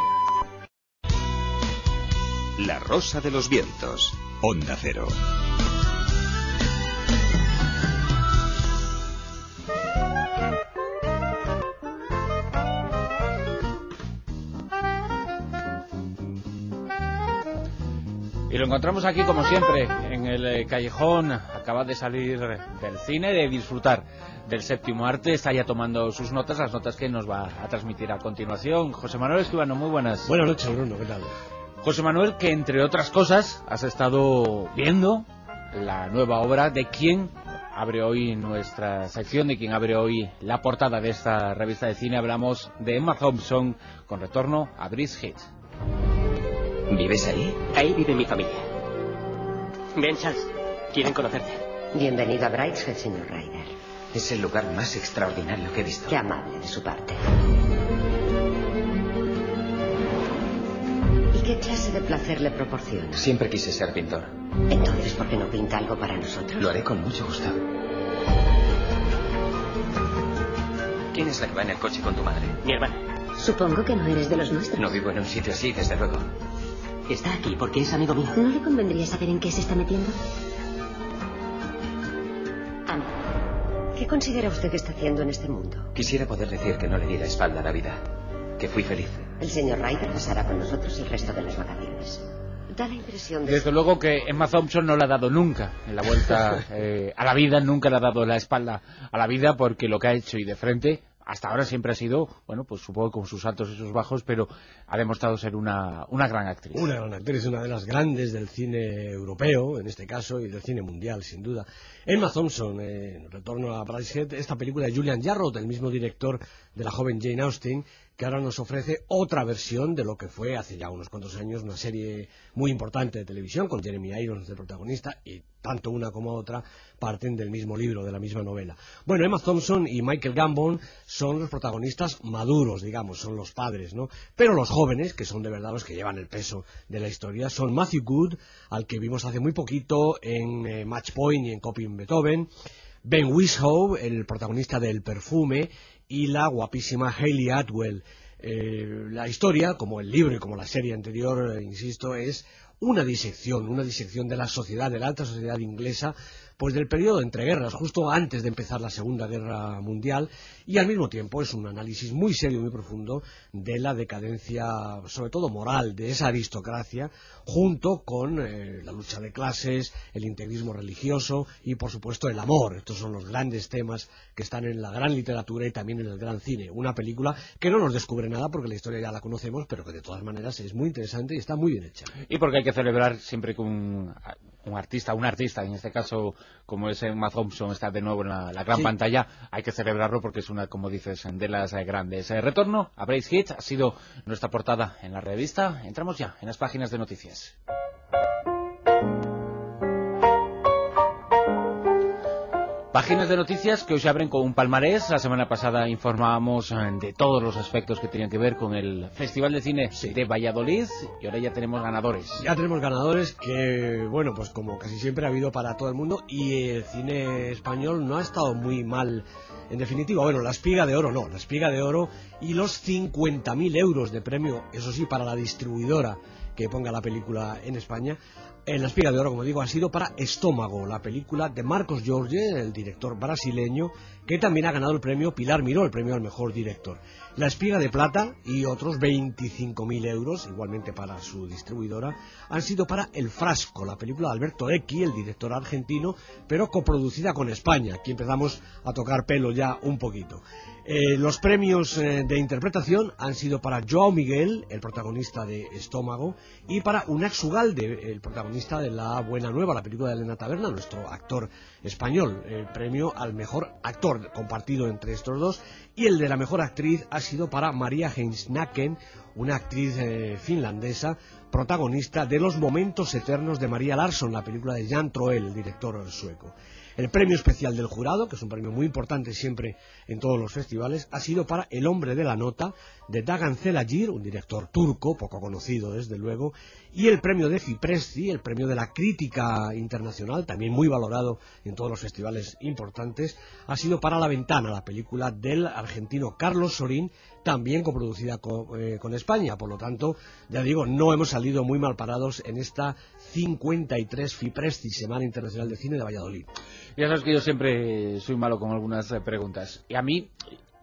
La Rosa de los Vientos, Onda Cero. Y lo encontramos aquí, como siempre, en el eh, callejón. Acaba de salir del cine, de disfrutar del séptimo arte. Está ya tomando sus notas, las notas que nos va a transmitir a continuación. José Manuel Escribano, muy buenas. Buenas noches, Bruno, ¿qué tal? José Manuel, que entre otras cosas has estado viendo la nueva obra de quien abre hoy nuestra sección, de quien abre hoy la portada de esta revista de cine. Hablamos de Emma Thompson con retorno a Brice Hitch. ¿Vives ahí? Ahí vive mi familia. Ven, Charles. Quieren conocerte. Bienvenido a Brideshead, señor Ryder. Es el lugar más extraordinario que he visto. Qué amable de su parte. ¿Y qué clase de placer le proporciona? Siempre quise ser pintor. Entonces, ¿por qué no pinta algo para nosotros? Lo haré con mucho gusto. ¿Quién es la que va en el coche con tu madre? Mi hermana. Supongo que no eres de los nuestros. No vivo en un sitio así, desde luego. Está aquí porque es amigo mío. ¿No le convendría saber en qué se está metiendo? Ana, ¿qué considera usted que está haciendo en este mundo? Quisiera poder decir que no le di la espalda a la vida, que fui feliz. El señor Ryder pasará con nosotros el resto de las vacaciones. Da la impresión de... Desde luego que Emma Thompson no le ha dado nunca en la vuelta <laughs> eh, a la vida, nunca le ha dado la espalda a la vida porque lo que ha hecho y de frente hasta ahora siempre ha sido, bueno, pues supongo con sus altos y sus bajos, pero ha demostrado ser una, una gran actriz. Una gran actriz, una de las grandes del cine europeo, en este caso, y del cine mundial, sin duda. Emma Thompson, eh, retorno a Brideshead, esta película de Julian Jarrod, el mismo director de la joven Jane Austen, que ahora nos ofrece otra versión de lo que fue hace ya unos cuantos años una serie muy importante de televisión con Jeremy Irons de protagonista y tanto una como otra parten del mismo libro, de la misma novela. Bueno, Emma Thompson y Michael Gambon son los protagonistas maduros, digamos, son los padres, ¿no? Pero los jóvenes, que son de verdad los que llevan el peso de la historia, son Matthew Good, al que vimos hace muy poquito en eh, Match Point y en Copying Beethoven, Ben Whishaw, el protagonista del perfume, y la guapísima Hayley Atwell. Eh, la historia, como el libro y como la serie anterior, eh, insisto, es una disección, una disección de la sociedad, de la alta sociedad inglesa, pues del periodo entre guerras, justo antes de empezar la Segunda Guerra Mundial, y al mismo tiempo es un análisis muy serio muy profundo de la decadencia, sobre todo moral, de esa aristocracia, junto con eh, la lucha de clases, el integrismo religioso y, por supuesto, el amor. Estos son los grandes temas que están en la gran literatura y también en el gran cine. Una película que no nos descubre nada porque la historia ya la conocemos, pero que de todas maneras es muy interesante y está muy bien hecha. Y porque hay que celebrar siempre que un, artista, un artista, en este caso como es Emma Thompson, está de nuevo en la, la gran Sí. pantalla, hay que celebrarlo porque es una, como dices, de las grandes. Eh, retorno a Brace Hits ha sido nuestra portada en la revista. Entramos ya en las páginas de noticias. Páginas de noticias que hoy se abren con un palmarés. La semana pasada informábamos eh, de todos los aspectos que tenían que ver con el Festival de Cine de Valladolid y ahora ya tenemos ganadores. Ya tenemos ganadores que, bueno, pues como casi siempre ha habido para todo el mundo y el cine español no ha estado muy mal. En definitiva, bueno, la espiga de oro no, la espiga de oro y los 50.000 euros de premio, eso sí, para la distribuidora que ponga la película en España. En la espiga de oro, como digo, ha sido para Estómago, la película de Marcos Jorge, el director brasileño, que también ha ganado el premio Pilar Miró, el premio al mejor director. La espiga de plata y otros 25.000 euros, igualmente para su distribuidora, han sido para El Frasco, la película de Alberto Equi, el director argentino, pero coproducida con España. Aquí empezamos a tocar pelo ya un poquito. Eh, los premios eh, de interpretación han sido para Joao Miguel, el protagonista de Estómago, y para Unax Ugalde, el protagonista de La Buena Nueva, la película de Elena Taberna, nuestro actor español. El premio al mejor actor compartido entre estos dos, y el de la mejor actriz ha sido para María Heinsnaken, una actriz eh, finlandesa, protagonista de Los Momentos Eternos de María Larsson, la película de Jan Troell, el director sueco. El premio especial del jurado, que es un premio muy importante siempre en todos los festivales, ha sido para El hombre de la nota, de Dagan Zelagir, un director turco, poco conocido desde luego, y el premio de Fipresci, el premio de la crítica internacional, también muy valorado en todos los festivales importantes, ha sido para La Ventana, la película del argentino Carlos Sorín, también coproducida con, eh, con España. Por lo tanto, ya digo, no hemos salido muy mal parados en esta 53 Fipresci, Semana Internacional de Cine de Valladolid. Ya sabes que yo siempre soy malo con algunas eh, preguntas. Y a mí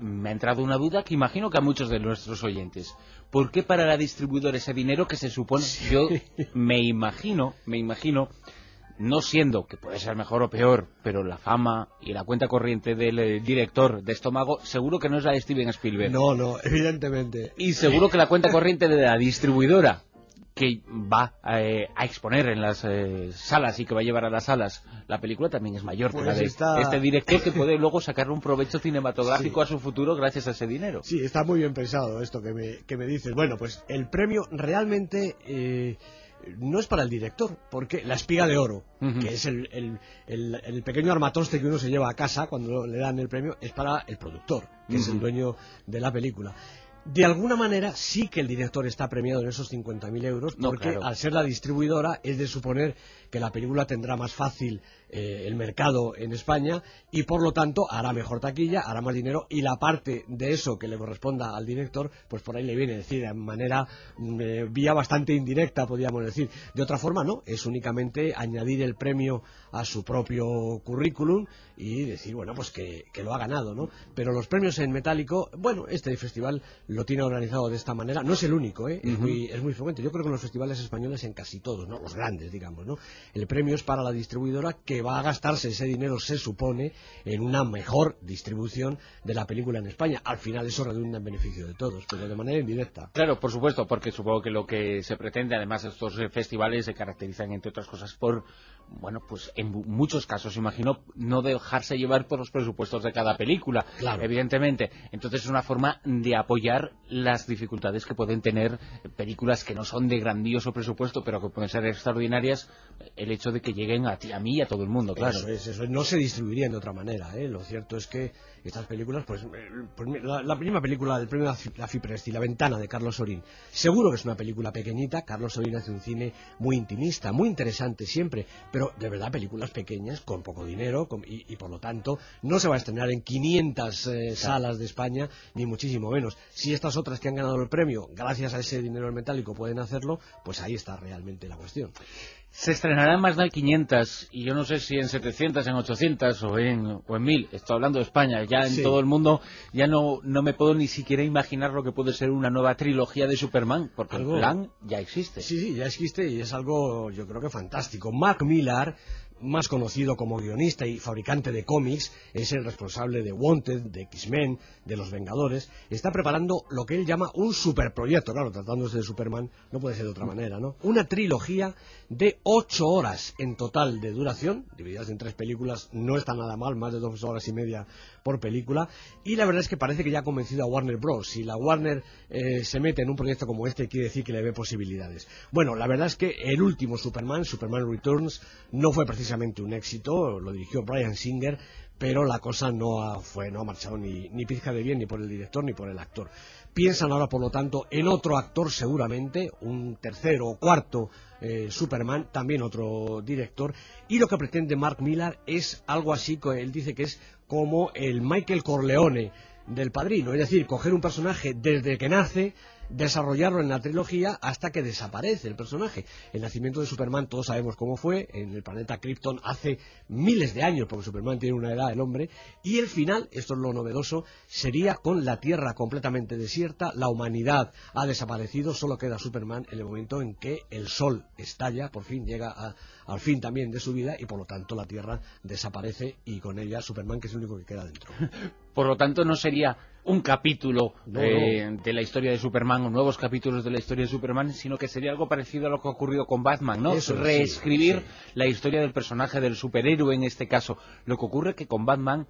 me ha entrado una duda que imagino que a muchos de nuestros oyentes. ¿Por qué para la distribuidora ese dinero que se supone? Yo me imagino, me imagino, no siendo que puede ser mejor o peor, pero la fama y la cuenta corriente del eh, director de Estómago seguro que no es la de Steven Spielberg. No, no, evidentemente. Y seguro que la cuenta corriente de la distribuidora que va eh, a exponer en las eh, salas y que va a llevar a las salas la película también es mayor que Pues la de está- este director que puede luego sacarle un provecho cinematográfico a su futuro gracias a ese dinero. Sí, está muy bien pensado esto que me, que me dices. Bueno, pues el premio realmente eh, no es para el director, porque la espiga de oro, que es el, el- el- el pequeño armatoste que uno se lleva a casa cuando le dan el premio, es para el productor, que es el dueño de la película. De alguna manera sí que el director está premiado en esos 50.000 euros, No, porque claro. al ser la distribuidora es de suponer que la película tendrá más fácil eh, el mercado en España y por lo tanto hará mejor taquilla, hará más dinero y la parte de eso que le corresponda al director, pues por ahí le viene, es decir, de manera mm, eh, vía bastante indirecta, podríamos decir. De otra forma, no, es únicamente añadir el premio a su propio currículum y decir, bueno, pues que, que lo ha ganado, ¿no? Pero los premios en metálico, bueno, este festival lo tiene organizado de esta manera, no es el único, ¿eh? es, muy, es muy frecuente. Yo creo que en los festivales españoles, en casi todos, ¿no? Los grandes, digamos, ¿no? El premio es para la distribuidora que va a gastarse ese dinero, se supone, en una mejor distribución de la película en España. Al final eso redunda en beneficio de todos, pero de manera indirecta. Claro, por supuesto, porque supongo que lo que se pretende, además, estos eh, festivales se caracterizan, entre otras cosas, por, bueno, pues en mu- muchos casos, imagino, no dejarse llevar por los presupuestos de cada película, Claro. evidentemente. Entonces es una forma de apoyar las dificultades que pueden tener películas que no son de grandioso presupuesto, pero que pueden ser extraordinarias, el hecho de que lleguen a ti, a mí y a todo el mundo, claro. Eso es, eso es. No se distribuirían de otra manera, ¿eh? Lo cierto es que estas películas, pues, eh, pues la, la primera película del premio La Fipresti, La Ventana, de Carlos Sorín, seguro que es una película pequeñita. Carlos Sorín hace un cine muy intimista, muy interesante siempre, pero de verdad películas pequeñas, con poco dinero, con- y, y por lo tanto no se va a estrenar en 500 eh, salas de España, ni muchísimo menos. Si estas otras que han ganado el premio, gracias a ese dinero metálico, pueden hacerlo, pues ahí está realmente la cuestión. Se estrenarán más de 500 y yo no sé si en 700, en 800 o en, o en 1000. Estoy hablando de España, ya en Sí. todo el mundo ya no, no me puedo ni siquiera imaginar lo que puede ser una nueva trilogía de Superman, porque Algo- el plan ya existe. Sí, sí, ya existe y es algo yo creo que fantástico. Mark Millar, más conocido como guionista y fabricante de cómics, es el responsable de Wanted, de X-Men, de Los Vengadores, está preparando lo que él llama un superproyecto, claro, tratándose de Superman, no puede ser de otra manera, ¿no? Una trilogía de ocho horas en total de duración, divididas en tres películas, no está nada mal, más de dos horas y media por película, y la verdad es que parece que ya ha convencido a Warner Bros. Si la Warner eh, se mete en un proyecto como este, quiere decir que le ve posibilidades. Bueno, la verdad es que el último Superman, Superman Returns, no fue precisamente un éxito, lo dirigió Brian Singer, pero la cosa no ha, fue, no ha marchado ni, ni pizca de bien ni por el director ni por el actor. Piensan ahora, por lo tanto, en otro actor seguramente, un tercero o cuarto eh, Superman, también otro director, y lo que pretende Mark Millar es algo así, él dice que es como el Michael Corleone del padrino, es decir, coger un personaje desde que nace, desarrollarlo en la trilogía hasta que desaparece el personaje. El nacimiento de Superman todos sabemos cómo fue, en el planeta Krypton hace miles de años, porque Superman tiene una edad, el hombre, y el final, esto es lo novedoso, sería con la Tierra completamente desierta, la humanidad ha desaparecido, solo queda Superman en el momento en que el Sol estalla, por fin llega a- al fin también de su vida, y por lo tanto la Tierra desaparece y con ella Superman, que es el único que queda dentro. <laughs> Por lo tanto, no sería un capítulo No, eh, de la historia de Superman o nuevos capítulos de la historia de Superman, sino que sería algo parecido a lo que ha ocurrido con Batman, ¿no? Eso, sí, Reescribir sí. la historia del personaje, del superhéroe en este caso. Lo que ocurre que con Batman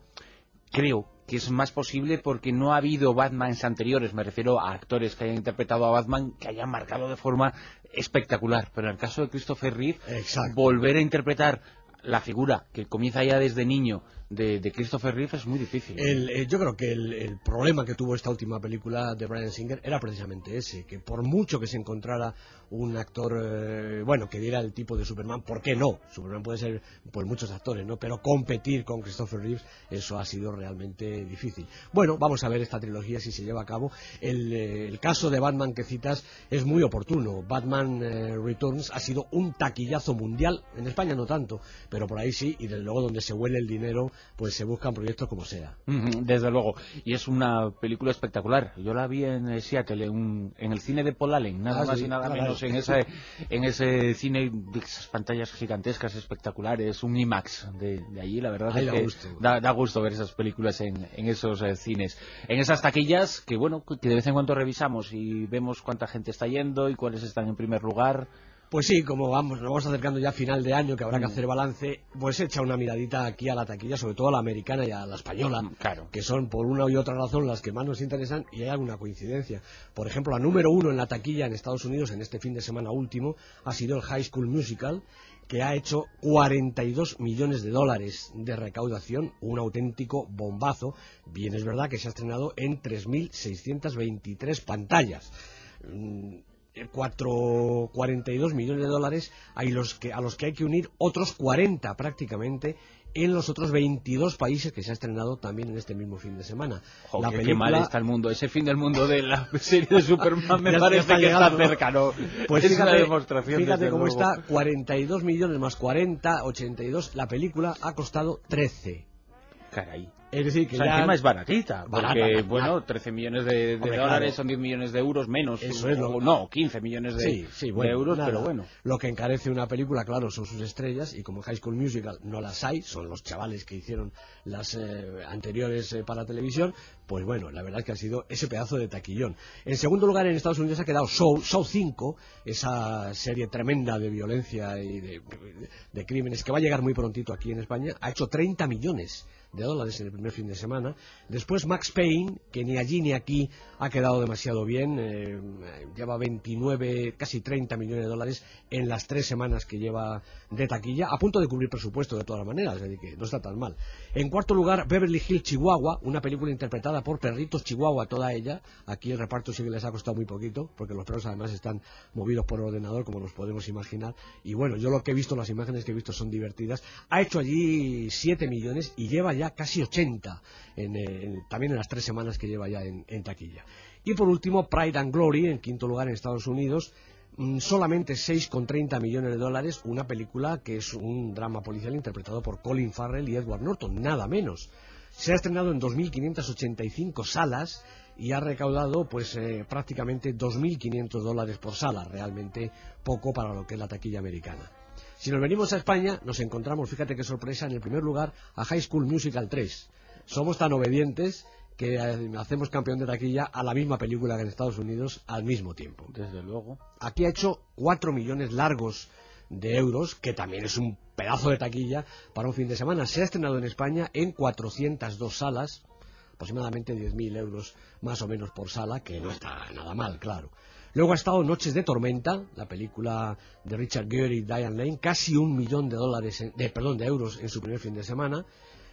creo que es más posible porque no ha habido Batmans anteriores, me refiero a actores que hayan interpretado a Batman que hayan marcado de forma espectacular, pero en el caso de Christopher Reeve, Exacto. volver a interpretar la figura que comienza ya desde niño de, de Christopher Reeve es muy difícil. Eh, yo creo que el, el problema que tuvo esta última película de Brian Singer era precisamente ese, que por mucho que se encontrara un actor, eh, bueno, que diera el tipo de Superman, ¿por qué no? Superman puede ser, pues, muchos actores, ¿no? Pero competir con Christopher Reeves, eso ha sido realmente difícil. Bueno, vamos a ver esta trilogía si se lleva a cabo. El, eh, el caso de Batman que citas es muy oportuno. Batman Returns ha sido un taquillazo mundial, en España no tanto, pero por ahí sí, y desde luego donde se huele el dinero, pues se buscan proyectos como sea. Desde luego. Y es una película espectacular. Yo la vi en eh, Seattle, en, en el cine de Paul Allen, nada Ah, más sí. y nada Ah, menos, en ese, en ese cine de esas pantallas gigantescas, espectaculares, un IMAX de, de allí, la verdad es que gusto. Da, da gusto ver esas películas en, en esos eh, cines. En esas taquillas que, bueno, que de vez en cuando revisamos y vemos cuánta gente está yendo y cuáles están en primer lugar. Pues sí, como vamos, nos vamos acercando ya a final de año, que habrá que Mm. hacer balance, pues echa una miradita aquí a la taquilla, sobre todo a la americana y a la española, Mm, claro. que son por una y otra razón las que más nos interesan y hay alguna coincidencia. Por ejemplo, la número uno en la taquilla en Estados Unidos en este fin de semana último ha sido el High School Musical, que ha hecho 42 millones de dólares de recaudación, un auténtico bombazo. Bien es verdad que se ha estrenado en 3.623 pantallas. Mm, eh, cuatro- 42 millones de dólares a los, que, a los que hay que unir otros 40 prácticamente en los otros 22 países que se ha estrenado también en este mismo fin de semana. Jo, La qué, qué película- mal está el mundo. Ese fin del mundo de la <laughs> serie de Superman me parece está que está llegando, ¿no? cerca, ¿no? Pues es fíjate, una demostración. fíjate cómo está, 42 millones más 40, 82. La película ha costado 13. Caray. Es decir, que O sea, ya... encima es baratita, porque, Barata, bueno, 13 millones de, de Hombre, dólares claro. son 10 millones de euros menos. Eso es lo- no, 15 millones de, Sí, sí, de bueno, euros, nada. pero bueno. Lo que encarece una película, claro, son sus estrellas, y como High School Musical no las hay, son los chavales que hicieron las eh, anteriores eh, para televisión, pues bueno, la verdad es que ha sido ese pedazo de taquillón. En segundo lugar, en Estados Unidos ha quedado Show, Show 5, esa serie tremenda de violencia y de, de crímenes que va a llegar muy prontito aquí en España, ha hecho 30 millones de dólares en el primer fin de semana. Después Max Payne, que ni allí ni aquí ha quedado demasiado bien, eh, lleva 29, casi 30 millones de dólares en las tres semanas que lleva de taquilla, a punto de cubrir presupuesto de todas maneras, es decir, que no está tan mal. En cuarto lugar, Beverly Hills Chihuahua, una película interpretada por perritos Chihuahua, toda ella. Aquí el reparto sí que les ha costado muy poquito, porque los perros además están movidos por ordenador, como nos podemos imaginar. Y bueno, yo lo que he visto, las imágenes que he visto son divertidas. Ha hecho allí 7 millones y lleva casi 80, en, eh, en- también en las tres semanas que lleva ya en, en taquilla. Y por último, Pride and Glory, en quinto lugar en Estados Unidos, mm, solamente 6,30 millones de dólares, una película que es un drama policial interpretado por Colin Farrell y Edward Norton, nada menos. Se ha estrenado en 2.585 salas y ha recaudado pues eh, prácticamente 2.500 dólares por sala, realmente poco para lo que es la taquilla americana. Si nos venimos a España, nos encontramos, fíjate qué sorpresa, en el primer lugar a High School Musical 3. Somos tan obedientes que eh, hacemos campeón de taquilla a la misma película que en Estados Unidos al mismo tiempo. Desde luego. Aquí ha hecho 4 millones largos de euros, que también es un pedazo de taquilla para un fin de semana. Se ha estrenado en España en 402 salas, aproximadamente 10.000 euros más o menos por sala, que no está nada mal, claro. Luego ha estado Noches de Tormenta, la película de Richard Gere y Diane Lane, casi un millón de dólares, en- de, perdón, de euros en su primer fin de semana.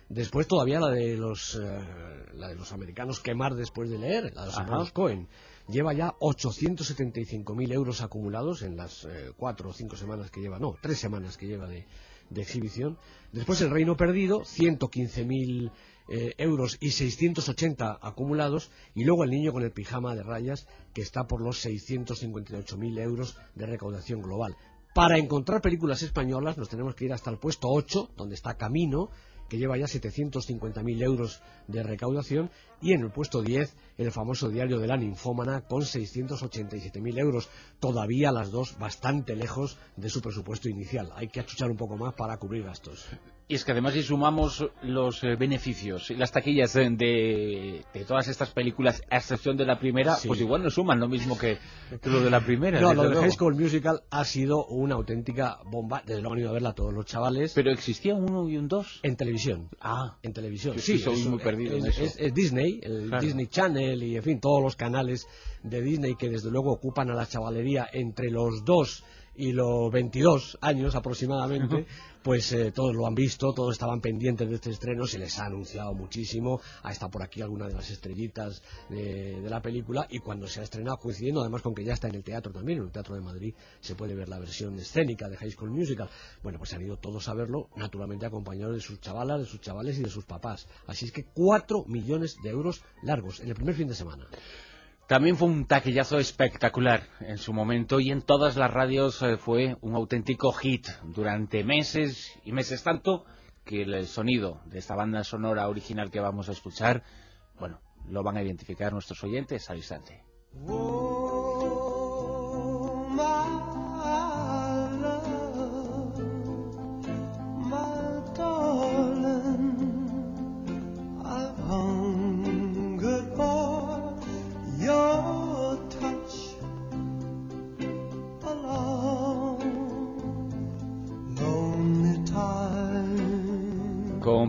Después todavía la de los, eh, la de los americanos quemar después de leer, la de los hermanos Cohen. Lleva ya 875.000 euros acumulados en las eh, cuatro o cinco semanas que lleva, no, tres semanas que lleva de, de exhibición. Después El Reino Perdido, 115.000 eh, euros y 680 acumulados. Y luego El Niño con el Pijama de Rayas, que está por los 658.000 euros de recaudación global. Para encontrar películas españolas nos tenemos que ir hasta el puesto 8, donde está Camino, que lleva ya 750.000 euros de recaudación, y en el puesto 10 el famoso diario de la ninfómana con 687.000 euros, todavía las dos bastante lejos de su presupuesto inicial. Hay que achuchar un poco más para cubrir gastos. Y es que además si sumamos los eh, beneficios y las taquillas de, de, de todas estas películas, a excepción de la primera, Sí. pues igual no suman lo mismo que, que lo de la primera. No, lo de. High School Musical ha sido una auténtica bomba. Desde luego han ido a verla todos los chavales. Pero existía un uno y un dos. En televisión. Ah. En televisión. Yo sí soy muy perdido es, en eso. es- es Disney, el Claro. Disney Channel y, en fin, todos los canales de Disney que desde luego ocupan a la chavalería entre los 2 y los 22 años aproximadamente, <laughs> pues eh, todos lo han visto, todos estaban pendientes de este estreno, se les ha anunciado muchísimo, ha estado por aquí alguna de las estrellitas de, de la película y cuando se ha estrenado coincidiendo además con que ya está en el teatro también, en el Teatro de Madrid se puede ver la versión escénica de High School Musical, bueno pues han ido todos a verlo, naturalmente acompañados de sus chavalas, de sus chavales y de sus papás, así es que 4 millones de euros largos en el primer fin de semana. También fue un taquillazo espectacular en su momento y en todas las radios eh, fue un auténtico hit durante meses y meses tanto que el sonido de esta banda sonora original que vamos a escuchar, bueno, lo van a identificar nuestros oyentes al instante.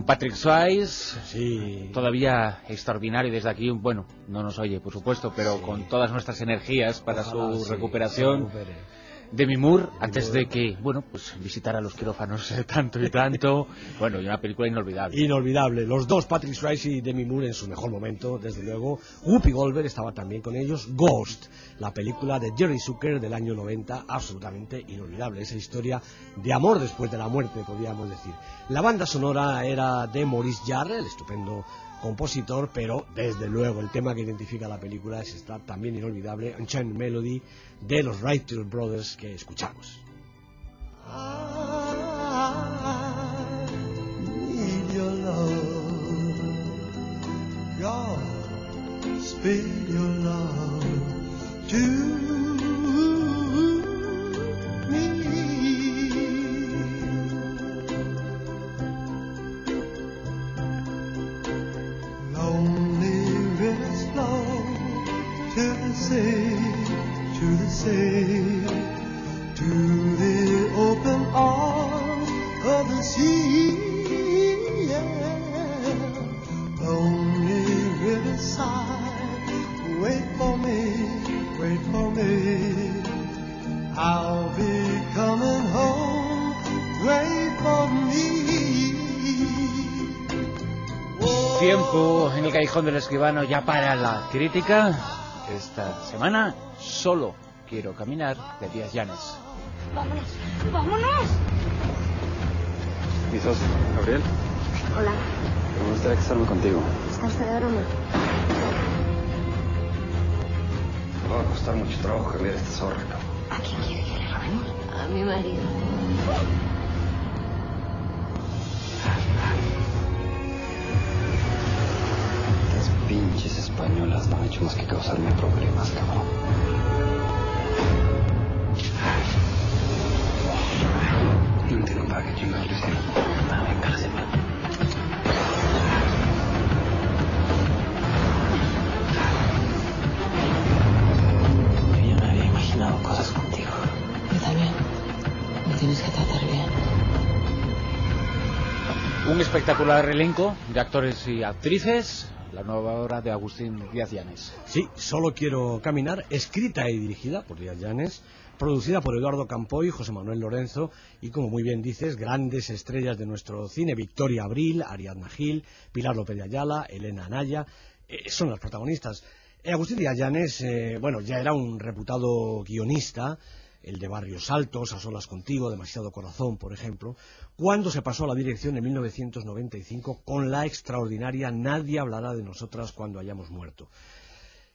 Patrick Swayze, todavía extraordinario desde aquí, bueno, no nos oye, por supuesto, pero con todas nuestras energías para Ojalá, su recuperación. Demi Moore, antes de que, bueno, pues visitara los quirófanos <laughs> tanto y tanto. bueno, y una película inolvidable. Inolvidable. Los dos, Patrick Swayze y Demi Moore en su mejor momento, desde luego. Whoopi Goldberg estaba también con ellos. Ghost, la película de Jerry Zucker del año 90, absolutamente inolvidable. Esa historia de amor después de la muerte, podríamos decir. La banda sonora era de Maurice Jarre, el estupendo compositor, pero desde luego el tema que identifica la película es esta también inolvidable, Unchained Melody, de los Wright Brothers que escuchamos. To the open arms of the sea. Yeah. Lonely riverside, wait for me, wait for me. I'll be coming home. Tiempo en el callejón del escribano ya para la crítica. Esta semana solo quiero caminar de Díaz Llanes. ¡Vámonos! ¡Vámonos! Mi socio, Gabriel, Hola, me gustaría casarme contigo. ¿está usted de broma? Me va a costar mucho trabajo cambiar esta zorra. ¿A quién quiere que le robemos? A mi marido. Las pinches españolas no han hecho más que causarme problemas, cabrón. No entiendo para qué chingados lo hicieron. Venga, la semana. Yo no había imaginado cosas contigo. Yo también. Me tienes que tratar bien. Un espectacular elenco de actores y actrices. La nueva obra de Agustín Díaz Llanes. Sí, solo quiero caminar, escrita y dirigida por Díaz Llanes, producida por Eduardo Campoy y José Manuel Lorenzo, y como muy bien dices, grandes estrellas de nuestro cine, Victoria Abril, Ariadna Gil, Pilar López de Ayala, Elena Anaya, eh, son las protagonistas. Eh, Agustín Díaz Llanes, eh, bueno, ya era un reputado guionista, el de Barrios Altos, A Solas Contigo, Demasiado Corazón, por ejemplo, cuando se pasó a la dirección en 1995 con la extraordinaria Nadie hablará de nosotras cuando hayamos muerto.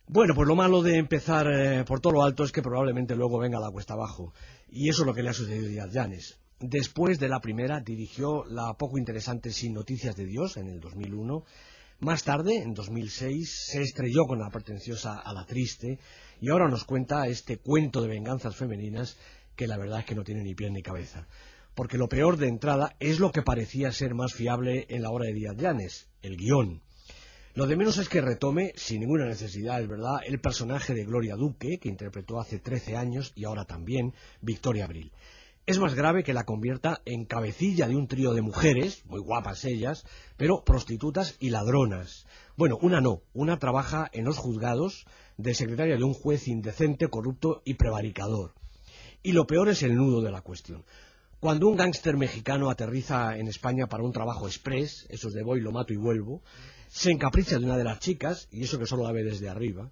Bueno, pues lo malo de empezar eh, por todo lo alto es que probablemente luego venga la cuesta abajo. Y eso es lo que le ha sucedido a Díaz Llanes. Después de la primera dirigió la poco interesante Sin Noticias de Dios en el 2001. Más tarde, en 2006, se estrelló con la pretenciosa A la Triste y ahora nos cuenta este cuento de venganzas femeninas que la verdad es que no tiene ni pie ni cabeza. Porque lo peor de entrada es lo que parecía ser más fiable en la obra de Díaz Llanes, el guion. Lo de menos es que retome, sin ninguna necesidad, es verdad, el personaje de Gloria Duque, que interpretó hace 13 años y ahora también Victoria Abril. es más grave que la convierta en cabecilla de un trío de mujeres, muy guapas ellas, pero prostitutas y ladronas. Bueno, una no, una trabaja en los juzgados de secretaria de un juez indecente, corrupto y prevaricador. Y lo peor es el nudo de la cuestión. Cuando un gángster mexicano aterriza en España para un trabajo express, esos de voy, lo mato y vuelvo, se encapricha de una de las chicas, y eso que solo la ve desde arriba,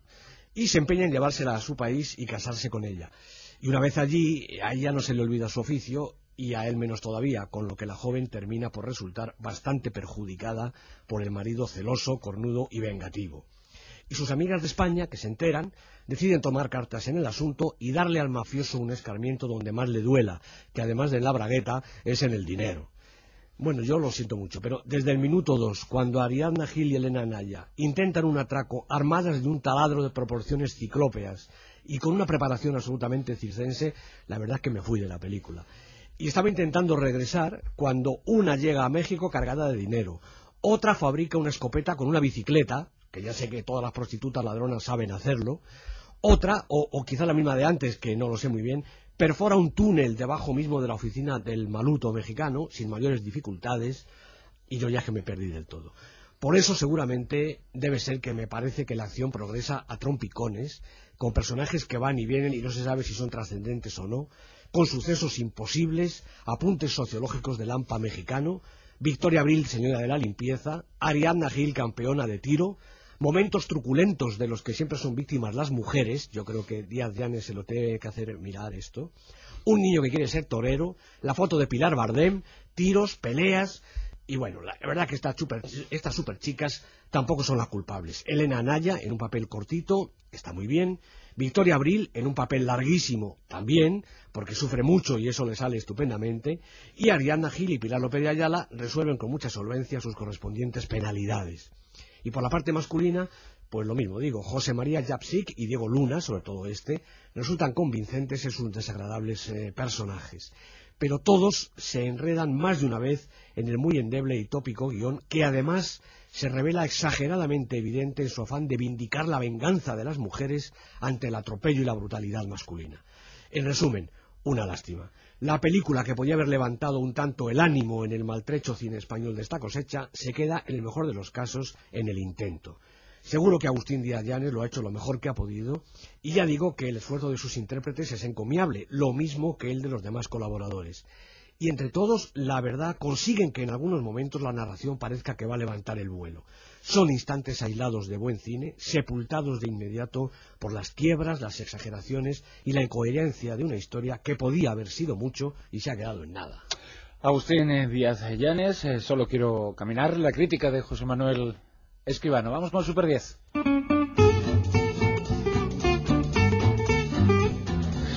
y se empeña en llevársela a su país y casarse con ella. Y una vez allí, a ella no se le olvida su oficio y a él menos todavía, con lo que la joven termina por resultar bastante perjudicada por el marido celoso, cornudo y vengativo. Y sus amigas de España, que se enteran, deciden tomar cartas en el asunto y darle al mafioso un escarmiento donde más le duela, que además de la bragueta es en el dinero. Bueno, yo lo siento mucho, pero desde el minuto dos, cuando Ariadna Gil y Elena Naya intentan un atraco armadas de un taladro de proporciones ciclópeas y con una preparación absolutamente circense, la verdad es que me fui de la película. Y estaba intentando regresar cuando una llega a México cargada de dinero, otra fabrica una escopeta con una bicicleta, que ya sé que todas las prostitutas ladronas saben hacerlo, otra, o, o quizá la misma de antes, que no lo sé muy bien, perfora un túnel debajo mismo de la oficina del maluto mexicano, sin mayores dificultades, y yo ya que me perdí del todo. Por eso seguramente debe ser que me parece que la acción progresa a trompicones, con personajes que van y vienen y no se sabe si son trascendentes o no, con sucesos imposibles, apuntes sociológicos del AMPA mexicano, Victoria Abril, señora de la limpieza, Ariadna Gil, campeona de tiro, momentos truculentos de los que siempre son víctimas las mujeres, yo creo que Díaz Llanes se lo tiene que hacer mirar esto, un niño que quiere ser torero, la foto de Pilar Bardem, tiros, peleas, y bueno, la verdad que estas super chicas tampoco son las culpables. Elena Anaya en un papel cortito, está muy bien. Victoria Abril en un papel larguísimo, también, porque sufre mucho y eso le sale estupendamente. Y Ariadna Gil y Pilar López de Ayala resuelven con mucha solvencia sus correspondientes penalidades. Y por la parte masculina, pues lo mismo digo, José María Japsik y Diego Luna, sobre todo este, resultan convincentes en sus desagradables eh, personajes. Pero todos se enredan más de una vez en el muy endeble y tópico guion que además se revela exageradamente evidente en su afán de vindicar la venganza de las mujeres ante el atropello y la brutalidad masculina. En resumen, una lástima. La película que podía haber levantado un tanto el ánimo en el maltrecho cine español de esta cosecha se queda, en el mejor de los casos, en el intento. Seguro que Agustín Díaz Llanes lo ha hecho lo mejor que ha podido y ya digo que el esfuerzo de sus intérpretes es encomiable, lo mismo que el de los demás colaboradores. Y entre todos, la verdad, consiguen que en algunos momentos la narración parezca que va a levantar el vuelo. Son instantes aislados de buen cine, sepultados de inmediato por las quiebras, las exageraciones y la incoherencia de una historia que podía haber sido mucho y se ha quedado en nada. Agustín eh, Díaz Llanes, eh, solo quiero caminar. La crítica de José Manuel Escribano. Vamos con Super 10.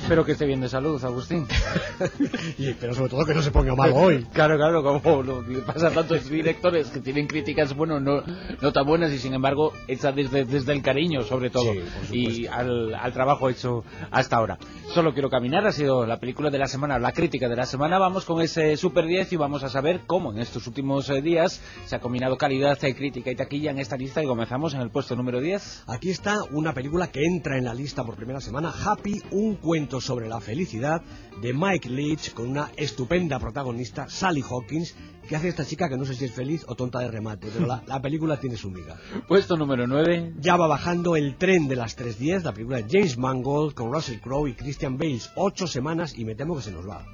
Espero que esté bien de salud, Agustín. <laughs> y, pero sobre todo que no se ponga mal hoy. <laughs> Claro, claro, como lo que pasa a tantos directores que tienen críticas, bueno, no, no tan buenas y sin embargo hechas desde, desde el cariño, sobre todo, Sí, y al, al trabajo hecho hasta ahora. Solo quiero caminar, ha sido la película de la semana, la crítica de la semana. Vamos con ese Super 10 y vamos a saber cómo en estos últimos eh, días se ha combinado calidad, eh, crítica y taquilla en esta lista y comenzamos en el puesto número 10. Aquí está una película que entra en la lista por primera semana, Happy, un cuento sobre la felicidad de Mike Leach con una estupenda protagonista, Sally Hawkins, que hace esta chica que no sé si es feliz o tonta de remate, pero la, la película tiene su miga. Puesto número 9. Ya va bajando el tren de las 3.10, la película de James Mangold con Russell Crowe y Christian Bales. Ocho semanas y me temo que se nos va.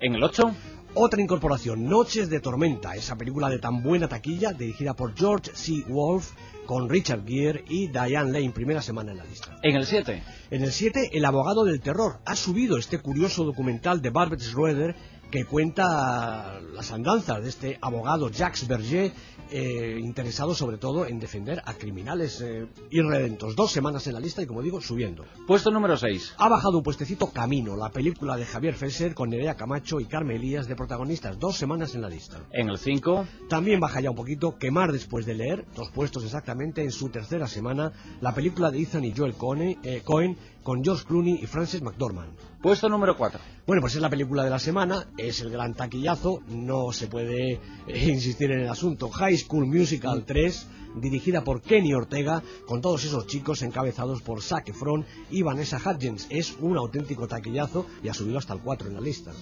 En el 8. Otra incorporación, Noches de Tormenta, esa película de tan buena taquilla, dirigida por George C. Wolfe, con Richard Gere y Diane Lane, primera semana en la lista. En el 7. En el 7, El abogado del terror. Ha subido este curioso documental de Barbet Schroeder que cuenta las andanzas de este abogado Jacques Berger, eh, interesado sobre todo en defender a criminales eh, irredentos. Dos semanas en la lista y, como digo, subiendo. Puesto número 6. Ha bajado un puestecito Camino, la película de Javier Fesser con Nerea Camacho y Carmen Elías de protagonistas. Dos semanas en la lista. En el 5. También baja ya un poquito, Quemar después de leer, dos puestos exactamente en su tercera semana, la película de Ethan y Joel Cohen, eh, Cohen con George Clooney y Frances McDormand. Puesto número 4. Bueno, pues es la película de la semana, es el gran taquillazo, no se puede eh, <laughs> insistir en el asunto. High School Musical 3, dirigida por Kenny Ortega, con todos esos chicos encabezados por Zac Efron y Vanessa Hudgens. Es un auténtico taquillazo y ha subido hasta el 4 en la lista.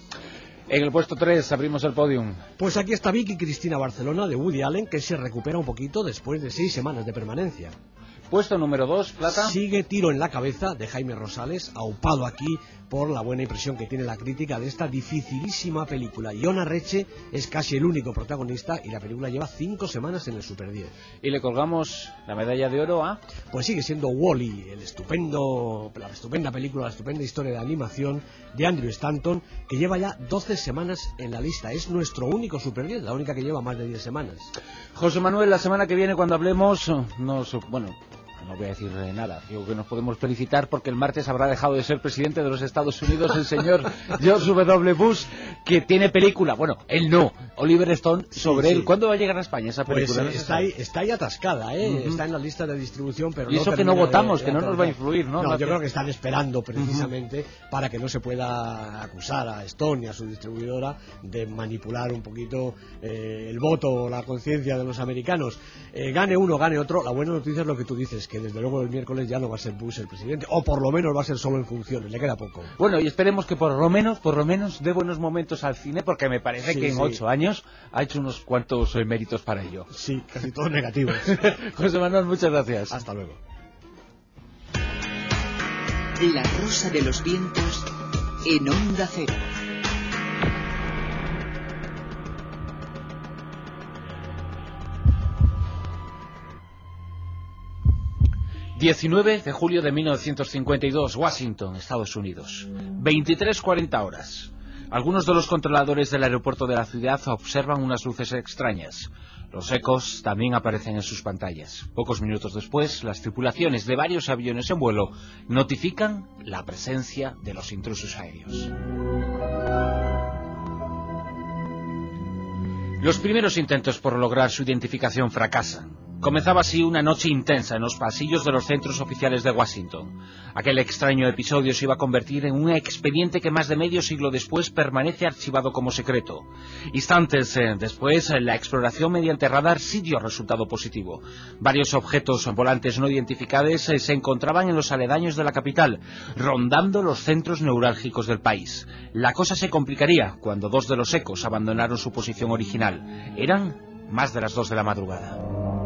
En el puesto 3 abrimos el podium. Pues aquí está Vicky Cristina Barcelona de Woody Allen, que se recupera un poquito después de seis semanas de permanencia. Puesto número 2, Plata. Sigue Tiro en la cabeza de Jaime Rosales, aupado aquí por la buena impresión que tiene la crítica de esta dificilísima película. Iona Reche es casi el único protagonista y la película lleva cinco semanas en el Super 10. Y le colgamos la medalla de oro a... Pues sigue siendo Wally, el estupendo, la estupenda película, la estupenda historia de animación de Andrew Stanton, que lleva ya 12 semanas en la lista. Es nuestro único Super 10, la única que lleva más de 10 semanas. José Manuel, la semana que viene cuando hablemos, nos, bueno, no voy a decir nada. Digo que nos podemos felicitar porque el martes habrá dejado de ser presidente de los Estados Unidos el señor <laughs> George W. Bush, que tiene película. Bueno, él no. Oliver Stone sobre sí. él. ¿Cuándo va a llegar a España esa Pues película? eh, No está, ahí, está ahí atascada, ¿eh? Está en la lista de distribución, pero Y eso que no termina de- votamos, de que no nos va a influir, ¿no? No, No yo creo que están esperando precisamente para que no se pueda acusar a Stone y a su distribuidora de manipular un poquito eh, el voto o la conciencia de los americanos. Eh, gane uno, gane otro. La buena noticia es lo que tú dices, que desde luego el miércoles ya no va a ser Bush el presidente, o por lo menos va a ser solo en funciones, le queda poco. Bueno, y esperemos que por lo menos, por lo menos, dé buenos momentos al cine, porque me parece Sí, que en sí. ocho años ha hecho unos cuantos eh, méritos para ello. Sí, casi todos negativos. <laughs> José Manuel, muchas gracias. Hasta luego. La rosa de los vientos en onda cero. 19 de julio de 1952, Washington, Estados Unidos. 23.40 horas. Algunos de los controladores del aeropuerto de la ciudad observan unas luces extrañas. Los ecos también aparecen en sus pantallas. Pocos minutos después, las tripulaciones de varios aviones en vuelo notifican la presencia de los intrusos aéreos. Los primeros intentos por lograr su identificación fracasan. Comenzaba así una noche intensa en los pasillos de los centros oficiales de Washington. Aquel extraño episodio se iba a convertir en un expediente que más de medio siglo después permanece archivado como secreto. Instantes eh, después, eh, la exploración mediante radar sí dio resultado positivo. Varios objetos volantes no identificados eh, se encontraban en los aledaños de la capital, rondando los centros neurálgicos del país. La cosa se complicaría cuando dos de los ecos abandonaron su posición original. Eran más de las dos de la madrugada.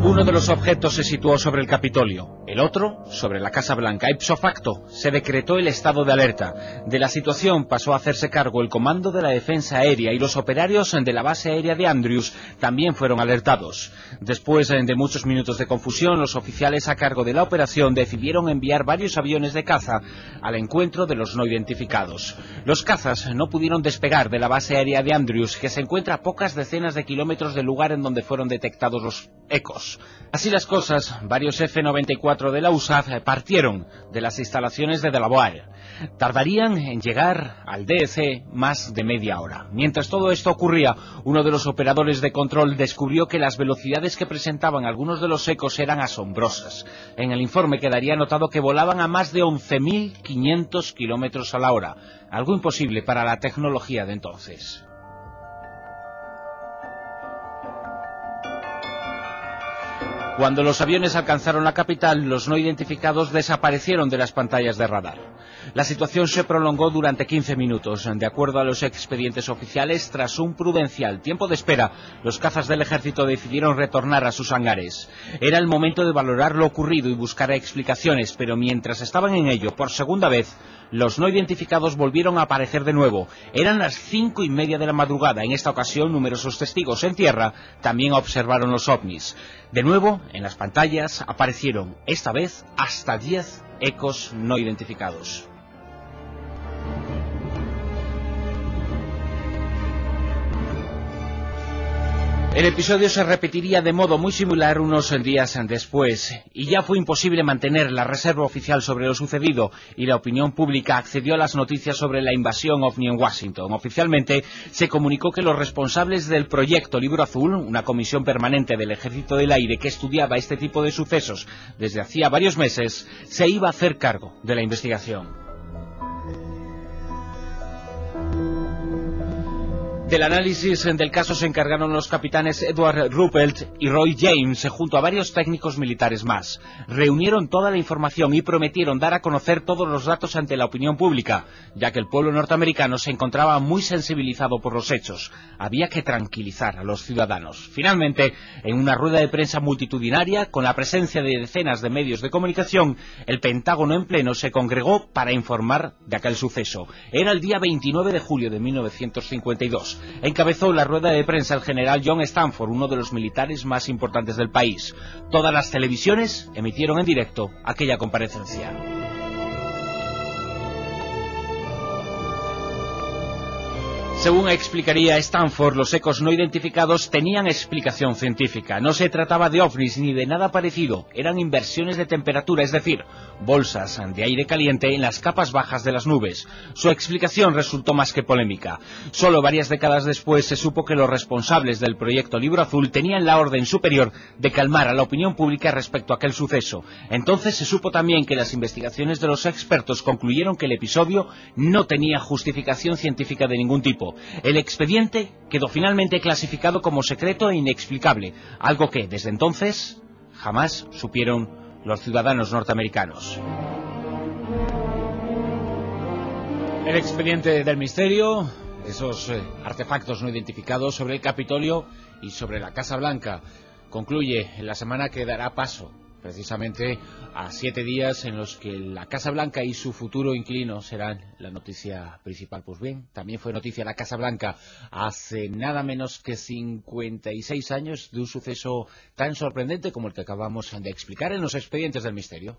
Uno de los objetos se situó sobre el Capitolio, el otro sobre la Casa Blanca. Ipso facto, se decretó el estado de alerta. De la situación pasó a hacerse cargo el Comando de la Defensa Aérea y los operarios de la base aérea de Andrews también fueron alertados. Después de muchos minutos de confusión, los oficiales a cargo de la operación decidieron enviar varios aviones de caza al encuentro de los no identificados. Los cazas no pudieron despegar de la base aérea de Andrews, que se encuentra a pocas decenas de kilómetros del lugar en donde fueron detectados los ecos. Así las cosas, varios F-94 de la USAF partieron de las instalaciones de Delaware. Tardarían en llegar al DEC más de media hora. Mientras todo esto ocurría, uno de los operadores de control descubrió que las velocidades que presentaban algunos de los ecos eran asombrosas. En el informe quedaría notado que volaban a más de 11.500 kilómetros a la hora, algo imposible para la tecnología de entonces. Cuando los aviones alcanzaron la capital, los no identificados desaparecieron de las pantallas de radar. La situación se prolongó durante 15 minutos. De acuerdo a los expedientes oficiales, tras un prudencial tiempo de espera, los cazas del ejército decidieron retornar a sus hangares. Era el momento de valorar lo ocurrido y buscar explicaciones, pero mientras estaban en ello, por segunda vez, los no identificados volvieron a aparecer de nuevo. Eran las cinco y media de la madrugada. En esta ocasión, numerosos testigos en tierra también observaron los ovnis. De nuevo, en las pantallas aparecieron, esta vez, hasta 10 ecos no identificados. El episodio se repetiría de modo muy similar unos días después, y ya fue imposible mantener la reserva oficial sobre lo sucedido, y la opinión pública accedió a las noticias sobre la invasión ovni en Washington. Oficialmente se comunicó que los responsables del proyecto Libro Azul, una comisión permanente del Ejército del Aire que estudiaba este tipo de sucesos desde hacía varios meses, se iba a hacer cargo de la investigación.。Del análisis del caso se encargaron los capitanes Edward Ruppelt y Roy James junto a varios técnicos militares más. Reunieron toda la información y prometieron dar a conocer todos los datos ante la opinión pública, ya que el pueblo norteamericano se encontraba muy sensibilizado por los hechos. Había que tranquilizar a los ciudadanos. Finalmente, en una rueda de prensa multitudinaria, con la presencia de decenas de medios de comunicación, el Pentágono en pleno se congregó para informar de aquel suceso. Era el día 29 de julio de 1952 encabezó la rueda de prensa el general John Stanford, uno de los militares más importantes del país. Todas las televisiones emitieron en directo aquella comparecencia. Según explicaría Stanford, los ecos no identificados tenían explicación científica. No se trataba de ovnis ni de nada parecido. Eran inversiones de temperatura, es decir, bolsas de aire caliente en las capas bajas de las nubes. Su explicación resultó más que polémica. Solo varias décadas después se supo que los responsables del proyecto Libro Azul tenían la orden superior de calmar a la opinión pública respecto a aquel suceso. Entonces se supo también que las investigaciones de los expertos concluyeron que el episodio no tenía justificación científica de ningún tipo. El expediente quedó finalmente clasificado como secreto e inexplicable, algo que desde entonces jamás supieron los ciudadanos norteamericanos. El expediente del misterio, esos eh, artefactos no identificados sobre el Capitolio y sobre la Casa Blanca, concluye en la semana que dará paso precisamente a siete días en los que la Casa Blanca y su futuro inquilino serán la noticia principal. Pues bien, también fue noticia la Casa Blanca hace nada menos que 56 años de un suceso tan sorprendente como el que acabamos de explicar en los expedientes del misterio.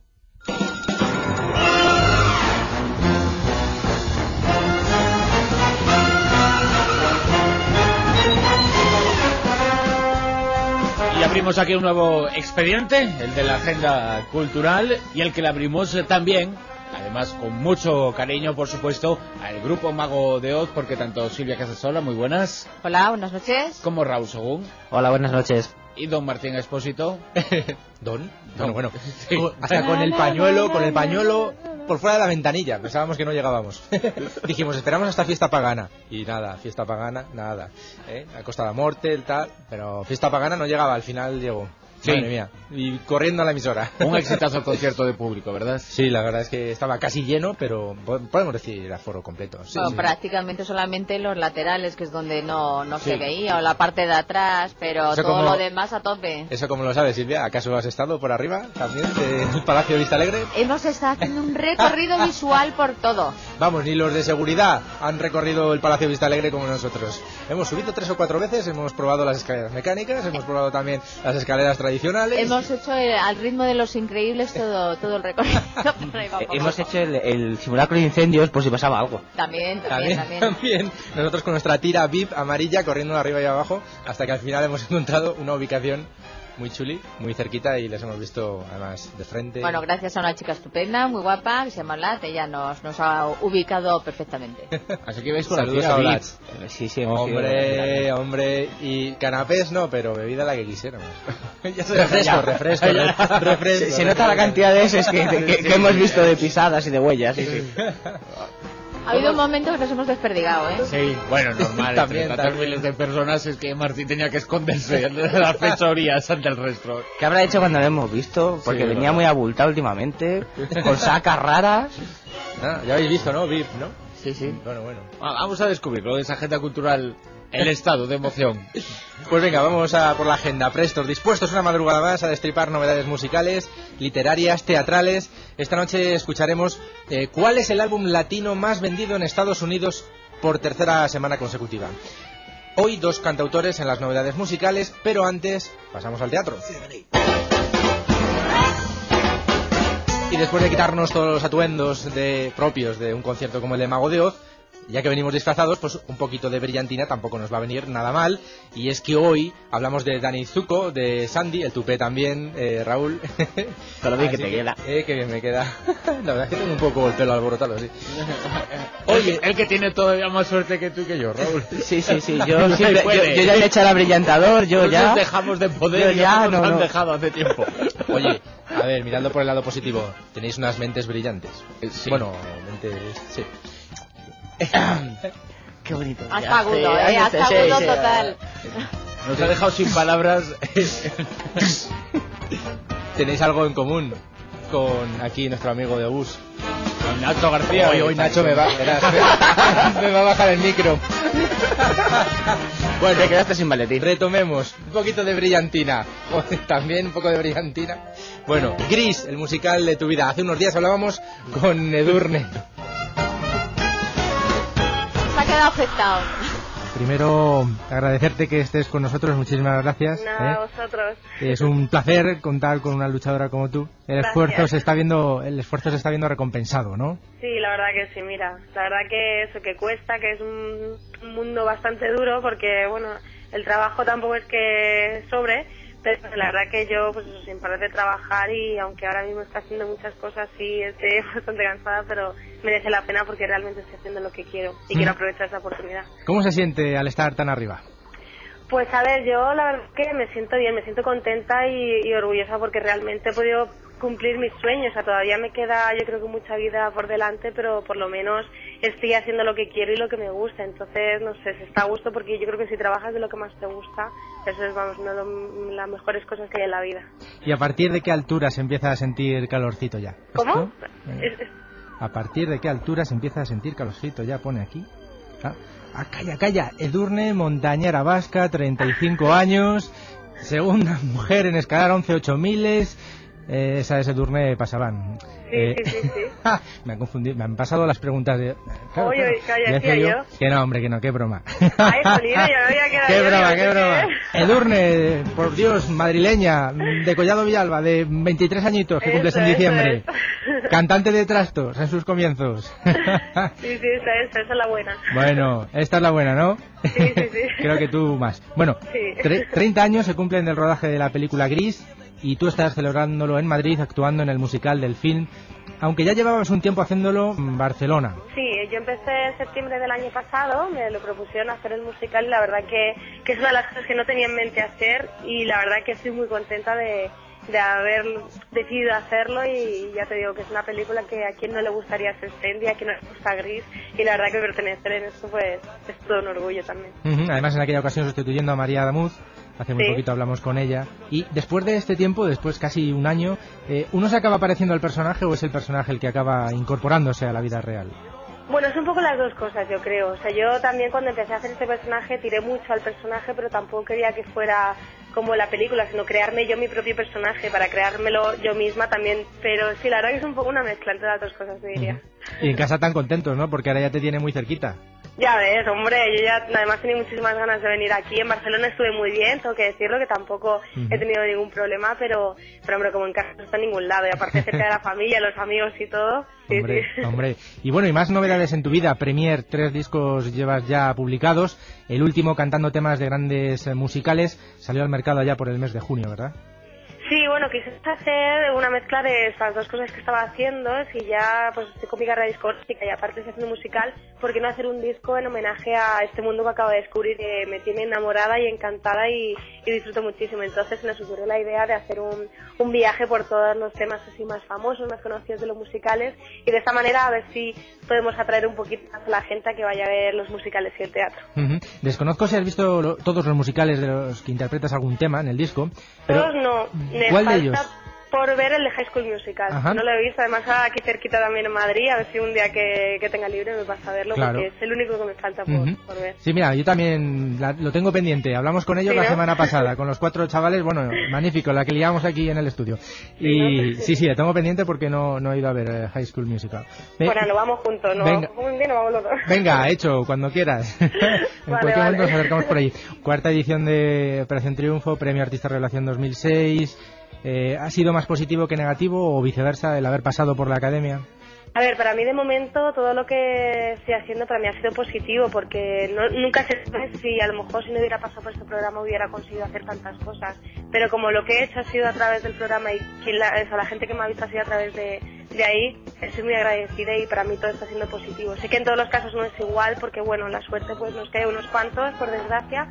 Abrimos aquí un nuevo expediente, el de la agenda cultural, y el que le abrimos eh, también, además con mucho cariño, por supuesto, al grupo Mago de Oz, porque tanto Silvia Casasola, muy buenas, Hola, buenas noches. como Raúl Sogún, Hola, buenas noches. Y don Martín Expósito. <laughs> ¿Don? Bueno, bueno. <laughs> Hasta con el pañuelo, con el pañuelo por fuera de la ventanilla. Pensábamos que no llegábamos. <laughs> Dijimos, esperamos hasta fiesta pagana. Y nada, fiesta pagana, nada. ¿Eh? A costa de la muerte, el tal. Pero fiesta pagana no llegaba, al final llegó. Sí. Madre mía. Y corriendo a la emisora. <laughs> Un exitazo el concierto de público, ¿verdad? Sí, la verdad es que estaba casi lleno, pero po- podemos decir aforo completo. Sí, Bueno, sí. prácticamente solamente los laterales, que es donde no, no Sí. se veía, o la parte de atrás, pero Eso todo como- lo demás a tope. Eso como lo sabes, Silvia. ¿Acaso has estado por arriba también del Palacio de Vista Alegre? Hemos estado haciendo un recorrido <laughs> visual por todo. Vamos, ni los de seguridad han recorrido el Palacio de Vista Alegre como nosotros. Hemos subido tres o cuatro veces, hemos probado las escaleras mecánicas, hemos probado también las escaleras tradicionales. Hemos hecho al ritmo de los increíbles todo, todo el recorrido. <laughs> Eh, Hemos hecho el, el simulacro de incendios por si pasaba algo. También, También, también, también. Nosotros con nuestra tira VIP amarilla corriendo arriba y abajo hasta que al final hemos encontrado una ubicación muy chuli, muy cerquita y les hemos visto además de frente. Bueno, gracias a una chica estupenda, muy guapa, que se llama Lat, ella nos, nos ha ubicado perfectamente. <laughs> Así que veis con Saludos la a. Eh, Sí, sí, hemos Hombre, hombre, y canapés no, pero bebida la que quisiéramos. <laughs> Ya. refresco, refresco, <laughs> Ya. re- refresco. Se, se nota la cantidad de esos que, que- que hemos visto de pisadas y de huellas. Sí, sí. Ha habido un momento que nos hemos desperdigado, ¿eh? Sí, bueno, normal. <laughs> También, entre tantas miles de personas es que Martín tenía que esconderse de las <laughs> fechorías ante el resto. ¿Qué habrá hecho cuando lo hemos visto? Porque Sí, venía verdad. muy abultado últimamente, con sacas raras. Ah, ya habéis visto, ¿no? VIP, ¿no? Sí, sí. Bueno, bueno. Ah, Vamos a descubrirlo de esa agenda cultural, el estado de emoción. Pues venga, vamos a por la agenda. Prestos, dispuestos una madrugada más a destripar novedades musicales, literarias, teatrales. Esta noche escucharemos eh, cuál es el álbum latino más vendido en Estados Unidos por tercera semana consecutiva. Hoy dos cantautores en las novedades musicales, pero antes pasamos al teatro. Y después de quitarnos todos los atuendos de, propios de un concierto como el de Mago de Oz, ya que venimos disfrazados, pues un poquito de brillantina tampoco nos va a venir nada mal. Y es que hoy hablamos de Dani Zuko, de Sandy, el tupé también, eh, Raúl. Con lo bien que te queda. Eh, que bien me queda. <laughs> La verdad es que tengo un poco el pelo alborotado, sí. <laughs> Oye, el que tiene todavía más suerte que tú y que yo, Raúl. <laughs> Sí, sí, sí. Yo, No siempre- yo, yo ya le he echado el brillantador, yo Nosotros ya. dejamos de poder Yo ya, no, nos han no. dejado hace tiempo. Oye, a ver, mirando por el lado positivo, tenéis unas mentes brillantes. Sí. Bueno, mentes... Sí. <coughs> qué bonito. Hasta agudo, ¿eh? Hasta agudo total. Nos ha dejado sin palabras. <laughs> Tenéis algo en común con aquí nuestro amigo de bus. Con Nacho García. Hoy, hoy Nacho me va, verás, me, me va a bajar el micro. <laughs> Bueno, te quedaste sin maletín. Retomemos. Un poquito de brillantina. Joder, También un poco de brillantina. Bueno, Gris, el musical de tu vida. Hace unos días hablábamos con Edurne. Quedado afectado. Primero, agradecerte que estés con nosotros. Muchísimas gracias. Nada, ¿eh? vosotros. Es un placer contar con una luchadora como tú. El Gracias. esfuerzo se está viendo, el esfuerzo se está viendo recompensado, ¿no? Sí, la verdad que sí, mira. La verdad que eso que cuesta, que es un, un mundo bastante duro porque, bueno, el trabajo tampoco es que sobre, pero la verdad que yo, pues sin parar de trabajar y aunque ahora mismo está haciendo muchas cosas, sí estoy <laughs> bastante cansada, pero merece la pena porque realmente estoy haciendo lo que quiero y Mm. quiero aprovechar esa oportunidad. ¿Cómo se siente al estar tan arriba? Pues a ver, yo la verdad que me siento bien, me siento contenta y, y orgullosa porque realmente he podido cumplir mis sueños. O sea, todavía me queda, yo creo que mucha vida por delante, pero por lo menos estoy haciendo lo que quiero y lo que me gusta. Entonces, no sé, se está a gusto porque yo creo que si trabajas de lo que más te gusta, eso es, vamos, una de las mejores cosas que hay en la vida. ¿Y a partir de qué altura se empieza a sentir calorcito ya? ¿Cómo? Eh. Es- ¿A partir de qué altura se empieza a sentir calorcito? Ya pone aquí. Ah, ah, calla, calla. Edurne, montañera vasca, 35 años, segunda <laughs> mujer en escalar 11 ocho miles. Eh, esa es Edurne Pasaban. Eh, sí, sí, sí. <laughs> me han confundido, me han pasado las preguntas de... Claro, Oye, claro. calla, decía yo que no, hombre, que no, qué broma. Ay, jolín, ya me había <laughs> quedado Qué yo, broma, qué ¿qué broma. Edurne, por Dios, madrileña, de Collado Villalba, de 23 añitos, que cumples en Eso, eso diciembre. es. <laughs> Cantante de trastos en sus comienzos. Sí, sí, esa es, esa es la buena. bueno, esta es la buena, ¿no? Sí, sí, sí. Creo que tú más. Bueno, Sí. tre- 30 años se cumplen del rodaje de la película Gris y tú estás celebrándolo en Madrid, actuando en el musical del film, aunque ya llevabas un tiempo haciéndolo en Barcelona. Sí, yo empecé en septiembre del año pasado, me lo propusieron hacer el musical y la verdad que, que es una de las cosas que no tenía en mente hacer y la verdad que estoy muy contenta de, de haber decidido hacerlo y ya te digo que es una película que a quien no le gustaría ser Sandy, a quien no le gusta Gris y la verdad que pertenecer en esto pues es todo un orgullo también. Ujú, Además, en aquella ocasión sustituyendo a María Damuz, hace muy Sí. poquito hablamos con ella. Y después de este tiempo, después casi un año, eh, ¿uno se acaba pareciendo al personaje o es el personaje el que acaba incorporándose a la vida real? Bueno, es un poco las dos cosas, yo creo. O sea, yo también cuando empecé a hacer este personaje tiré mucho al personaje, pero tampoco quería que fuera como la película, sino crearme yo mi propio personaje para creármelo yo misma también. Pero sí, la verdad que es un poco una mezcla entre las dos cosas, te diría. Y en casa tan contentos, ¿no? Porque ahora ya te tiene muy cerquita. Ya ves, hombre, yo ya además tenía muchísimas ganas de venir aquí. En Barcelona estuve muy bien, tengo que decirlo, que tampoco he tenido ningún problema, pero, pero hombre, como en casa no está en ningún lado. Y aparte cerca de la familia, los amigos y todo. Sí, Hombre, sí. hombre. Y bueno, y más novedades en tu vida. Premier, tres discos llevas ya publicados. El último, cantando temas de grandes musicales, salió al mercado allá por el mes de junio, ¿verdad? Sí, bueno, quise hacer una mezcla de estas dos cosas que estaba haciendo. Si ya pues estoy con mi carrera discográfica y aparte estoy haciendo musical, ¿por qué no hacer un disco en homenaje a este mundo que acabo de descubrir que me tiene enamorada y encantada y, y disfruto muchísimo? Entonces nos ocurrió la idea de hacer un, un viaje por todos los temas así más famosos, más conocidos de los musicales y de esta manera a ver si podemos atraer un poquito más a la gente a que vaya a ver los musicales y el teatro. Desconozco si has visto lo- todos los musicales de los que interpretas algún tema en el disco, pero Todos no. Me ¿cuál de ellos? Por ver el de High School Musical. Ajá. No lo he visto, además ahora aquí cerquita también en Madrid, a ver si un día que, que tenga libre me pasa a verlo, Claro. porque es el único que me falta por, Ujú. por ver. Sí, mira, yo también la- lo tengo pendiente. Hablamos con ellos ¿Sí, la no? semana pasada, <laughs> con los cuatro chavales. Bueno, magnífico, la que liamos aquí en el estudio. Y sí, sí, la tengo pendiente porque no, no he ido a ver eh, High School Musical. Ve- Bueno, nos vamos juntos, ¿no? Venga. Un día nos vamos los dos. Venga, hecho, cuando quieras. <laughs> en cualquier vale. momento nos acercamos por ahí. Cuarta edición de Operación Triunfo, Premio Artista Revelación 2006. Eh, ¿Ha sido más positivo que negativo o viceversa el haber pasado por la academia? A ver, para mí de momento todo lo que estoy haciendo para mí ha sido positivo porque no- nunca se sabe si a lo mejor si no hubiera pasado por este programa hubiera conseguido hacer tantas cosas. Pero como lo que he hecho ha sido a través del programa y quien la, gente que me ha visto ha sido a través de, de ahí, estoy muy agradecida y para mí todo está siendo positivo. Sé que en todos los casos no es igual porque bueno, la suerte pues nos cae unos cuantos por desgracia.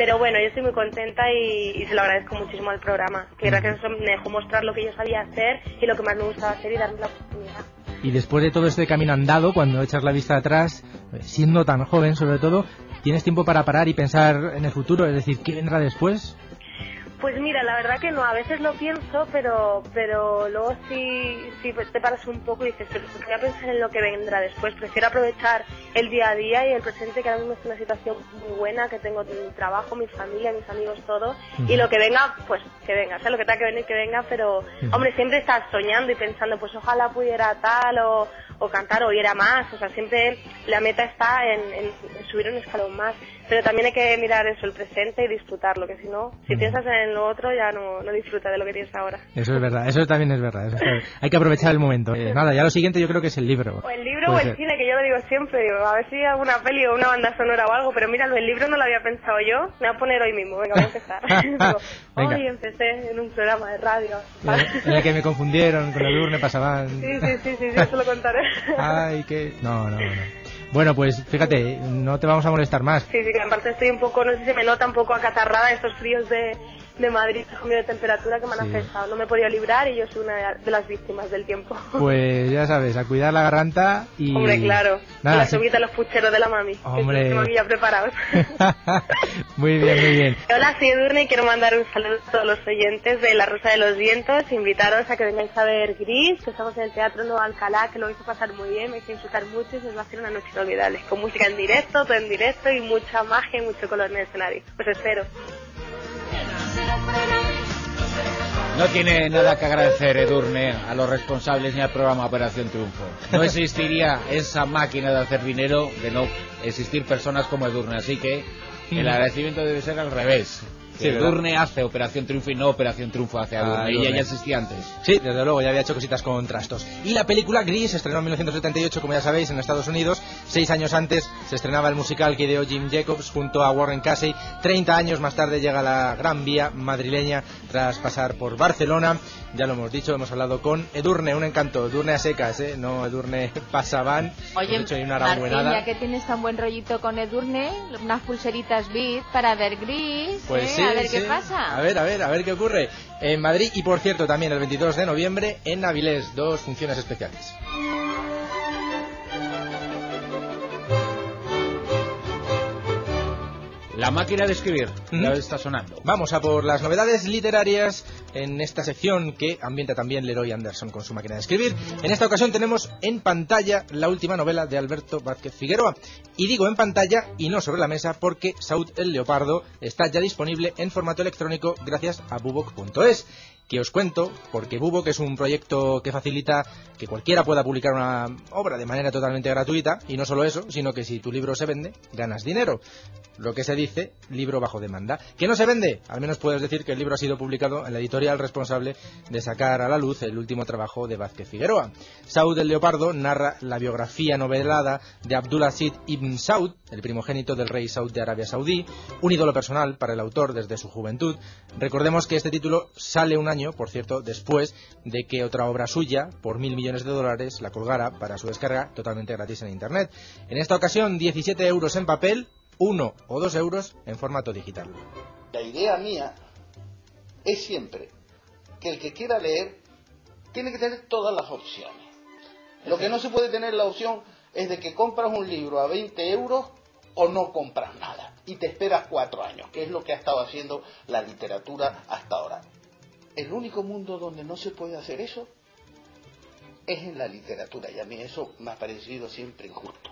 Pero bueno, yo estoy muy contenta y, y se lo agradezco muchísimo al programa, que gracias a eso me dejó mostrar lo que yo sabía hacer y lo que más me gustaba hacer y darme la oportunidad. y después de todo este camino andado, cuando echas la vista atrás, siendo tan joven sobre todo, ¿tienes tiempo para parar y pensar en el futuro? Es decir, ¿qué vendrá después? Pues mira, la verdad que no, a veces lo pienso, pero pero luego sí, sí te paras un poco y dices, pero voy a pensar en lo que vendrá después. Prefiero aprovechar el día a día y el presente, que ahora mismo es una situación muy buena, que tengo mi trabajo, mi familia, mis amigos, todo. Y lo que venga, pues que venga, o sea, lo que tenga que venir, que venga, pero hombre, siempre estás soñando y pensando, pues ojalá pudiera tal o, o cantar o ir a más, o sea, siempre la meta está en, subir un escalón más, pero también hay que mirar eso, el presente y disfrutarlo, que si no, si piensas en lo otro ya no, no disfrutas de lo que tienes ahora. Eso es verdad, eso también es verdad. eso es. Hay que aprovechar el momento. Eh, nada, ya lo siguiente yo creo que es el libro. O el libro o el ser. cine, que yo lo digo siempre, digo, a ver si hay alguna peli o una banda sonora o algo, pero mira, lo del libro no lo había pensado yo, me voy a poner hoy mismo, venga, voy a empezar. <laughs> Digo, <laughs> Venga. hoy empecé en un programa de radio. En el que me confundieron con el urne pasaban. Sí, sí, sí, sí, sí, eso lo contaré. Ay, que. No, no, no. Bueno, pues fíjate, no te vamos a molestar más. Sí, sí, que aparte estoy un poco, no sé si se me nota un poco acatarrada estos fríos de, de Madrid, estos cambios de temperatura que me han Sí. afectado. No me he podido librar y yo soy una de las víctimas del tiempo. Pues ya sabes, a cuidar la garganta y. Hombre, claro. Nada, la subida a los pucheros de la mami. que Hombre. aquí ya preparados. <laughs> Muy bien, muy bien. <laughs> Hola, soy Edurne y quiero mandar un saludo a todos los oyentes de La Rosa de los Vientos. Invitaros a que vengáis a ver Gris, que estamos en el Teatro Nuevo Alcalá, que lo vais a pasar muy bien, me vais a disfrutar mucho y se os va a hacer una noche inolvidable. Con música en directo, todo en directo y mucha magia y mucho color en el escenario. Os espero. No tiene nada que agradecer Edurne a los responsables ni al programa Operación Triunfo. No existiría esa máquina de hacer dinero de no existir personas como Edurne. Así que el agradecimiento debe ser al revés. Sí. Edurne hace Operación Triunfo y no Operación Triunfo hace Ah, Edurne. Ella ya existía antes. Sí, desde luego, ya había hecho cositas con trastos. Y la película Gris se estrenó en 1978, como ya sabéis, en Estados Unidos. Seis años antes se estrenaba el musical que ideó Jim Jacobs junto a Warren Casey. Treinta años más tarde llega la Gran Vía madrileña tras pasar por Barcelona. Ya lo hemos dicho, hemos hablado con Edurne, un encanto. Edurne a secas, ¿eh? No Edurne <laughs> pasaban. Oye, hecho ahí una Martín, arabuenada. ya que tienes tan buen rollito con Edurne, unas pulseritas Beat para ver gris, Pues ¿eh? sí, a ver sí. qué pasa. A ver, a ver, a ver qué ocurre. En Madrid y por cierto también el 22 de noviembre en Avilés, dos funciones especiales. La máquina de escribir. ¿Mm? Ya está sonando. Vamos a por las novedades literarias en esta sección que ambienta también Leroy Anderson con su máquina de escribir. En esta ocasión tenemos en pantalla la última novela de Alberto Vázquez Figueroa. Y digo en pantalla y no sobre la mesa porque Saud el Leopardo está ya disponible en formato electrónico gracias a bubok.es. Que os cuento, porque Bubok es un proyecto que facilita que cualquiera pueda publicar una obra de manera totalmente gratuita, y no solo eso, sino que si tu libro se vende, ganas dinero. Lo que se dice, libro bajo demanda. ¿Que no se vende? Al menos puedes decir que el libro ha sido publicado en la editorial responsable de sacar a la luz el último trabajo de Vázquez Figueroa. Saud el Leopardo narra la biografía novelada de Abdulaziz ibn Saud, el primogénito del rey Saud de Arabia Saudí, un ídolo personal para el autor desde su juventud. Recordemos que este título sale un año, por cierto, después de que otra obra suya, por mil millones de dólares, la colgara para su descarga totalmente gratis en Internet. En esta ocasión, 17 euros en papel, 1 o 2 euros en formato digital. La idea mía es siempre que el que quiera leer tiene que tener todas las opciones. Lo que no se puede tener la opción es de que compras un libro a 20 euros o no compras nada y te esperas cuatro años, que es lo que ha estado haciendo la literatura hasta ahora. El único mundo donde no se puede hacer eso es en la literatura y a mí eso me ha parecido siempre injusto.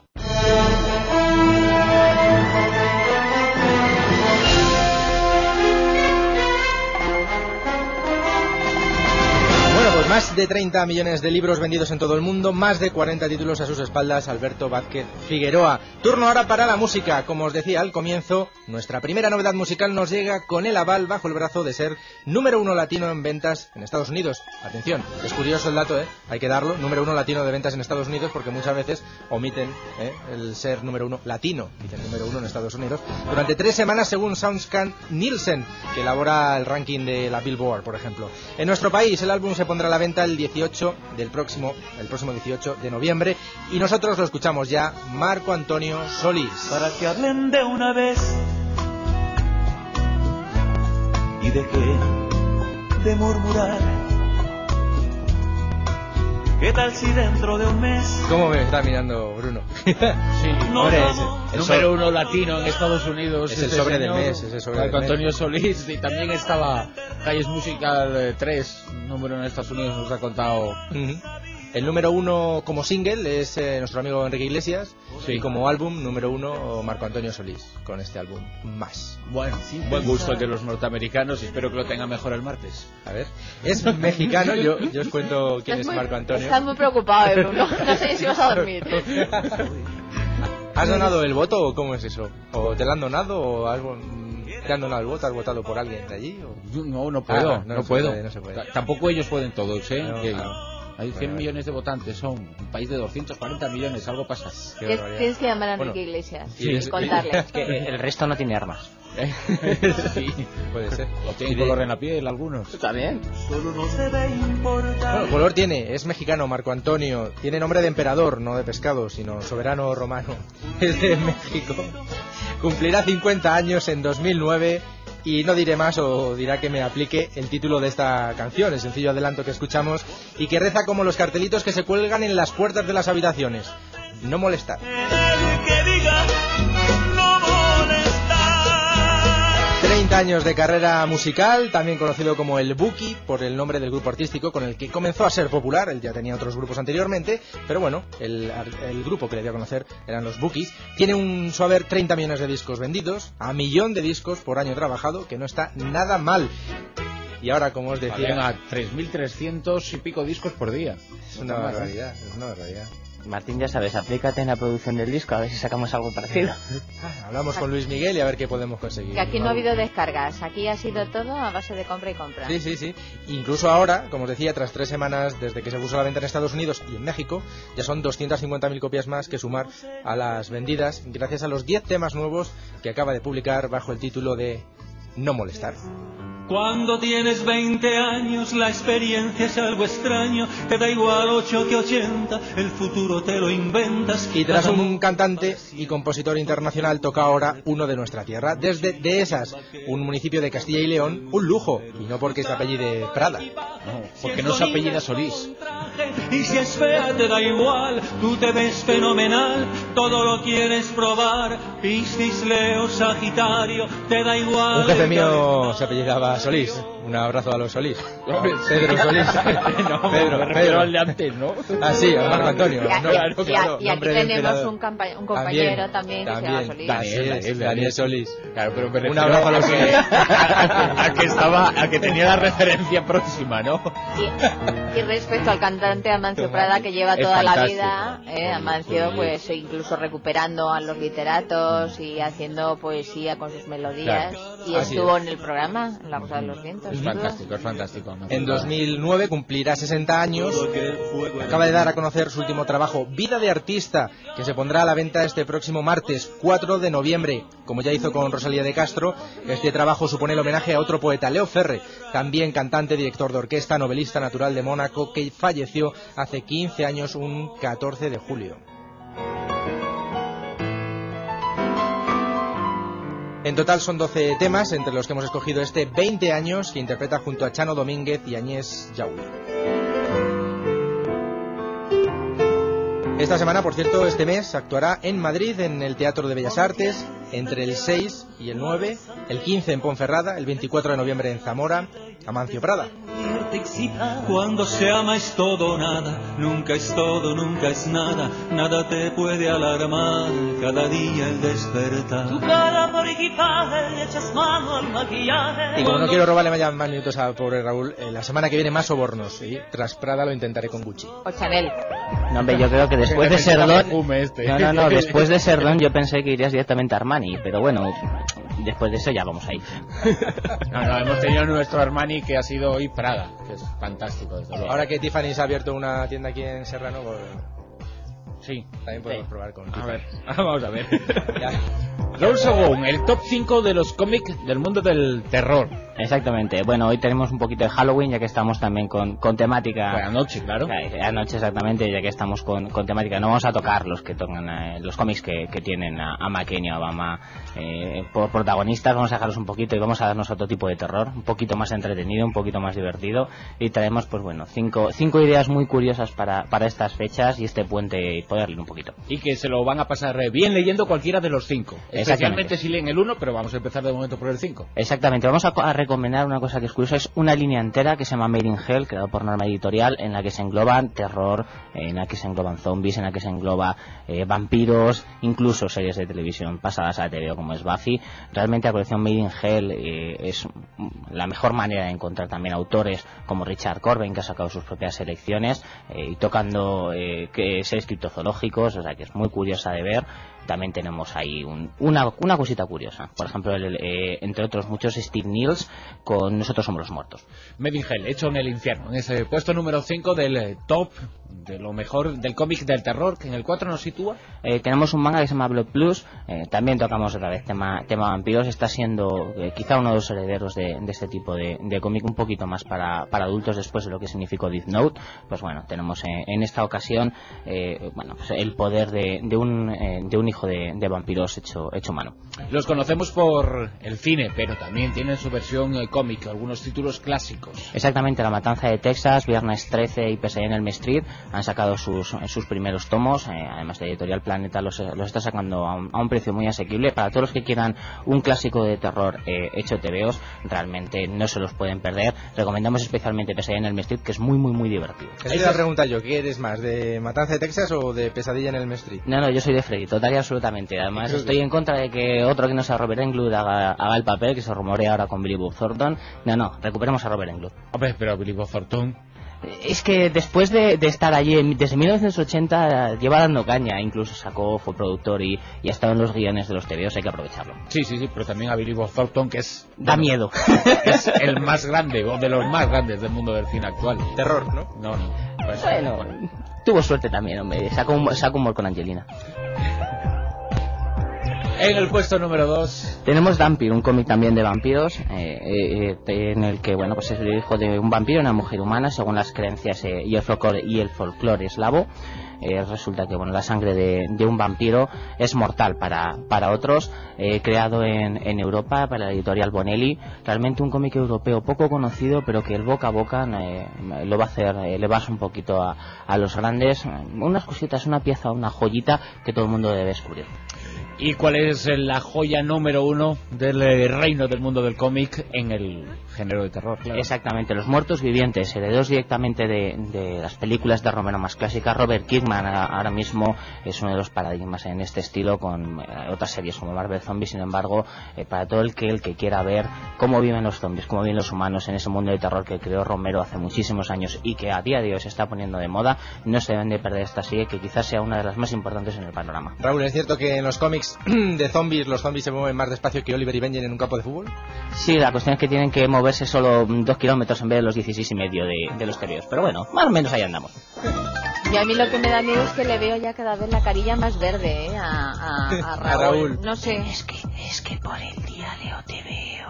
Más de 30 millones de libros vendidos en todo el mundo, más de 40 títulos a sus espaldas, Alberto Vázquez Figueroa. Turno ahora para la música. Como os decía al comienzo, nuestra primera novedad musical nos llega con el aval bajo el brazo de ser número uno latino en ventas en Estados Unidos. Atención, es curioso el dato, ¿eh? Hay que darlo, número uno latino de ventas en Estados Unidos porque muchas veces omiten ¿eh? el ser número uno latino, dicen número uno en Estados Unidos, durante tres semanas según SoundScan Nielsen, que elabora el ranking de la Billboard, por ejemplo. En nuestro país el álbum se pondrá a la venta el 18 del próximo, el próximo 18 de noviembre. Y nosotros lo escuchamos ya, Marco Antonio Solís. para que hablen de una vez. Y dejen de murmurar ¿Qué tal si dentro de un mes? ¿Cómo me está mirando Bruno? <laughs> Sí, No, hombre, es el El número uno latino en Estados Unidos. Es el este sobre del señor, mes, es el sobre del mes. Antonio Solís y también estaba Calles Musical eh, 3, número en Estados Unidos, nos ha contado. Ujú. El número uno como single es eh, nuestro amigo Enrique Iglesias Sí. y como álbum número uno Marco Antonio Solís con este álbum Más. Bueno, buen gusto el de los norteamericanos y espero que lo tenga mejor el martes. A ver, es mexicano, yo, yo os cuento quién Estás es muy- Marco Antonio. Estás muy preocupado, eh, Bruno. No sé si vas a dormir. ¿Has donado el voto o cómo es eso? ¿O te lo han donado o has, te han donado el voto? ¿Has votado por alguien de allí? o? Yo No, no puedo, Ah, no, no se puedo. puede, no se puede. Ta- Tampoco ellos pueden todos, ¿eh? No, Que. Hay 100 Vale, millones de votantes, son un país de 240 millones, algo pasa. Qué Tienes que llamar a Bueno, Enrique Iglesias Sí, y es- contarle. Es que el resto no tiene armas. <laughs> sí, Puede ser. o de- color en la piel algunos. También. Solo nos debe importar. Bueno, color tiene, es mexicano, Marco Antonio. Tiene nombre de emperador, no de pescado, sino soberano romano. <laughs> Es de México. Cumplirá 50 años en 2009 y no diré más o dirá que me aplique el título de esta canción, el sencillo adelanto que escuchamos y que reza como los cartelitos que se cuelgan en las puertas de las habitaciones. No molestar. 30 años de carrera musical, también conocido como el Buki por el nombre del grupo artístico con el que comenzó a ser popular. Él ya tenía otros grupos anteriormente, pero bueno, el, el grupo que le dio a conocer eran los Bukis. Tiene un suave 30 millones de discos vendidos, a millón de discos por año trabajado, que no está nada mal. Y ahora, como os decía, a 3.300 y pico discos por día. es una barbaridad, es una barbaridad. Martín, ya sabes, aplícate en la producción del disco a ver si sacamos algo parecido. <laughs> Hablamos con Luis Miguel y a ver qué podemos conseguir. Que aquí no ha habido descargas, aquí ha sido todo a base de compra y compra. Sí, sí, sí. Incluso ahora, como os decía, tras tres semanas desde que se puso a la venta en Estados Unidos y en México, ya son 250.000 copias más que sumar a las vendidas gracias a los 10 temas nuevos que acaba de publicar bajo el título de No molestar. Cuando tienes 20 años la experiencia es algo extraño, te da igual 8 que 80, el futuro te lo inventas. Y tras un cantante y compositor internacional toca ahora uno de nuestra tierra, desde Dehesas, un municipio de Castilla y León, un lujo, y no porque se apellide Prada. No, porque no se apellida Solís. Y si es fea te da igual, tú te ves fenomenal, todo lo quieres probar. Piscis, Leo, Sagitario, te da igual. Un jefe mío se apellidaba Solís. Un abrazo a los Solís. <laughs> Pedro Solís. <laughs> no, Pedro, Pedro. al de antes, ¿no? Ah, sí, a Marco Antonio. Y, a- No, y- claro, y a- claro, y aquí tenemos un, compañero también, que se llama Solís. Daniel, Daniel, Daniel Solís. Claro, pero me Un abrazo a los Solís. a, <laughs> a que estaba, a que tenía la referencia próxima, ¿no? Y, y respecto al cantante Amancio Prada, que lleva Es toda la vida, eh, Amancio, pues incluso recuperando a los literatos y haciendo poesía con sus melodías. Claro. Y Así estuvo es. en el programa, en La Rosa de los Vientos. Es fantástico, es fantástico. En 2009 cumplirá 60 años. Acaba de dar a conocer su último trabajo, Vida de Artista, que se pondrá a la venta este próximo martes 4 de noviembre. Como ya hizo con Rosalía de Castro, este trabajo supone el homenaje a otro poeta, Leo Ferre, también cantante, director de orquesta, novelista natural de Mónaco, que falleció hace 15 años, un 14 de julio. En total son 12 temas, entre los que hemos escogido este 20 años, que interpreta junto a Chano Domínguez y Añés Yauli. Esta semana, por cierto, este mes actuará en Madrid, en el Teatro de Bellas Artes, entre el 6 y el 9, el 15 en Ponferrada, el 24 de noviembre en Zamora, Amancio Prada. Cuando se ama es todo o nada, nunca es todo, nunca es nada, nada te puede alarmar, cada día el despertar. Tu cara por equipaje, echas mano al maquillaje. Y como no quiero robarle más, más minutos a pobre Raúl, eh, la semana que viene más sobornos, y tras Prada lo intentaré con Gucci. O Chanel. No, hombre, yo creo que después de Serdón... este. No, no, no, después de <laughs> Serdón yo pensé que irías directamente a Armani, pero bueno, después de eso ya vamos a ir. <laughs> No, no, hemos tenido nuestro Armani que ha sido hoy Prada, que es fantástico, desde luego. Ahora que Tiffany's ha abierto una tienda aquí en Serrano, pues, sí, también podemos probar con A ver, <laughs> vamos a ver. <laughs> Raúl Sagún, el top 5 de los cómics del mundo del terror. Exactamente. Bueno, hoy tenemos un poquito de Halloween, ya que estamos también con, con temática. Pues anoche, claro. Eh, Anoche, exactamente, ya que estamos con, con temática. No vamos a tocar los que tocan eh, los cómics que, que tienen a, a McCain y a Obama eh, por protagonistas. Vamos a dejarlos un poquito y vamos a darnos otro tipo de terror, un poquito más entretenido, un poquito más divertido. Y traemos, pues bueno, cinco, cinco ideas muy curiosas para, para estas fechas y este puente un poquito. Y que se lo van a pasar bien leyendo cualquiera de los cinco. Especialmente si leen el 1, pero vamos a empezar de momento por el 5. Exactamente, vamos a, a recomendar una cosa que es curiosa, es una línea entera que se llama Made in Hell, creada por Norma Editorial, en la que se engloban terror, en la que se engloban zombies, en la que se engloba eh, vampiros, incluso series de televisión pasadas a TVO como es Buffy. Realmente la colección Made in Hell eh, es la mejor manera de encontrar también autores como Richard Corben, que ha sacado sus propias selecciones, eh, y tocando eh, que seres criptozoológicos, o sea que es muy curiosa de ver también tenemos ahí un- una, una cosita curiosa. Por ejemplo, el- eh, entre otros muchos, Steve Niels con Nosotros somos los muertos. Made in Hell, hecho en el infierno, en ese puesto número 5 del eh, top de lo mejor del cómic del terror, que en el 4 nos sitúa. Eh, tenemos un manga que se llama Blood Plus, eh, también tocamos otra vez tema, tema vampiros, está siendo eh, quizá uno de los herederos de, de este tipo de, de cómic un poquito más para, para adultos después de lo que significó Death Note. Pues bueno, tenemos eh, en esta ocasión bueno, pues el poder de, de un, de un hijo de, de vampiros hecho, hecho mano. Los conocemos por el cine, pero también tienen su versión eh, cómica, algunos títulos clásicos. Exactamente, La Matanza de Texas, Viernes 13 y Pesadilla en el Street han sacado sus, sus primeros tomos. eh, además, la editorial Planeta los, los está sacando a un, a un precio muy asequible. Para todos los que quieran un clásico de terror eh, hecho TVOs, realmente no se los pueden perder. Recomendamos especialmente Pesadilla en el Street, que es muy, muy, muy divertido. Eso te iba a preguntar yo, ¿qué eres más, de Matanza de Texas o de Pesadilla en el Street? No, no, yo soy de Freddy, total y absolutamente. Además, estoy en contra de que otro que no sea Robert Englund haga, haga el papel, que se rumorea ahora con Billy Bob Thornton. No, no, recuperemos a Robert Englund. Hombre, pero Billy Bob Thornton Es que después de, de estar allí, desde 1980, eh, lleva dando caña, incluso sacó, fue productor y, y ha estado en los guiones de los TVOs, hay que aprovecharlo. Sí, sí, sí, pero también a Billy Bob Thornton, que es... Da miedo. que es el más grande, o de los más grandes del mundo del cine actual. Terror, ¿no? No, no. Pues, Bueno, tuvo suerte también, hombre, sacó, un- sacó humor con Angelina. En el puesto número 2, Tenemos Vampire, un cómic también de vampiros, eh, eh, en el que bueno pues es el hijo de un vampiro una mujer humana, según las creencias eh, y el folclore y el folclore eslavo. Eh, resulta que bueno la sangre de, un vampiro es mortal para, para otros, eh, creado en, Europa para la editorial Bonelli. Realmente un cómic europeo poco conocido, pero que el boca a boca eh, lo va a hacer elevarse un poquito a, a los grandes. Unas cositas, una pieza, una joyita que todo el mundo debe descubrir. ¿Y cuál es la joya número uno del eh, reino del mundo del cómic en el género de terror? claro? Exactamente, Los Muertos Vivientes, herederos directamente de, de las películas de Romero más clásicas. Robert Kirkman ahora mismo es uno de los paradigmas en este estilo con eh, otras series como Marvel Zombies. Sin embargo, eh, para todo el que, el que quiera ver cómo viven los zombies, cómo viven los humanos en ese mundo de terror que creó Romero hace muchísimos años y que a día de hoy se está poniendo de moda, no se deben de perder esta serie que quizás sea una de las más importantes en el panorama. Raúl, ¿es cierto que en los cómics <clears throat> de zombies los zombies se mueven más despacio que Oliver y Benjen en un campo de fútbol? Sí, la cuestión es que tienen que moverse solo dos kilómetros en vez de los 16 y medio de, de los TVOs. Pero bueno, más o menos ahí andamos. Y a mí lo que me da miedo es que le veo ya cada vez la carilla más verde, ¿eh? A, a- a <laughs> Raúl. A Raúl. No sé. Es que, es que por el día Leo te veo.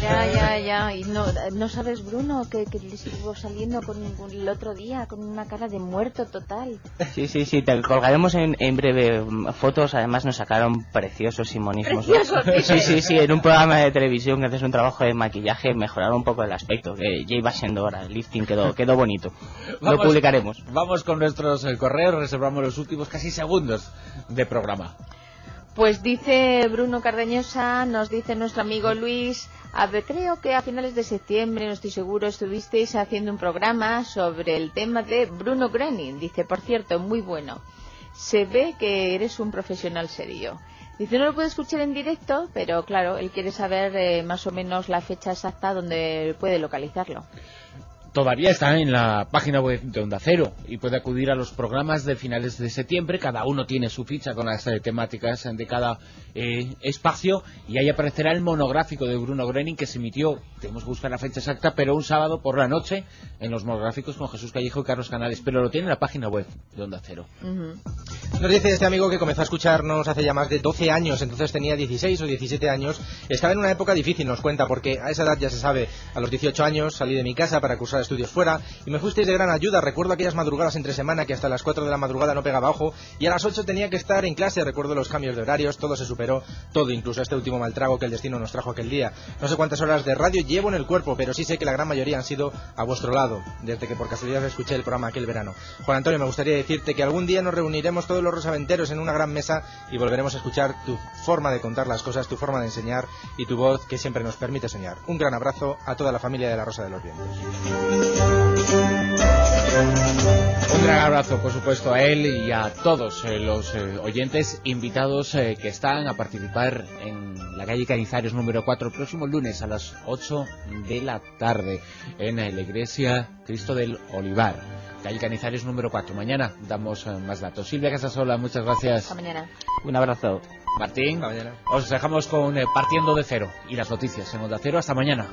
Ya, ya, ya. Y no, no sabes, Bruno, que, que le estuvo saliendo con, con el otro día con una cara de muerto total. Sí, sí, sí, te colgaremos en, en breve mm, fotos. Además, nos sacaron preciosos y monísimos. Preciosos, Sí, sí, sí, en un programa de televisión que haces un trabajo de maquillaje, mejoraron un poco el aspecto. Que ya iba siendo hora, el lifting quedó, <laughs> quedó bonito. Lo publicaremos. Vamos con nuestros eh, correos, reservamos los últimos casi segundos de programa. Pues dice Bruno Cardeñosa, nos dice nuestro amigo Luis, a ver, creo que a finales de septiembre, no estoy seguro, estuvisteis haciendo un programa sobre el tema de Bruno Groening. Dice, por cierto, muy bueno. Se ve que eres un profesional serio. Dice, no lo puedo escuchar en directo, pero claro, él quiere saber eh, más o menos la fecha exacta donde puede localizarlo. Todavía está en la página web de Onda Cero y puede acudir a los programas de finales de septiembre. Cada uno tiene su ficha con las eh, temáticas de cada eh, espacio y ahí aparecerá el monográfico de Bruno Groening que se emitió, tenemos que buscar la fecha exacta, pero un sábado por la noche en los monográficos con Jesús Callejo y Carlos Canales. Pero lo tiene en la página web de Onda Cero. Ujú. Nos dice este amigo que comenzó a escucharnos hace ya más de 12 años, entonces tenía 16 o 17 años. Estaba en una época difícil, nos cuenta, porque a esa edad ya se sabe, a los 18 años salí de mi casa para cursar estudios fuera y me fuisteis de gran ayuda. Recuerdo aquellas madrugadas entre semana que hasta las 4 de la madrugada no pegaba ojo y a las 8 tenía que estar en clase. Recuerdo los cambios de horarios, todo se superó, todo, incluso este último mal trago que el destino nos trajo aquel día. No sé cuántas horas de radio llevo en el cuerpo, pero sí sé que la gran mayoría han sido a vuestro lado, desde que por casualidad escuché el programa aquel verano. Juan Antonio, me gustaría decirte que algún día nos reuniremos todos los rosaventeros en una gran mesa y volveremos a escuchar tu forma de contar las cosas, tu forma de enseñar y tu voz que siempre nos permite soñar. Un gran abrazo a toda la familia de la Rosa de los Vientos. Un gran abrazo, por supuesto, a él y a todos eh, los eh, oyentes invitados eh, que están a participar en la calle Canizares número 4 el próximo lunes a las 8 de la tarde en la iglesia Cristo del Olivar. Calle Canizares número 4. Mañana damos eh, más datos. Silvia Casasola, muchas gracias. Hasta mañana. Un abrazo. Martín, os dejamos con eh, Partiendo de Cero y las noticias en Onda Cero. Hasta mañana.